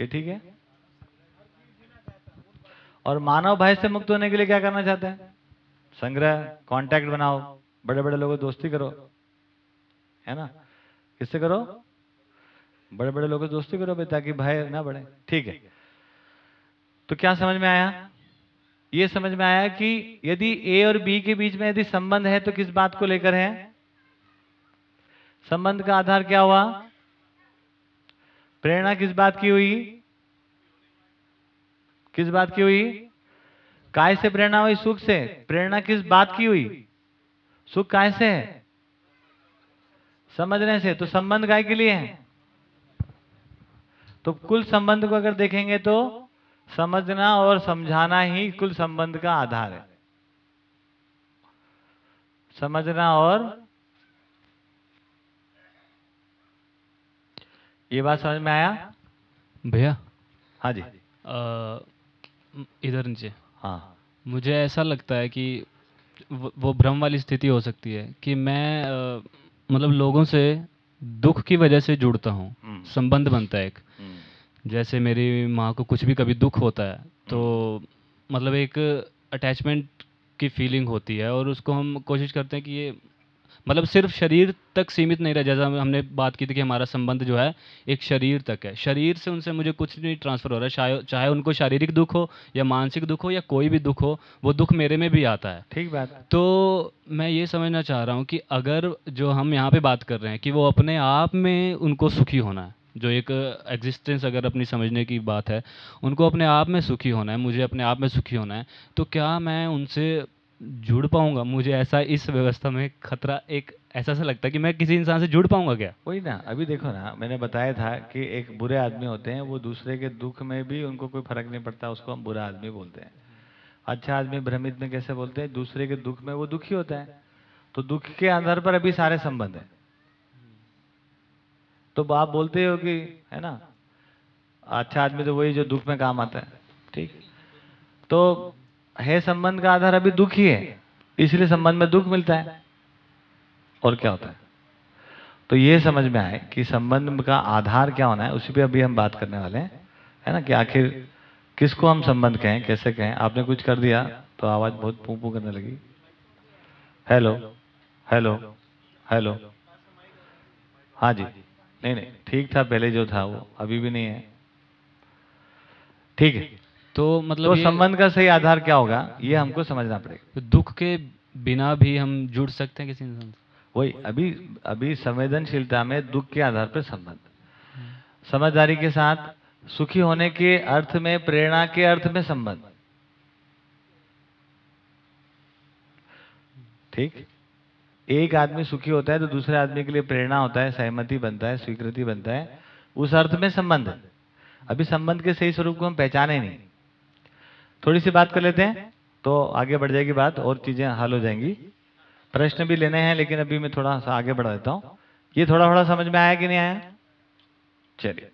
ये ठीक है? और मानव भय से मुक्त होने के लिए क्या करना चाहते हैं? संग्रह कांटेक्ट बनाओ। बड़े बड़े लोगों दोस्ती करो। है ना? किससे करो? बड़े बड़े लोगों दोस्ती करो भाई, ताकि भय ना बढ़े। ठीक है। तो क्या समझ में आया? ये समझ में आया कि यदि ए और बी के बीच में यदि संबंध है तो किस बात को लेकर है? संबंध का आधार क्या हुआ? प्रेरणा किस बात की हुई? किस बात की हुई? काय से प्रेरणा हुई? सुख से। प्रेरणा किस बात की हुई? सुख काय से है? समझने से। तो संबंध काय के लिए है? तो कुल संबंध को अगर देखेंगे तो समझना और समझाना ही कुल संबंध का आधार है। समझना और ये बात समझ में आया? भैया। हाँ जी। अ, इधर नीचे। हाँ मुझे ऐसा लगता है कि वो वो भ्रम वाली स्थिति हो सकती है कि मैं अ, मतलब लोगों से दुख की वजह से जुड़ता हूँ। हम्म। संबंध बनता है एक। हम्म, जैसे मेरी माँ को कुछ भी कभी दुख होता है तो मतलब एक अटैचमेंट की फीलिंग होती है और उसको हम कोशिश करते हैं कि ये मतलब सिर्फ़ शरीर तक सीमित नहीं रह जैसा हमने बात की थी कि हमारा संबंध जो है एक शरीर तक है। शरीर से उनसे मुझे कुछ नहीं ट्रांसफ़र हो रहा है चाहे उनको शारीरिक दुख हो या मानसिक दुख हो या कोई भी दुख हो वो दुख मेरे में भी आता है। ठीक बात है। तो मैं ये समझना चाह रहा हूँ कि अगर जो हम यहाँ पे बात कर रहे हैं कि वो अपने आप में उनको सुखी होना है जो एक एग्जिस्टेंस अगर अपनी समझने की बात है उनको अपने आप में सुखी होना है मुझे अपने आप में सुखी होना है तो क्या मैं उनसे जुड़ पाऊँगा? मुझे ऐसा इस व्यवस्था में खतरा, एक ऐसा सा लगता है कि मैं किसी इंसान से जुड़ पाऊँगा क्या? वही ना, अभी देखो ना, मैंने बताया था कि एक बुरे आदमी होते हैं, वो दूसरे के दुख में भी उनको कोई फ़र्क नहीं पड़ता, उसको हम बुरा आदमी बोलते हैं। अच्छा आदमी भ्रमित में कैसे बोलते हैं? दूसरे के दुख में वो दुखी होता है। तो दुख के आधार पर अभी सारे संबंध है। तो आप बोलते हो कि, है ना अच्छा आदमी तो वही जो दुख में काम आता है, ठीक? तो है संबंध का आधार अभी दुख ही है। इसलिए संबंध में दुख मिलता है। और क्या होता है? तो ये समझ में आए कि संबंध का आधार क्या होना है, उसी पे अभी हम बात करने वाले हैं। है ना कि आखिर किसको हम संबंध कहें, कैसे कहें? आपने कुछ कर दिया तो आवाज़ बहुत पू पू करने लगी। Hello hello hello. हाँ जी। नहीं नहीं, ठीक था, पहले जो था वो अभी भी नहीं है। ठीक है। तो मतलब तो संबंध का सही आधार क्या होगा? ये हमको समझना पड़ेगा। तो दुख के बिना भी हम जुड़ सकते हैं किसी इंसान से? वही अभी अभी संवेदनशीलता में दुख के आधार पर संबंध। समझदारी के साथ सुखी होने के अर्थ में प्रेरणा के अर्थ में संबंध। ठीक? एक आदमी सुखी होता है तो दूसरे आदमी के लिए प्रेरणा होता है सहमति बनता है स्वीकृति बनता है उस अर्थ में संबंध अभी संबंध के सही स्वरूप को हम पहचाने नहीं। थोड़ी सी बात कर लेते हैं तो आगे बढ़ जाएगी बात, और चीज़ें हल हो जाएँगी। प्रश्न भी लेने हैं, लेकिन अभी मैं थोड़ा सा आगे बढ़ा देता हूँ। ये थोड़ा थोड़ा समझ में आया कि नहीं आया? चलिए।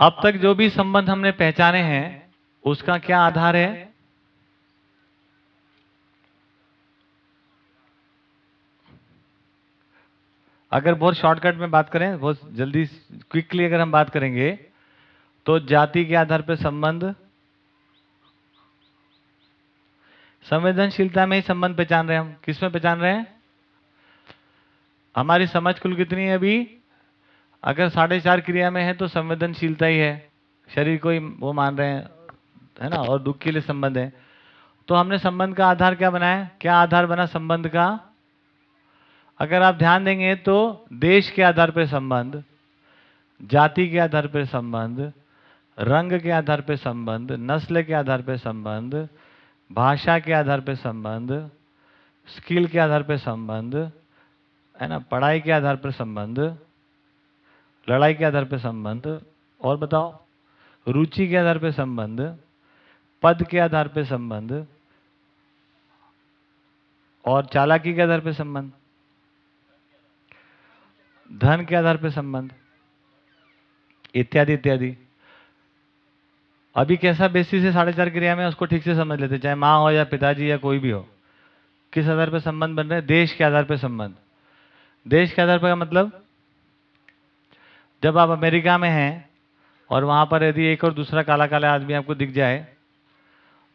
अब तक जो भी संबंध हमने पहचाने हैं, उसका क्या आधार है? अगर बहुत शॉर्टकट में बात करें, बहुत जल्दी, क्विकली अगर हम बात करेंगे तो जाति के आधार पर संबंध संवेदनशीलता में ही संबंध पहचान रहे हैं हम। किसमें पहचान रहे हैं? हमारी समझ कुल कितनी है अभी? अगर साढ़े चार क्रिया में है तो संवेदनशीलता ही है। शरीर को ही वो मान रहे हैं, है ना? और दुख के लिए संबंध है। तो हमने संबंध का आधार क्या बनाया? क्या आधार बना संबंध का? अगर आप ध्यान देंगे तो देश के आधार पर संबंध, जाति के आधार पर संबंध, रंग के आधार पर संबंध, नस्ल के आधार पर संबंध भाषा के आधार पर संबंध, स्किल के आधार पर संबंध, है ना, पढ़ाई के आधार पर संबंध, लड़ाई के आधार पर संबंध, और बताओ, रुचि के आधार पर संबंध, पद के आधार पर संबंध, और चालाकी के आधार पर संबंध, धन के आधार पर संबंध, इत्यादि इत्यादि। अभी कैसा बेसिस है साढ़े चार क्रिया में उसको ठीक से समझ लेते चाहे माँ हो या पिताजी या कोई भी हो। किस आधार पर संबंध बन रहे हैं? देश के आधार पर संबंध। देश के आधार पर मतलब? जब आप अमेरिका में हैं और वहाँ पर यदि एक और दूसरा काला काला आदमी आपको दिख जाए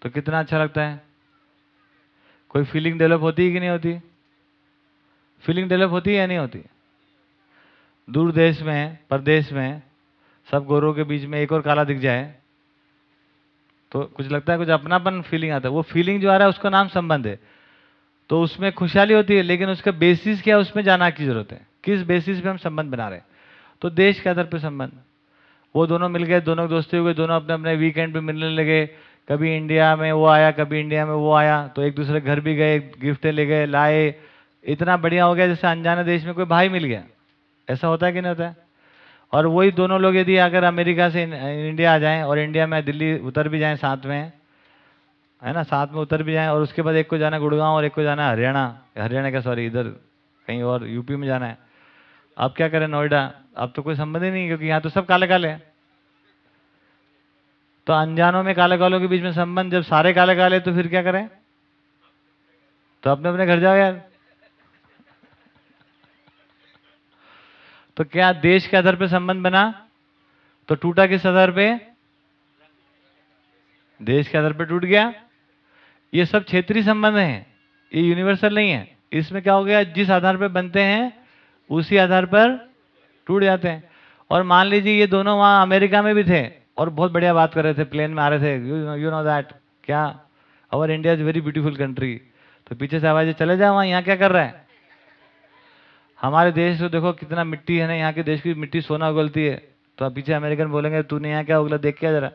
तो कितना अच्छा लगता है? कोई फीलिंग डेवलप होती है कि नहीं होती? फीलिंग डेवलप होती है या नहीं होती? दूर देश में परदेश में सब गोरों के बीच में एक और काला दिख जाए तो कुछ लगता है कुछ अपनापन फीलिंग आता है। वो फीलिंग जो आ रहा है, उसका नाम संबंध है। तो उसमें खुशहाली होती है, लेकिन उसका बेसिस क्या है, उसमें जाना की ज़रूरत है। किस बेसिस पे हम संबंध बना रहे हैं? तो देश के आधार पर संबंध। वो दोनों मिल गए, दोनों दोस्ती हो गए दोनों अपने अपने वीकेंड पे मिलने लगे। कभी इंडिया में वो आया, कभी इंडिया में वो आया। तो एक दूसरे घर भी गए, गिफ्टें ले गए, लाए। इतना बढ़िया हो गया, जैसे अनजाने देश में कोई भाई मिल गया। ऐसा होता है कि नहीं होता है? और वही दोनों लोग यदि अगर अमेरिका से इंडिया आ जाएँ और इंडिया में दिल्ली उतर भी जाएँ साथ में, है ना, साथ में उतर भी जाएँ और उसके बाद एक को जाना गुड़गांव और एक को जाना हरियाणा हरियाणा का सॉरी इधर कहीं और यूपी में जाना है। अब क्या करें नोएडा? अब तो कोई संबंध ही नहीं क्योंकि यहाँ तो सब काले काले हैं। तो अनजानों में काले कालों के बीच में संबंध, जब सारे काले काले तो फिर क्या करें? तो अपने अपने घर जाओ यार। तो क्या देश के आधार पे संबंध बना? तो टूटा किस आधार पे? देश के आधार पे टूट गया। ये सब क्षेत्रीय संबंध हैं। ये यूनिवर्सल नहीं है। इसमें क्या हो गया? जिस आधार पे बनते हैं, उसी आधार पर टूट जाते हैं। और मान लीजिए ये दोनों वहाँ अमेरिका में भी थे और बहुत बढ़िया बात कर रहे थे, प्लेन में आ रहे थे। यू नो दैट क्या? Our India is very beautiful country तो पीछे से आवाज़ चले जाओ वहाँ। यहाँ क्या कर रहा है? हमारे देश को देखो कितना मिट्टी है ना, यहाँ के देश की मिट्टी सोना उगलती है। तो आप पीछे अमेरिकन बोलेंगे, तूने यहाँ क्या उगला, देख क्या जरा।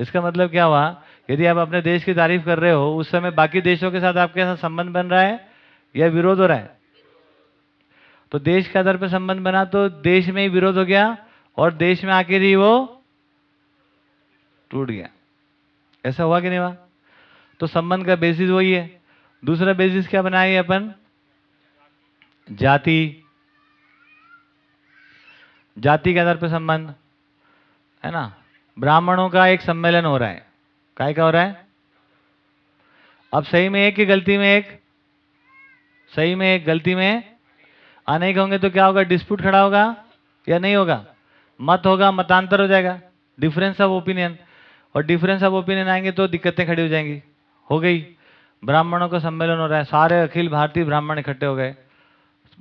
इसका मतलब क्या हुआ? यदि आप अपने देश की तारीफ़ कर रहे हो, उस समय बाकी देशों के साथ आपके साथ संबंध बन रहा है या विरोध हो रहा है? तो देश के आधार पर संबंध बना तो देश में ही विरोध हो गया और देश में आके ही वो टूट गया। ऐसा हुआ कि नहीं हुआ? तो संबंध का बेसिस वही है। दूसरा बेसिस क्या बनाएँगे अपन? जाति जाति के आधार पर संबंध, है ना? ब्राह्मणों का एक सम्मेलन हो रहा है। काय का हो रहा है? अब सही में एक की गलती में एक, सही में एक, गलती में अनेक होंगे तो क्या होगा? डिस्प्यूट खड़ा होगा या नहीं होगा? मत होगा, मतांतर हो जाएगा। डिफरेंस ऑफ़ ओपिनियन और डिफरेंस ऑफ़ ओपिनियन आएँगे तो दिक्कतें खड़ी हो जाएँगी। हो गई। ब्राह्मणों का सम्मेलन हो रहा है। सारे अखिल भारतीय ब्राह्मण इकट्ठे हो गए।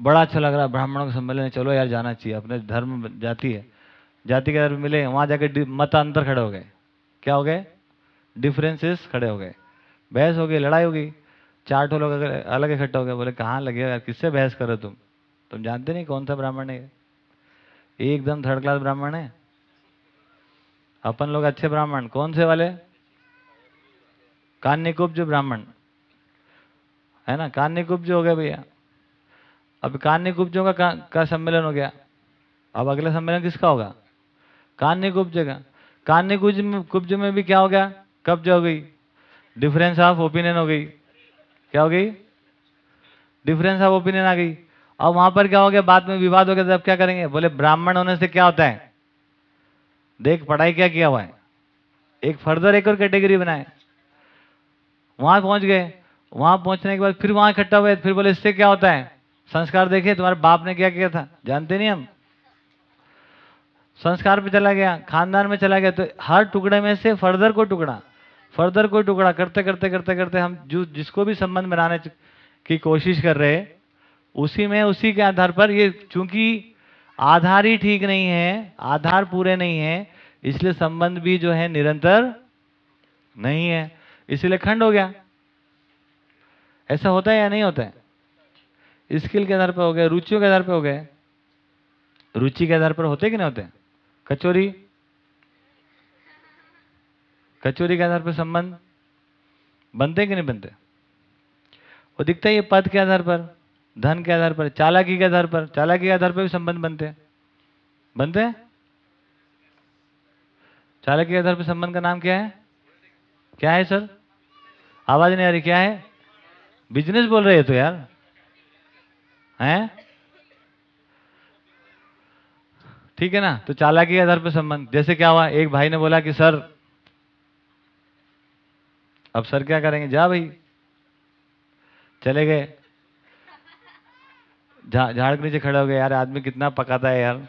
बड़ा अच्छा लग रहा है, ब्राह्मणों का सम्मेलन है चलो यार जाना चाहिए, अपने धर्म जाति है। जाति के धर्म मिले, वहाँ जाके मत अंतर खड़े हो गए। क्या हो गए? डिफरेंसेस खड़े हो गए। बहस हो गई, लड़ाई हो गई। चार ठो लोग अगर अलग इकट्ठा हो गए, बोले, कहाँ लगे यार? किससे बहस करो तुम? तुम जानते नहीं कौन सा ब्राह्मण है एकदम थर्ड क्लास ब्राह्मण है। अपन लोग अच्छे ब्राह्मण। कौन से वाले? कान्यकुब्ज ब्राह्मण। है ना? कान्यकुब्ज हो गए भैया। अब कान्यकुब्जों का, का का सम्मेलन हो गया। अब अगला सम्मेलन किसका होगा? कान्यकुब्ज का। कान्यकुब्ज में कुब्ज में भी क्या हो गया? कब्ज हो गई। डिफरेंस ऑफ़ ओपिनियन हो गई। क्या हो गई? डिफरेंस ऑफ़ ओपिनियन आ गई। अब वहाँ पर क्या हो गया? बाद में विवाद हो गया तब क्या करेंगे? बोले ब्राह्मण होने से क्या होता है? देख पढ़ाई क्या किया हुआ है? एक फर्दर एक और कैटेगरी बनाए। वहाँ पहुँच गए। वहाँ पहुँचने के बाद फिर वहाँ इकट्ठा हुए। फिर बोले इससे क्या होता है? संस्कार देखे तुम्हारे बाप ने क्या किया था? जानते नहीं हम? संस्कार पे चला गया, खानदान में चला गया तो हर टुकड़े में से फर्दर को टुकड़ा, फर्दर कोई टुकड़ा करते करते करते करते हम जो, जिसको भी संबंध बनाने की कोशिश कर रहे, उसी में, उसी के आधार पर ये, चूँकि आधार ही ठीक नहीं है, आधार पूरे नहीं है, इसलिए संबंध भी जो है निरंतर नहीं है, इसलिए खंड हो गया। ऐसा होता है या नहीं होता है? स्किल के आधार पर हो गए, रुचियों के आधार पर हो गए। रुचि के आधार पर होते कि नहीं होते? कचोरी? कचोरी के आधार पर संबंध? बनते कि नहीं बनते? वो दिखता है ये पद के आधार पर, धन के आधार पर, चालाकी के आधार पर, चालाकी के आधार पर भी संबंध बनते। बनते? चालाकी के आधार पर संबंध का नाम क्या है? क्या है, सर? आवाज़ नहीं आ रही, क्या है? बिज़नेस बोल रहे हैं तो यार। हैं? ठीक है ना? तो चालाकी के आधार पर संबंध। जैसे क्या हुआ, एक भाई ने बोला कि, सर, अब सर क्या करेंगे? जा भाई। चले गए। झाड़ के नीचे खड़े हो गए। यार, आदमी कितना पकाता है यार।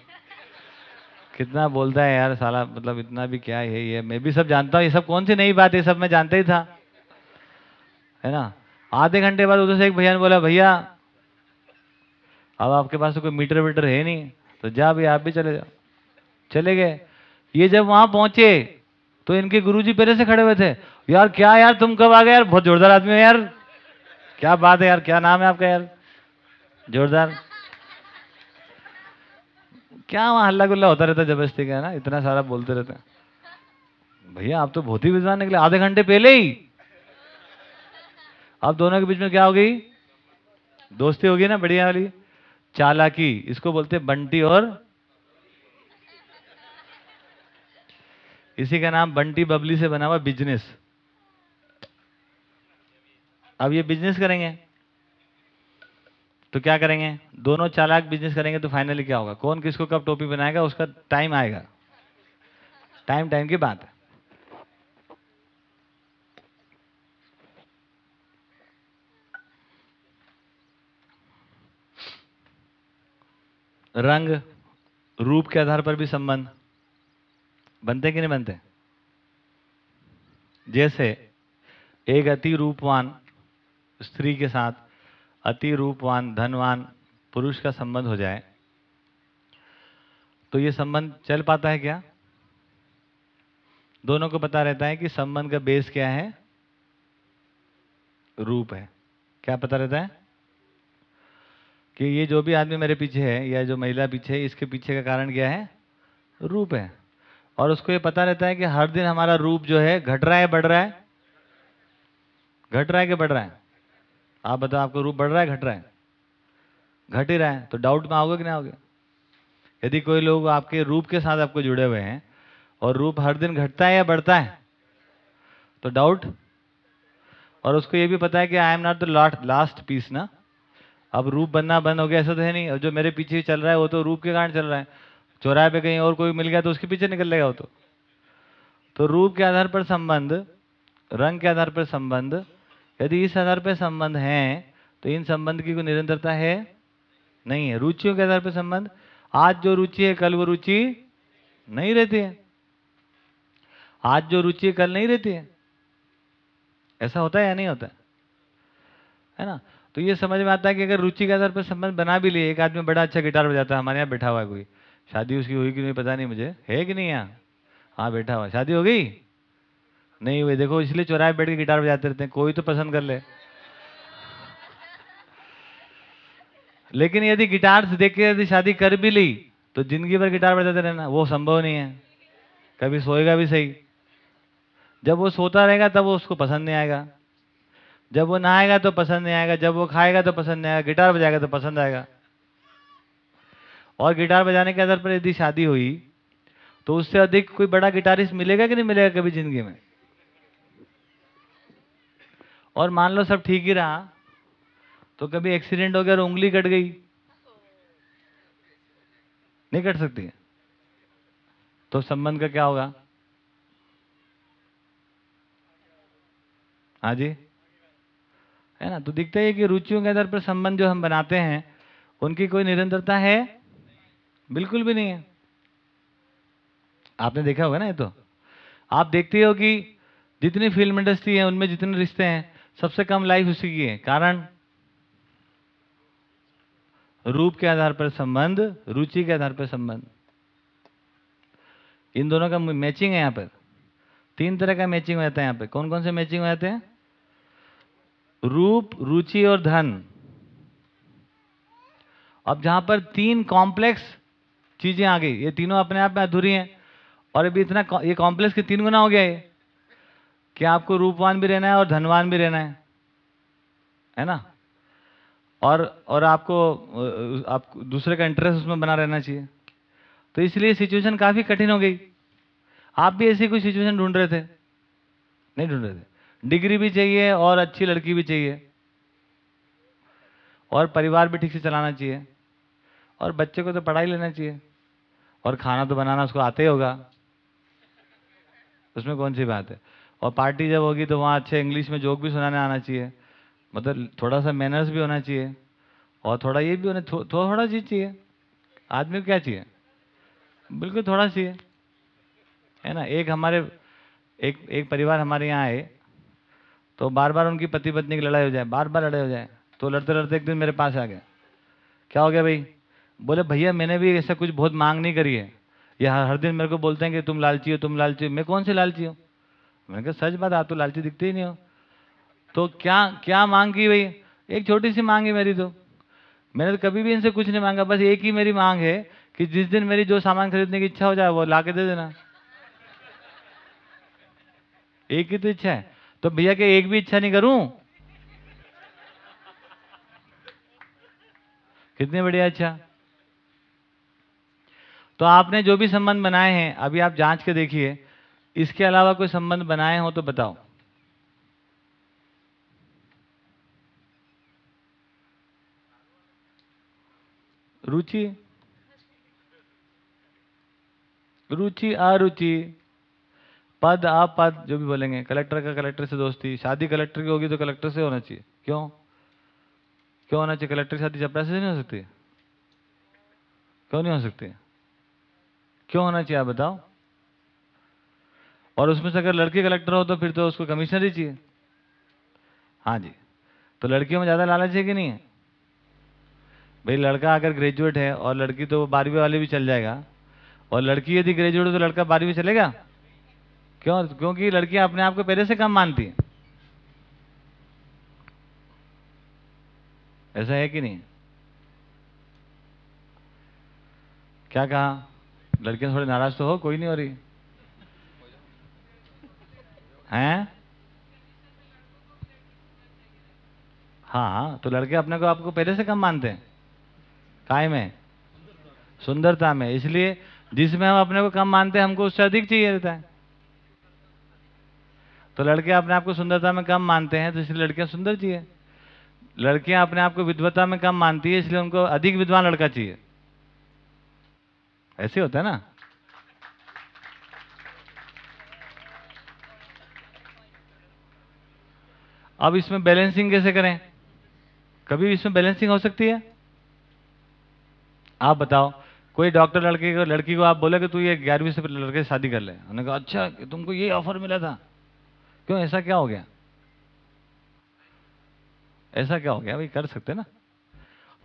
कितना बोलता है यार, साला मतलब इतना भी क्या है ये? मैं भी सब जानता हूँ। ये सब कौन सी नई बात है? सब मैं जानता ही था। है ना? आधे घंटे बाद उधर से एक भैया ने बोला, भैया अब आपके पास तो कोई मीटर वीटर है नहीं तो जा भैया आप भी चले जाओ। चले गए। ये जब वहाँ पहुँचे तो इनके गुरुजी पहले से खड़े हुए थे। यार, क्या यार, तुम कब आ गए यार? बहुत जोरदार आदमी हो यार। क्या बात है यार, क्या नाम है आपका यार? जोरदार। क्या वहाँ हल्ला गुल्ला होता रहता ज़बरदस्ती का, है ना? इतना सारा बोलते रहते हैं। भैया, आप तो बहुत ही विद्वान निकले, आधे घंटे पहले ही। अब दोनों के बीच में क्या हो गई? दोस्ती होगी ना, बढ़िया वाली? चालाकी, इसको बोलते हैं बंटी और इसी का नाम बंटी बबली से बना हुआ बिज़नेस। अब ये बिज़नेस करेंगे। तो क्या करेंगे? दोनों चालाक बिज़नेस करेंगे तो फाइनली क्या होगा? कौन किसको कब टोपी बनाएगा, उसका टाइम आएगा। टाइम टाइम की बात है। रंग, रूप के आधार पर भी संबंध। बनते कि नहीं बनते? जैसे, एक अति रूपवान स्त्री के साथ अति रूपवान धनवान पुरुष का संबंध हो जाए तो ये संबंध चल पाता है क्या? दोनों को पता रहता है कि संबंध का बेस क्या है? रूप है। क्या पता रहता है? कि ये जो भी आदमी मेरे पीछे है, या जो महिला पीछे है, इसके पीछे का कारण क्या है? रूप है। और उसको ये पता रहता है कि हर दिन हमारा रूप जो है, घट रहा है, बढ़ रहा है। घट रहा है कि बढ़ रहा है? आप बताओ, आपका रूप बढ़ रहा है, घट रहा है? घट ही रहा है तो डाउट में आओगे कि नहीं आओगे? यदि कोई लोग आपके रूप के साथ आपको जुड़े हुए हैं, और रूप हर दिन घटता है या बढ़ता है तो डाउट और उसको ये भी पता है कि I am not the last piece ना? अब रूप बनना बंद हो गया, ऐसा तो है नहीं। और जो मेरे पीछे चल रहा है, वो तो रूप के कारण चल रहा है। चौराहे पे कहीं और कोई मिल गया तो उसके पीछे निकल लेगा वो तो। तो रूप के आधार पर संबंध, रंग के आधार पर संबंध, यदि इस आधार पर संबंध है तो इन संबंध की कोई निरंतरता है? नहीं है। रुचियों के आधार पर संबंध, आज जो रुचि है, कल वो रुचि नहीं रहती है। आज जो रुचि है, कल नहीं रहती है। ऐसा होता है या नहीं होता है? है ना? तो ये समझ में आता है कि अगर रुचि के आधार पर संबंध बना भी लिए, एक आदमी बड़ा अच्छा गिटार बजाता है, हमारे यहाँ बैठा हुआ है कोई। शादी उसकी हुई कि नहीं पता नहीं मुझे। है कि नहीं यहाँ? हाँ बैठा हुआ शादी हो गई? नहीं हुई। देखो, इसलिए चौराहे बैठ के गिटार बजाते रहते हैं। कोई तो पसंद कर ले। लेकिन यदि गिटार से देख के यदि शादी कर भी ली तो ज़िंदगी भर गिटार बजाते रहना। वो संभव नहीं है। कभी सोएगा भी सही। जब वो सोता रहेगा, तब वो उसको पसंद नहीं आएगा। जब वो नहाएगा तो पसंद नहीं आएगा, जब वो खाएगा तो पसंद नहीं आएगा, गिटार बजाएगा तो पसंद आएगा। और गिटार बजाने के आधार पर यदि शादी हुई तो उससे अधिक कोई बड़ा गिटारिस्ट मिलेगा कि नहीं मिलेगा कभी ज़िंदगी में? और मान लो सब ठीक ही रहा तो कभी एक्सीडेंट हो गया और उंगली कट गई? नहीं कट सकती है। तो संबंध का क्या होगा? हाँ जी? है ना? तो दिखता है कि रुचियों के आधार पर संबंध जो हम बनाते हैं, उनकी कोई निरंतरता है बिल्कुल भी नहीं है। आपने देखा होगा ना ये तो? आप देखते हो कि जितनी फ़िल्म इंडस्ट्री है, उनमें जितने रिश्ते हैं, सबसे कम लाइफ उसी की है। कारण? रूप के आधार पर संबंध, रुचि के आधार पर संबंध। इन दोनों का मैचिंग है यहाँ पर। तीन तरह का मैचिंग हो जाता है यहाँ पे कौन कौन से मैचिंग हो जाते हैं? रूप, रुचि और धन। अब जहाँ पर तीन कॉम्प्लेक्स चीज़ें आ गई, ये तीनों अपने आप में अधूरी हैं, और अभी इतना ये कॉम्प्लेक्स के तीन गुना हो गया ये, कि आपको रूपवान भी रहना है और धनवान भी रहना है। है ना? और और आपको आप दूसरे का इंटरेस्ट उसमें बना रहना चाहिए। तो इसलिए सिचुएशन काफ़ी कठिन हो गई। आप भी ऐसी कोई सिचुएशन ढूंढ रहे थे? नहीं ढूंढ रहे थे। डिग्री भी चाहिए और अच्छी लड़की भी चाहिए। और परिवार भी ठीक से चलाना चाहिए। और बच्चे को तो पढ़ाई लेना चाहिए। और खाना तो बनाना उसको आते ही होगा। उसमें कौन सी बात है? और पार्टी जब होगी तो वहाँ अच्छे इंग्लिश में जोक भी सुनाने आना चाहिए। मतलब थोड़ा सा मैनर्स भी होना चाहिए। और थोड़ा ये भी होना थो, थोड़ा चीज़ चाहिए। आदमी को क्या चाहिए? बिल्कुल थोड़ा चाहिए। है ना? एक हमारे एक एक परिवार हमारे यहाँ आए। तो बार बार उनकी पति पत्नी की लड़ाई हो जाए बार बार लड़ाई हो जाए तो लड़ते लड़ते एक दिन मेरे पास आ गया। क्या हो गया भाई? बोले, भैया, मैंने भी ऐसा कुछ बहुत मांग नहीं करी है। ये हर हर दिन मेरे को बोलते हैं कि तुम लालची हो, तुम लालची हो। मैं कौन से लालची हूँ? मैंने कहा, सच बात, आप तो लालची दिखते ही नहीं हो। तो क्या क्या मांग की भाई? एक छोटी सी मांग है मेरी तो। मैंने तो कभी भी इनसे कुछ नहीं मांगा, बस एक ही मेरी मांग है कि जिस दिन मेरी जो सामान खरीदने की इच्छा हो जाए, वो ला के दे देना। एक ही तो इच्छा है। तो भैया के एक भी इच्छा नहीं करूँ? कितने बढ़िया अच्छा तो आपने जो भी संबंध बनाए हैं, अभी आप जाँच के देखिए, इसके अलावा कोई संबंध बनाए हो तो बताओ। रुचि? रुचि, अरुचि। पद, आप पद, जो भी बोलेंगे। कलेक्टर का कलेक्टर से दोस्ती। शादी कलेक्टर की होगी तो कलेक्टर से होना चाहिए। क्यों? क्यों होना चाहिए? कलेक्टर की शादी चपरासी से नहीं हो सकती। क्यों नहीं हो सकती? क्यों होना चाहिए, आप बताओ। और उसमें से अगर लड़की कलेक्टर हो तो फिर तो उसको कमिश्नर ही चाहिए। हाँ जी। तो लड़कियों में ज़्यादा लालच है कि नहीं है? भाई, लड़का अगर ग्रेजुएट है और लड़की तो बारहवीं वाले भी चल जाएगा। और लड़की यदि ग्रेजुएट हो तो लड़का बारहवीं चलेगा? क्यों, क्योंकि लड़कियाँ अपने आप को पहले से कम मानती हैं। ऐसा है कि नहीं? क्या कहा? लड़कियाँ थोड़ी नाराज़ तो हो, कोई नहीं हो रही। हैं? हाँ तो लड़के अपने को आपको पहले से कम मानते हैं। काय में सुंदरता में। इसलिए जिसमें हम अपने को कम मानते हैं, हमको उससे अधिक चाहिए रहता है। तो लड़के अपने आप को सुंदरता में कम मानते हैं तो इसलिए लड़कियाँ सुंदर चाहिए। लड़कियाँ अपने आप को विद्वता में कम मानती है, इसलिए उनको अधिक विद्वान लड़का चाहिए। ऐसे होता है ना? अब इसमें बैलेंसिंग कैसे करें? कभी इसमें बैलेंसिंग हो सकती है? आप बताओ, कोई डॉक्टर लड़के को, लड़की को आप बोले कि तू ये ग्यारहवीं से लड़के शादी कर ले। उन्होंने कहा अच्छा तुमको ये ऑफ़र मिला था। क्यों? ऐसा क्या हो गया? ऐसा क्या हो गया? भाई कर सकते ना?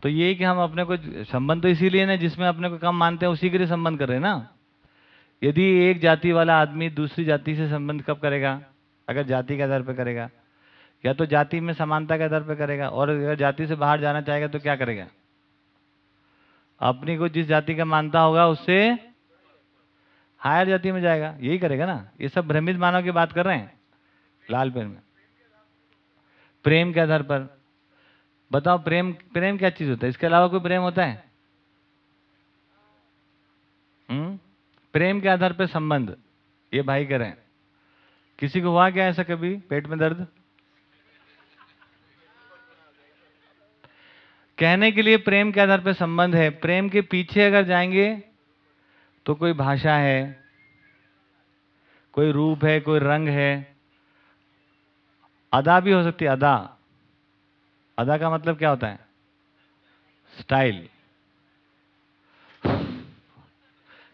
तो ये कि हम अपने को संबंध तो इसीलिए ना जिसमें अपने को कम मानते हैं, उसी के लिए संबंध कर रहे हैं ना? यदि एक जाति वाला आदमी दूसरी जाति से संबंध कब करेगा? अगर जाति के आधार पर करेगा। या तो जाति में समानता के आधार पर करेगा और अगर जाति से बाहर जाना चाहेगा तो क्या करेगा? अपनी को जिस जाति का मानता होगा, उससे हायर जाति में जाएगा। यही करेगा ना? ये सब भ्रमित मानव की बात कर रहे हैं। लाल पेन में। प्रेम के आधार पर। बताओ, प्रेम प्रेम क्या चीज़ होता है? इसके अलावा कोई प्रेम होता है? हम्म? प्रेम के आधार पर संबंध। ये भाई करें किसी को हुआ क्या ऐसा कभी? पेट में दर्द? कहने के लिए प्रेम के आधार पर संबंध है। प्रेम के पीछे अगर जाएँगे तो कोई भाषा है, कोई रूप है, कोई रंग है अदा भी हो सकती है, अदा। अदा का मतलब क्या होता है? स्टाइल।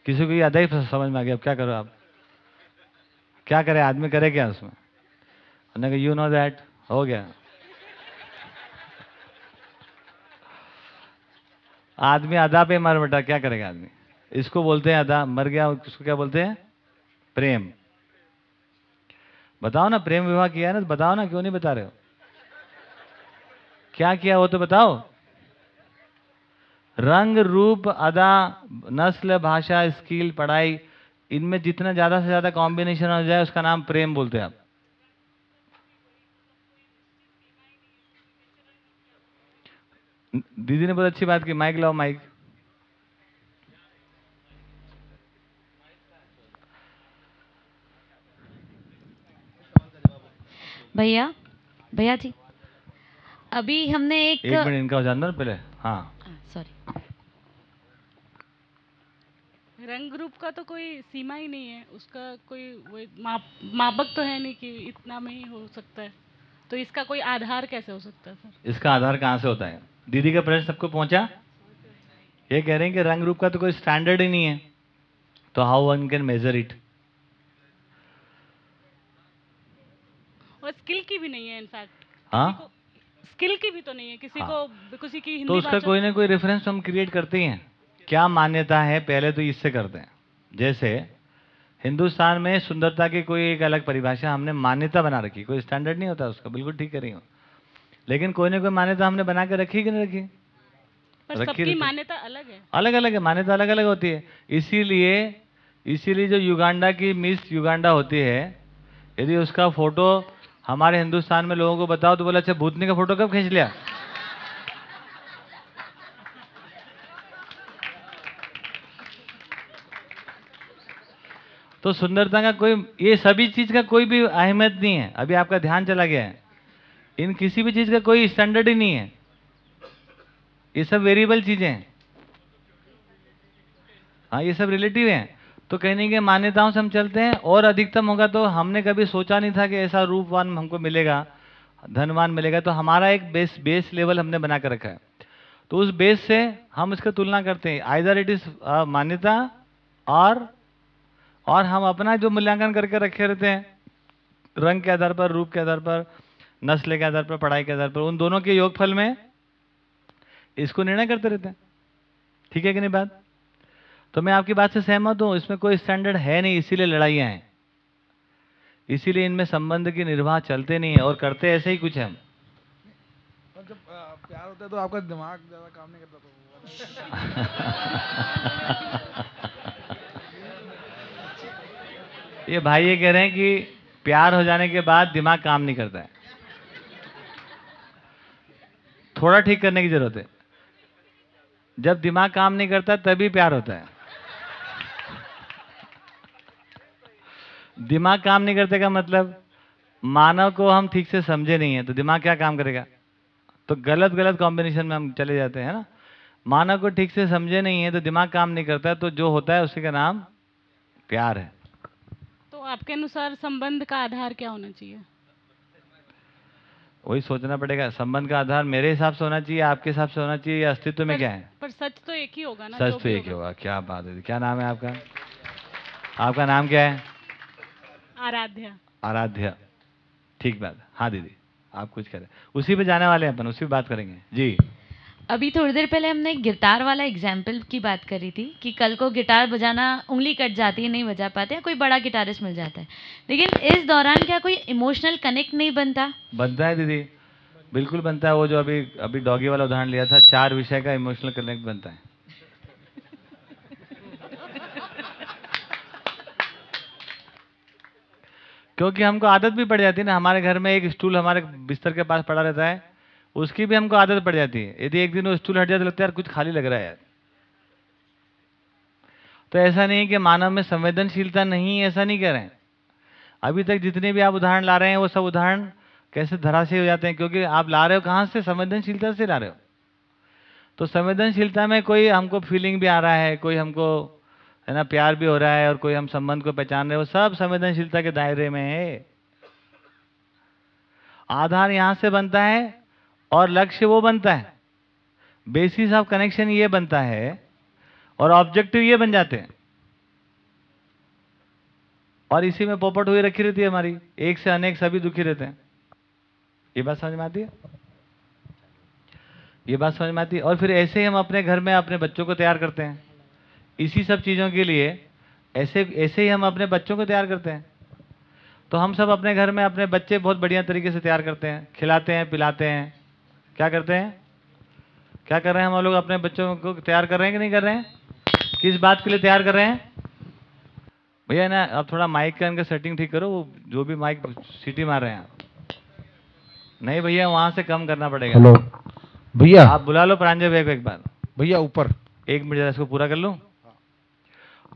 किसी को ये अदा ही समझ में आ गया, अब क्या करो आप? क्या करे? आदमी करे क्या उसमें? उन्होंने कहा यू नो दैट हो गया। आदमी अदा पे मर बेटा, क्या करेगा आदमी? इसको बोलते हैं अदा, मर गया, उसको क्या बोलते हैं? प्रेम। बताओ ना, प्रेम विवाह किया है ना तो बताओ ना, क्यों नहीं बता रहे हो? क्या किया वो तो बताओ। रंग, रूप, अदा, नस्ल, भाषा, स्किल, पढ़ाई, इनमें जितना ज़्यादा से ज़्यादा कॉम्बिनेशन हो जाए, उसका नाम प्रेम बोलते हैं आप। दीदी ने बहुत अच्छी बात की माइक लाओ माइक भैया भैया जी। अभी हमने एक एक मिनट इनका हो जाना पहले। हाँ। सॉरी रंग रूप का तो कोई सीमा ही नहीं है। उसका कोई वो माप मापक तो है नहीं कि इतना में ही हो सकता है। तो इसका कोई आधार कैसे हो सकता है सर? इसका आधार कहाँ से होता है? दीदी का प्रश्न सबको पहुँचा? ये कह रहे हैं कि रंग रूप का तो कोई स्टैंडर्ड ही नहीं है। तो how one can measure it और स्किल की भी नहीं है इनफैक्ट हाँ? स्किल की भी तो नहीं है किसी हाँ। को किसी की हिंदी तो उसका कोई ना कोई रेफरेंस हम क्रिएट करते ही हैं। क्या मान्यता है? पहले तो इससे करते हैं। जैसे हिंदुस्तान में सुंदरता की कोई एक अलग परिभाषा हमने मान्यता बना रखी। कोई स्टैंडर्ड नहीं होता उसका बिल्कुल ठीक कर रही हूँ। लेकिन कोई ना कोई मान्यता हमने बना के रखी कि नहीं रखी? पर सबकी मान्यता अलग है। अलग अलग है मान्यता अलग अलग होती है। इसीलिए इसीलिए जो युगांडा की मिस युगांडा होती है यदि उसका फ़ोटो हमारे हिंदुस्तान में लोगों को बताओ तो बोला अच्छा भूतनी का फ़ोटो कब खींच लिया? तो सुंदरता का कोई, ये सभी चीज़ का कोई भी अहमियत नहीं है। अभी आपका ध्यान चला गया है। इन किसी भी चीज़ का कोई स्टैंडर्ड ही नहीं है। ये सब वेरिएबल चीज़ें हैं। हाँ ये सब रिलेटिव हैं। तो कहने की मान्यताओं से हम चलते हैं। और अधिकतम होगा तो हमने कभी सोचा नहीं था कि ऐसा रूपवान हमको मिलेगा, धनवान मिलेगा। तो हमारा एक बेस बेस लेवल हमने बना कर रखा है। तो उस बेस से हम इसका तुलना करते हैं। आइदर इट इज़ मान्यता और और हम अपना जो मूल्यांकन करके रखे रहते हैं, रंग के आधार पर, रूप के आधार पर, नस्ल के आधार पर, पढ़ाई के आधार पर, उन दोनों के योगफल में इसको निर्णय करते रहते हैं। ठीक है कि नहीं बात? तो मैं आपकी बात से सहमत हूँ इसमें कोई स्टैंडर्ड है नहीं इसीलिए लड़ाइयाँ हैं। इसीलिए इनमें संबंध की निर्वाह चलते नहीं है और करते ऐसे ही कुछ है हम जब प्यार होता है तो आपका दिमाग ज़्यादा काम नहीं करता तो ये भाई ये कह रहे हैं कि प्यार हो जाने के बाद दिमाग काम नहीं करता है। थोड़ा ठीक करने की ज़रूरत है। जब दिमाग काम नहीं करता तभी प्यार होता है। दिमाग काम नहीं करते का मतलब? मानव को हम ठीक से समझे नहीं है तो दिमाग क्या काम करेगा? तो गलत गलत कॉम्बिनेशन में हम चले जाते हैं ना? मानव को ठीक से समझे नहीं है तो दिमाग काम नहीं करता तो जो होता है उसी का नाम प्यार है। तो आपके अनुसार संबंध का आधार क्या होना चाहिए? वही सोचना पड़ेगा संबंध का आधार मेरे हिसाब से होना चाहिए आपके हिसाब से होना चाहिए या अस्तित्व में क्या है? पर सच तो एक ही होगा ना सच तो एक ही होगा क्या बात है क्या नाम है आपका? आपका नाम क्या है? आराध्या। आराध्या। ठीक बात। हाँ दीदी आप कुछ करें। उसी पे जाने वाले हैं अपन उसी पे बात करेंगे। जी। अभी थोड़ी देर पहले हमने गिटार वाला एग्ज़ाम्पल की बात करी थी कि कल को गिटार बजाना उंगली कट जाती है नहीं बजा पाते या कोई बड़ा गिटारिस्ट मिल जाता है। लेकिन इस दौरान क्या कोई इमोशनल कनेक्ट नहीं बनता? बनता है दीदी। बिल्कुल बनता है वो जो अभी अभी डॉगी वाला उदाहरण लिया था चार विषय का इमोशनल कनेक्ट बनता है। क्योंकि हमको आदत भी पड़ जाती है ना, हमारे घर में एक स्टूल हमारे बिस्तर के पास पड़ा रहता है, उसकी भी हमको आदत पड़ जाती है। यदि एक दिन वो स्टूल हट जाए तो लगता है यार कुछ खाली लग रहा है यार। तो ऐसा नहीं कि मानव में संवेदनशीलता नहीं है, ऐसा नहीं कह रहे हैं। अभी तक जितने भी आप उदाहरण ला रहे हैं, वो सब उदाहरण कैसे धराशयी हो जाते हैं, क्योंकि आप ला रहे हो कहाँ से? संवेदनशीलता से ला रहे हो। तो संवेदनशीलता में कोई हमको फीलिंग भी आ रहा है, कोई हमको है ना? प्यार भी हो रहा है और कोई हम संबंध को पहचान रहे हो सब संवेदनशीलता के दायरे में है। आधार यहाँ से बनता है और लक्ष्य वो बनता है। बेसिस ऑफ़ कनेक्शन ये बनता है और ऑब्जेक्टिव ये बन जाते हैं। और इसी में पोपट हुई रखी रहती है हमारी। एक से अनेक सभी दुखी रहते हैं। ये बात समझ में आती है? ये बात समझ में आती है? और फिर ऐसे ही हम अपने घर में अपने बच्चों को तैयार करते हैं। इसी सब चीज़ों के लिए ऐसे ऐसे ही हम अपने बच्चों को तैयार करते हैं। तो हम सब अपने घर में अपने बच्चे बहुत बढ़िया तरीके से तैयार करते हैं खिलाते हैं पिलाते हैं। क्या करते हैं? क्या कर रहे हैं हम लोग अपने बच्चों को तैयार कर रहे हैं कि नहीं कर रहे हैं? किस बात के लिए तैयार कर रहे हैं? भैया ना अब थोड़ा माइक का इनका सेटिंग ठीक करो वो जो भी माइक सीटी मार रहे हैं नहीं भैया वहाँ से कम करना पड़ेगा। हेलो। भैया। आप बुला लो प्रांजय भैया को एक बार। भैया ऊपर। एक मिनट जरा इसको पूरा कर लूँ?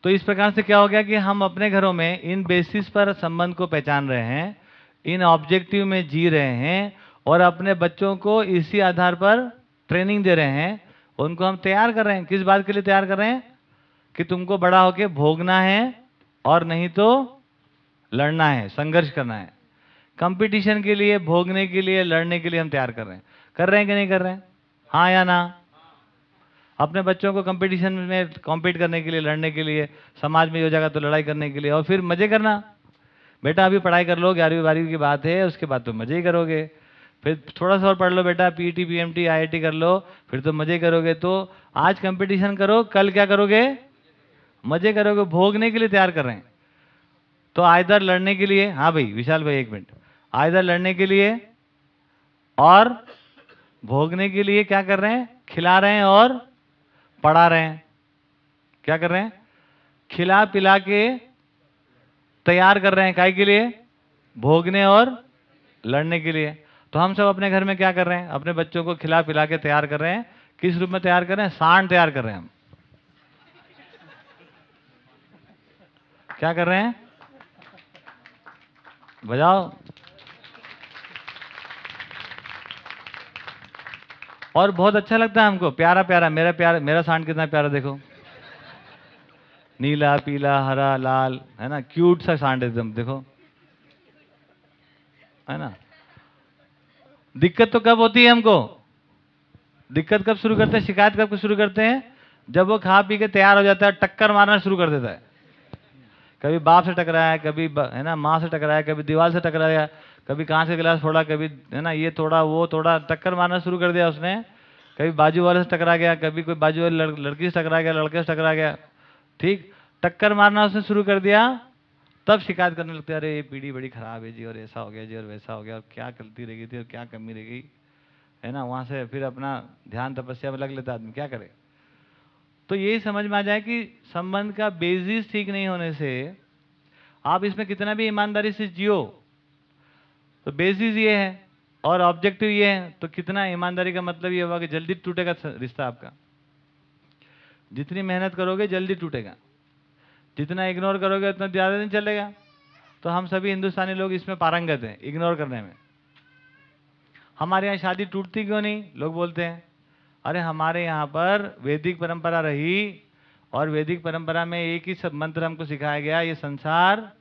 तो इस प्रकार से क्या हो गया कि हम अपने घरों में इन बेसिस पर संबंध को पहचान रहे हैं, इन ऑब्जेक्टिव में जी रहे हैं और अपने बच्चों को इसी आधार पर ट्रेनिंग दे रहे हैं। उनको हम तैयार कर रहे हैं। किस बात के लिए तैयार कर रहे हैं? कि तुमको बड़ा होके भोगना है और नहीं तो लड़ना है, संघर्ष करना है। कंपटीशन के लिए, भोगने के लिए, लड़ने के लिए हम तैयार कर रहे हैं। कर रहे हैं कि नहीं कर रहे हैं? हाँ या ना? अपने बच्चों को कंपटीशन में कॉम्पीट करने के लिए, लड़ने के लिए, समाज में हो जाएगा तो लड़ाई करने के लिए, और फिर मज़े करना। बेटा, अभी पढ़ाई कर लो, ग्यारहवीं, बारहवीं की बात है, उसके बाद तो मज़े ही करोगे। फिर थोड़ा सा और पढ़ लो बेटा पीटी पीएमटी आईआईटी कर लो, फिर तो मज़े करोगे। तो आज कंपटीशन करो, कल क्या करोगे? मज़े करोगे, भोगने के लिए तैयार कर रहे हैं। तो आयदर लड़ने के लिए हाँ भाई, विशाल भाई, एक मिनट। आयदर लड़ने के लिए और भोगने के लिए क्या कर रहे हैं? खिला रहे हैं और पढ़ा रहे हैं। क्या कर रहे हैं? खिला पिला के तैयार कर रहे हैं काय के लिए, भोगने और लड़ने के लिए। तो हम सब अपने घर में क्या कर रहे हैं? अपने बच्चों को खिला पिला के तैयार कर रहे हैं। किस रूप में तैयार कर रहे हैं? सांड तैयार कर रहे हैं हम। क्या कर रहे हैं? बजाओ। और बहुत अच्छा लगता है हमको। प्यारा प्यारा, मेरा प्यारा, मेरा सांड कितना प्यारा देखो। नीला, पीला, हरा, लाल, है ना? क्यूट सा सांड एकदम, देखो। है ना? दिक्कत तो कब होती है हमको? दिक्कत कब शुरू करते हैं? शिकायत कब शुरू करते हैं? जब वो खा पी के तैयार हो जाता है, टक्कर मारना शुरू कर देता है। कभी बाप से टकराया, कभी है ना, माँ से टकराया, कभी दीवार से टकराया कभी कांच का गिलास फोड़ा कभी है ना ये थोड़ा वो थोड़ा टक्कर मारना शुरू कर दिया उसने। कभी बाजू वाले से टकरा गया कभी कोई बाजू वाली लड़, लड़की से टकरा गया लड़के से टकरा गया ठीक? टक्कर मारना उसने शुरू कर दिया तब शिकायत करने लगते अरे ये पीढ़ी बड़ी खराब है जी और ऐसा हो गया जी और वैसा हो गया और क्या गलती रह गई थी और क्या कमी रह गई? है ना वहाँ से फिर अपना ध्यान तपस्या में लग लेता आदमी क्या करे? तो यही समझ में आ जाए कि संबंध का बेसिस ठीक नहीं होने से आप इसमें कितना भी ईमानदारी से जियो तो बेसिस ये है और ऑब्जेक्टिव ये है तो कितना ईमानदारी का मतलब ये होगा कि जल्दी टूटेगा रिश्ता आपका। जितनी मेहनत करोगे, जल्दी टूटेगा। जितना इग्नोर करोगे, उतना ज़्यादा दिन चलेगा। तो हम सभी हिंदुस्तानी लोग इसमें पारंगत हैं इग्नोर करने में। हमारे यहाँ शादी टूटती क्यों नहीं? लोग बोलते हैं, अरे, हमारे यहाँ पर वैदिक परंपरा रही और वैदिक परंपरा में एक ही सब मंत्र हमको सिखाया गया, ये संसार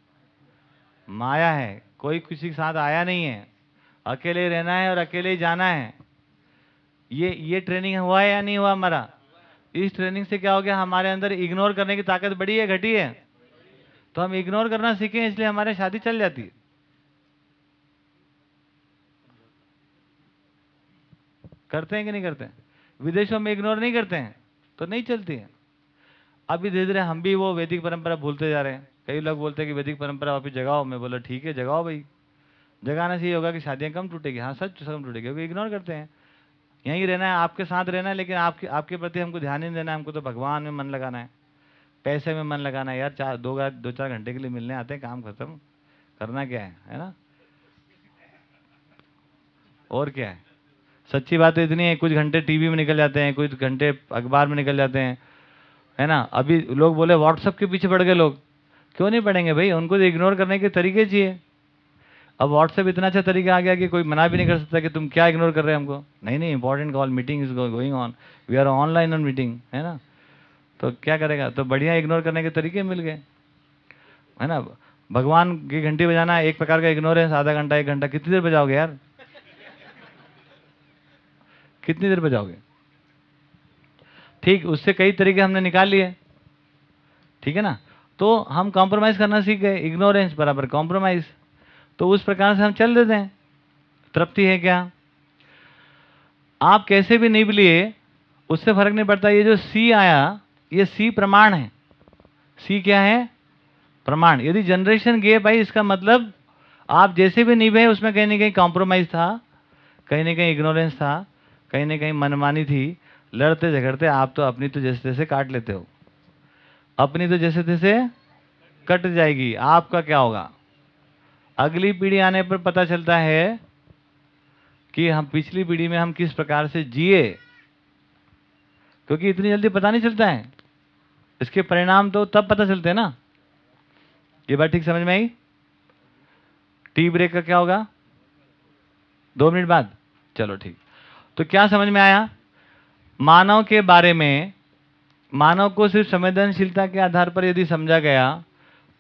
माया है। कोई किसी के साथ आया नहीं है। अकेले रहना है और अकेले ही जाना है। ये ये ट्रेनिंग हुआ है या नहीं हुआ हमारा? इस ट्रेनिंग से क्या हो गया? हमारे अंदर इग्नोर करने की ताकत बढ़ी है, घटी है? तो हम इग्नोर करना सीखे, इसलिए हमारे शादी चल जाती है। करते हैं कि नहीं करते विदेशों में इग्नोर नहीं करते हैं तो नहीं चलती है। अभी धीरे धीरे हम भी वो वैदिक परंपरा भूलते जा रहे हैं। कई लोग बोलते हैं कि वैदिक परंपरा वापिस जगाओ। मैं बोला, ठीक है, जगाओ भाई। जगाने से ये होगा कि शादियाँ कम टूटेगी। हाँ सच कम टूटेगी, क्योंकि इग्नोर करते हैं। यहीं रहना है, आपके साथ रहना है, लेकिन आपके आपके प्रति हमको ध्यान नहीं देना है। हमको तो भगवान में मन लगाना है, पैसे में मन लगाना है। यार, चार, दो दो चार घंटे के लिए मिलने आते हैं, काम खत्म। करना क्या है है ना? और क्या है? सच्ची बात इतनी है, कुछ घंटे टीवी में निकल जाते हैं, कुछ घंटे अखबार में निकल जाते हैं, है ना? अभी लोग बोले व्हाट्सएप के पीछे पड़ गए लोग। क्यों नहीं पढ़ेंगे भाई? उनको तो इग्नोर करने के तरीके चाहिए। अब व्हाट्सएप इतना अच्छा तरीका आ गया कि कोई मना भी नहीं कर सकता कि तुम क्या इग्नोर कर रहे हो हमको। नहीं नहीं important call meeting is going on we are online on meeting है ना? तो क्या करेगा? तो बढ़िया इग्नोर करने के तरीके मिल गए। है ना? भगवान की घंटी बजाना एक प्रकार का इग्नोरेंस आधा घंटा, एक घंटा। कितनी देर बजाओगे यार? कितनी देर बजाओगे? ठीक, उससे कई तरीके हमने निकाल लिए। ठीक है ना? तो हम कॉम्प्रोमाइज़ करना सीख गए इग्नोरेंस बराबर कॉम्प्रोमाइज़ तो उस प्रकार से हम चल देते हैं। तृप्ति है क्या? आप कैसे भी निभ लिए उससे फ़र्क नहीं पड़ता। ये जो सी आया, ये सी प्रमाण है। सी क्या है? प्रमाण। यदि जनरेशन गैप आई, इसका मतलब आप जैसे भी निभे उसमें कहीं ना कहीं कॉम्प्रोमाइज़ था, कहीं ना कहीं इग्नोरेंस था, कहीं ना कहीं मनमानी थी। लड़ते झगड़ते आप तो अपनी तो जैसे तैसे काट लेते हो। अपनी तो जैसे तैसे कट जाएगी। आपका क्या होगा? अगली पीढ़ी आने पर पता चलता है कि हम पिछली पीढ़ी में हम किस प्रकार से जिए। क्योंकि इतनी जल्दी पता नहीं चलता है। इसके परिणाम तो तब पता चलते हैं ना। ये बात ठीक समझ में आई? टी ब्रेक का क्या होगा? दो मिनट बाद। चलो ठीक। तो क्या समझ में आया? मानव के बारे में मानव को सिर्फ़ संवेदनशीलता के आधार पर यदि समझा गया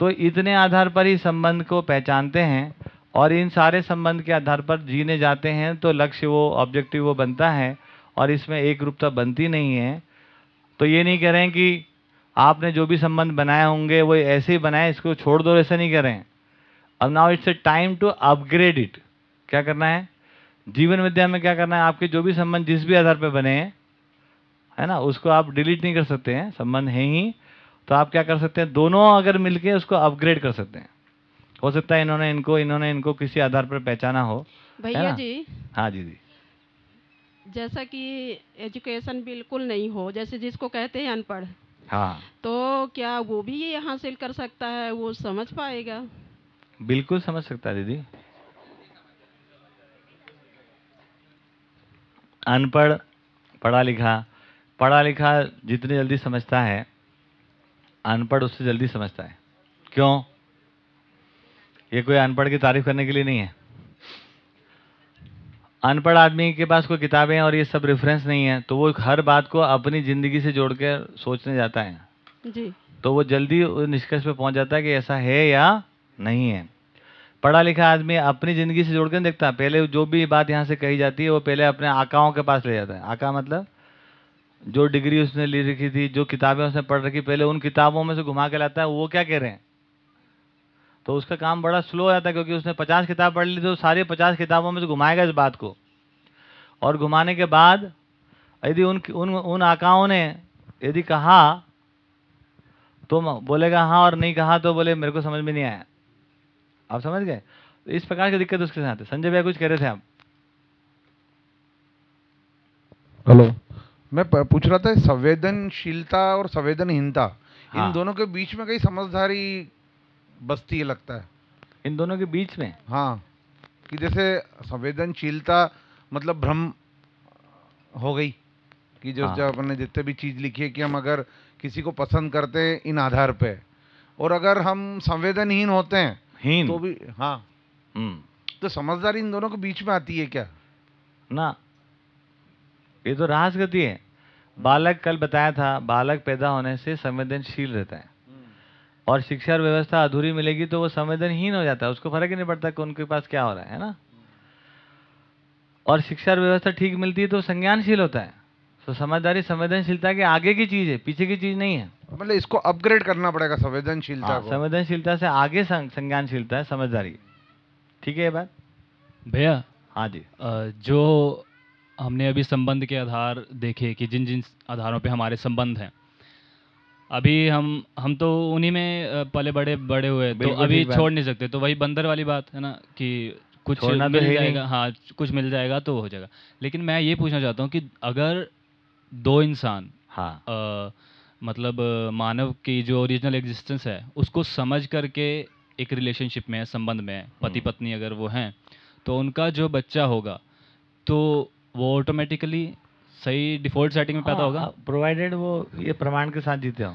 तो इतने आधार पर ही संबंध को पहचानते हैं और इन सारे संबंध के आधार पर जीने जाते हैं तो लक्ष्य वो ऑब्जेक्टिव वो बनता है और इसमें एक रूपता बनती नहीं है। तो ये नहीं कह रहे हैं कि आपने जो भी संबंध बनाए होंगे, वो ऐसे ही बनाए, इसको छोड़ दो, ऐसा नहीं कह रहे अब now it's a time to upgrade it क्या करना है? जीवन विद्या में क्या करना है? आपके जो भी संबंध जिस भी आधार पर बने हैं है ना? उसको आप डिलीट नहीं कर सकते हैं संबंध है ही। तो आप क्या कर सकते हैं? दोनों अगर मिलके उसको अपग्रेड कर सकते हैं। हो सकता है इन्होंने इनको इन्होंने इनको किसी आधार पर पहचाना हो। भैया जी। हाँ जी जी। जैसा कि एजुकेशन बिल्कुल नहीं हो जैसे जिसको कहते हैं अनपढ़। हाँ। तो क्या वो भी ये हासिल कर सकता है? वो समझ पाएगा। बिल्कुल समझ सकता है दीदी। अनपढ़ पढ़ा लिखा पढ़ा लिखा जितनी जल्दी समझता है अनपढ़ उससे जल्दी समझता है। क्यों? ये कोई अनपढ़ की तारीफ़ करने के लिए नहीं है। अनपढ़ आदमी के पास कोई किताबें और ये सब रेफरेंस नहीं है तो वो हर बात को अपनी ज़िंदगी से जोड़ कर सोचने जाता है। जी। तो वो जल्दी निष्कर्ष पे पहुँच जाता है कि ऐसा है या नहीं है। पढ़ा लिखा आदमी अपनी ज़िंदगी से जोड़ कर देखता। पहले जो भी बात यहाँ से कही जाती है वो पहले अपने आकाओं के पास ले जाता है। आका मतलब? जो डिग्री उसने ले रखी थी, जो किताबें उसने पढ़ रखी, पहले उन किताबों में से घुमा के लाता है, वो क्या कह रहे हैं? तो उसका काम बड़ा स्लो हो जाता है, क्योंकि उसने पचास किताब पढ़ ली तो सारी पचास किताबों में से घुमाएगा इस बात को। और घुमाने के बाद, यदि उन उन उन आकाओं ने यदि कहा तो बोलेगा हाँ और नहीं कहा तो बोले, मेरे को समझ में नहीं आया। आप समझ गए? तो इस प्रकार की दिक्कत उसके साथ है। संजय भैया कुछ कह रहे थे आप? हेलो। मैं पूछ रहा था संवेदनशीलता और संवेदनहीनता हाँ। इन दोनों के बीच में कई समझदारी बसती है लगता है। इन दोनों के बीच में? हाँ कि जैसे संवेदनशीलता मतलब भ्रम हो गई कि जो हाँ। जो अपने जितने भी चीज़ लिखी है कि हम अगर किसी को पसंद करते हैं इन आधार पे और अगर हम संवेदनहीन होते हैं हीन? तो भी हाँ। हम्म। तो समझदारी इन दोनों के बीच में आती है क्या? ना ये तो रास गति है। बालक कल बताया था बालक पैदा होने से संवेदनशील रहता है। और शिक्षा और व्यवस्था अधूरी मिलेगी तो वो संवेदनहीन हो जाता है उसको फ़र्क ही नहीं पड़ता कि उनके पास क्या हो रहा है है ना? और शिक्षा और व्यवस्था ठीक मिलती है तो संज्ञानशील होता है। तो समझदारी संवेदनशीलता के आगे की चीज़ है पीछे की चीज़ नहीं है। मतलब इसको अपग्रेड करना पड़ेगा संवेदनशीलता हाँ, संवेदनशीलता से आगे संज्ञानशीलता है समझदारी। ठीक है ये बात? भैया हाँ जी। जो हमने अभी संबंध के आधार देखे कि जिन जिन आधारों पे हमारे संबंध हैं। अभी हम हम तो उन्हीं में पले बड़े बड़े हुए तो अभी छोड़ नहीं सकते। तो वही बंदर वाली बात है ना कि कुछ तो मिल। जाएगा। हाँ कुछ मिल जाएगा तो हो जाएगा। लेकिन मैं ये पूछना चाहता हूँ कि अगर दो इंसान हाँ। अ, मतलब मानव की जो ओरिजिनल एग्जिस्टेंस है उसको समझ करके एक रिलेशनशिप में है संबंध में है पति पत्नी अगर वो हैं तो उनका जो बच्चा होगा तो वो ऑटोमेटिकली सही डिफ़ॉल्ट सेटिंग में पैदा हाँ, होगा? प्रोवाइडेड वो ये प्रमाण के साथ जीते हो।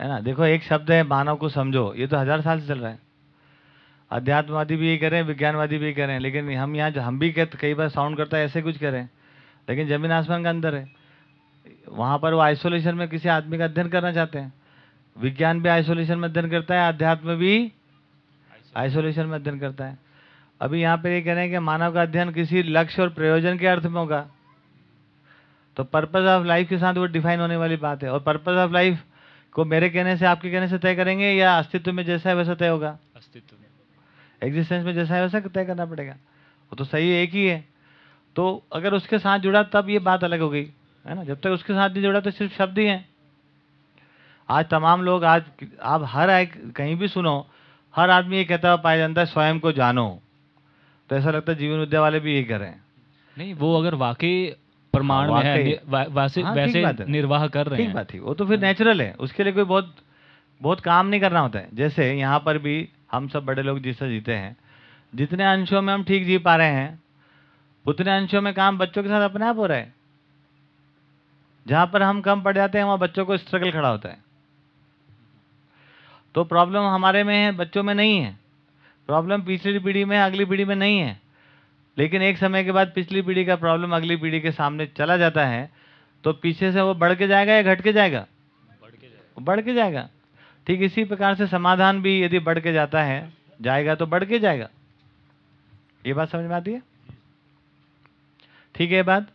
है। ना? देखो एक शब्द है मानव को समझो। ये तो हज़ार साल से चल रहा है। अध्यात्मवादी भी यही करें विज्ञानवादी भी ये करें लेकिन हम यहाँ हम भी कहते कई बार साउंड करता है ऐसे कुछ करें लेकिन ज़मीन आसमान का अंदर है। वहाँ पर वो आइसोलेशन में किसी आदमी का अध्ययन करना चाहते हैं। विज्ञान भी आइसोलेशन में अध्ययन करता है अध्यात्म भी आइसोलेशन में अध्ययन करता है। अभी यहाँ पे ये कह रहे हैं कि मानव का अध्ययन किसी लक्ष्य और प्रयोजन के अर्थ में होगा। तो पर्पज ऑफ़ लाइफ के साथ वो डिफाइन होने वाली बात है। और पर्पज ऑफ़ लाइफ को मेरे कहने से आपके कहने से तय करेंगे या अस्तित्व में जैसा है वैसा तय होगा? अस्तित्व में। एग्जिस्टेंस में जैसा है वैसा तय करना पड़ेगा। वो तो सही एक ही है। तो अगर उसके साथ जुड़ा तब ये बात अलग हो गई है ना? जब तक उसके साथ नहीं जुड़ा तो सिर्फ़ शब्द ही हैं। आज तमाम लोग आज आप हर एक कहीं भी सुनो हर आदमी ये कहता हुआ पाया जाता है स्वयं को जानो। तो ऐसा लगता है जीवन विद्या वाले भी यही कर रहे हैं। नहीं वो अगर वाकई प्रमाण में है वा- वैसे हाँ, वैसे निर्वाह कर रहे हैं। बात है। वो तो फिर नेचुरल है। उसके लिए कोई बहुत बहुत काम नहीं करना होता है। जैसे यहाँ पर भी हम सब बड़े लोग जिससे जीते हैं। जितने अंशों में हम ठीक जी पा रहे हैं उतने अंशों में काम बच्चों के साथ अपने आप हो रहा है। जहाँ पर हम कम पड़ जाते हैं वहाँ बच्चों को स्ट्रगल खड़ा होता है। तो प्रॉब्लम हमारे में है बच्चों में नहीं है। प्रॉब्लम पिछली पीढ़ी में अगली पीढ़ी में नहीं है। लेकिन एक समय के बाद पिछली पीढ़ी का प्रॉब्लम अगली पीढ़ी के सामने चला जाता है तो पीछे से वो बढ़ के जाएगा या घट के जाएगा? वो बढ़ के जाएगा। ठीक इसी प्रकार से समाधान भी यदि बढ़ के जाता है जाएगा तो बढ़ के जाएगा। ये बात समझ में आती है? ठीक है बात?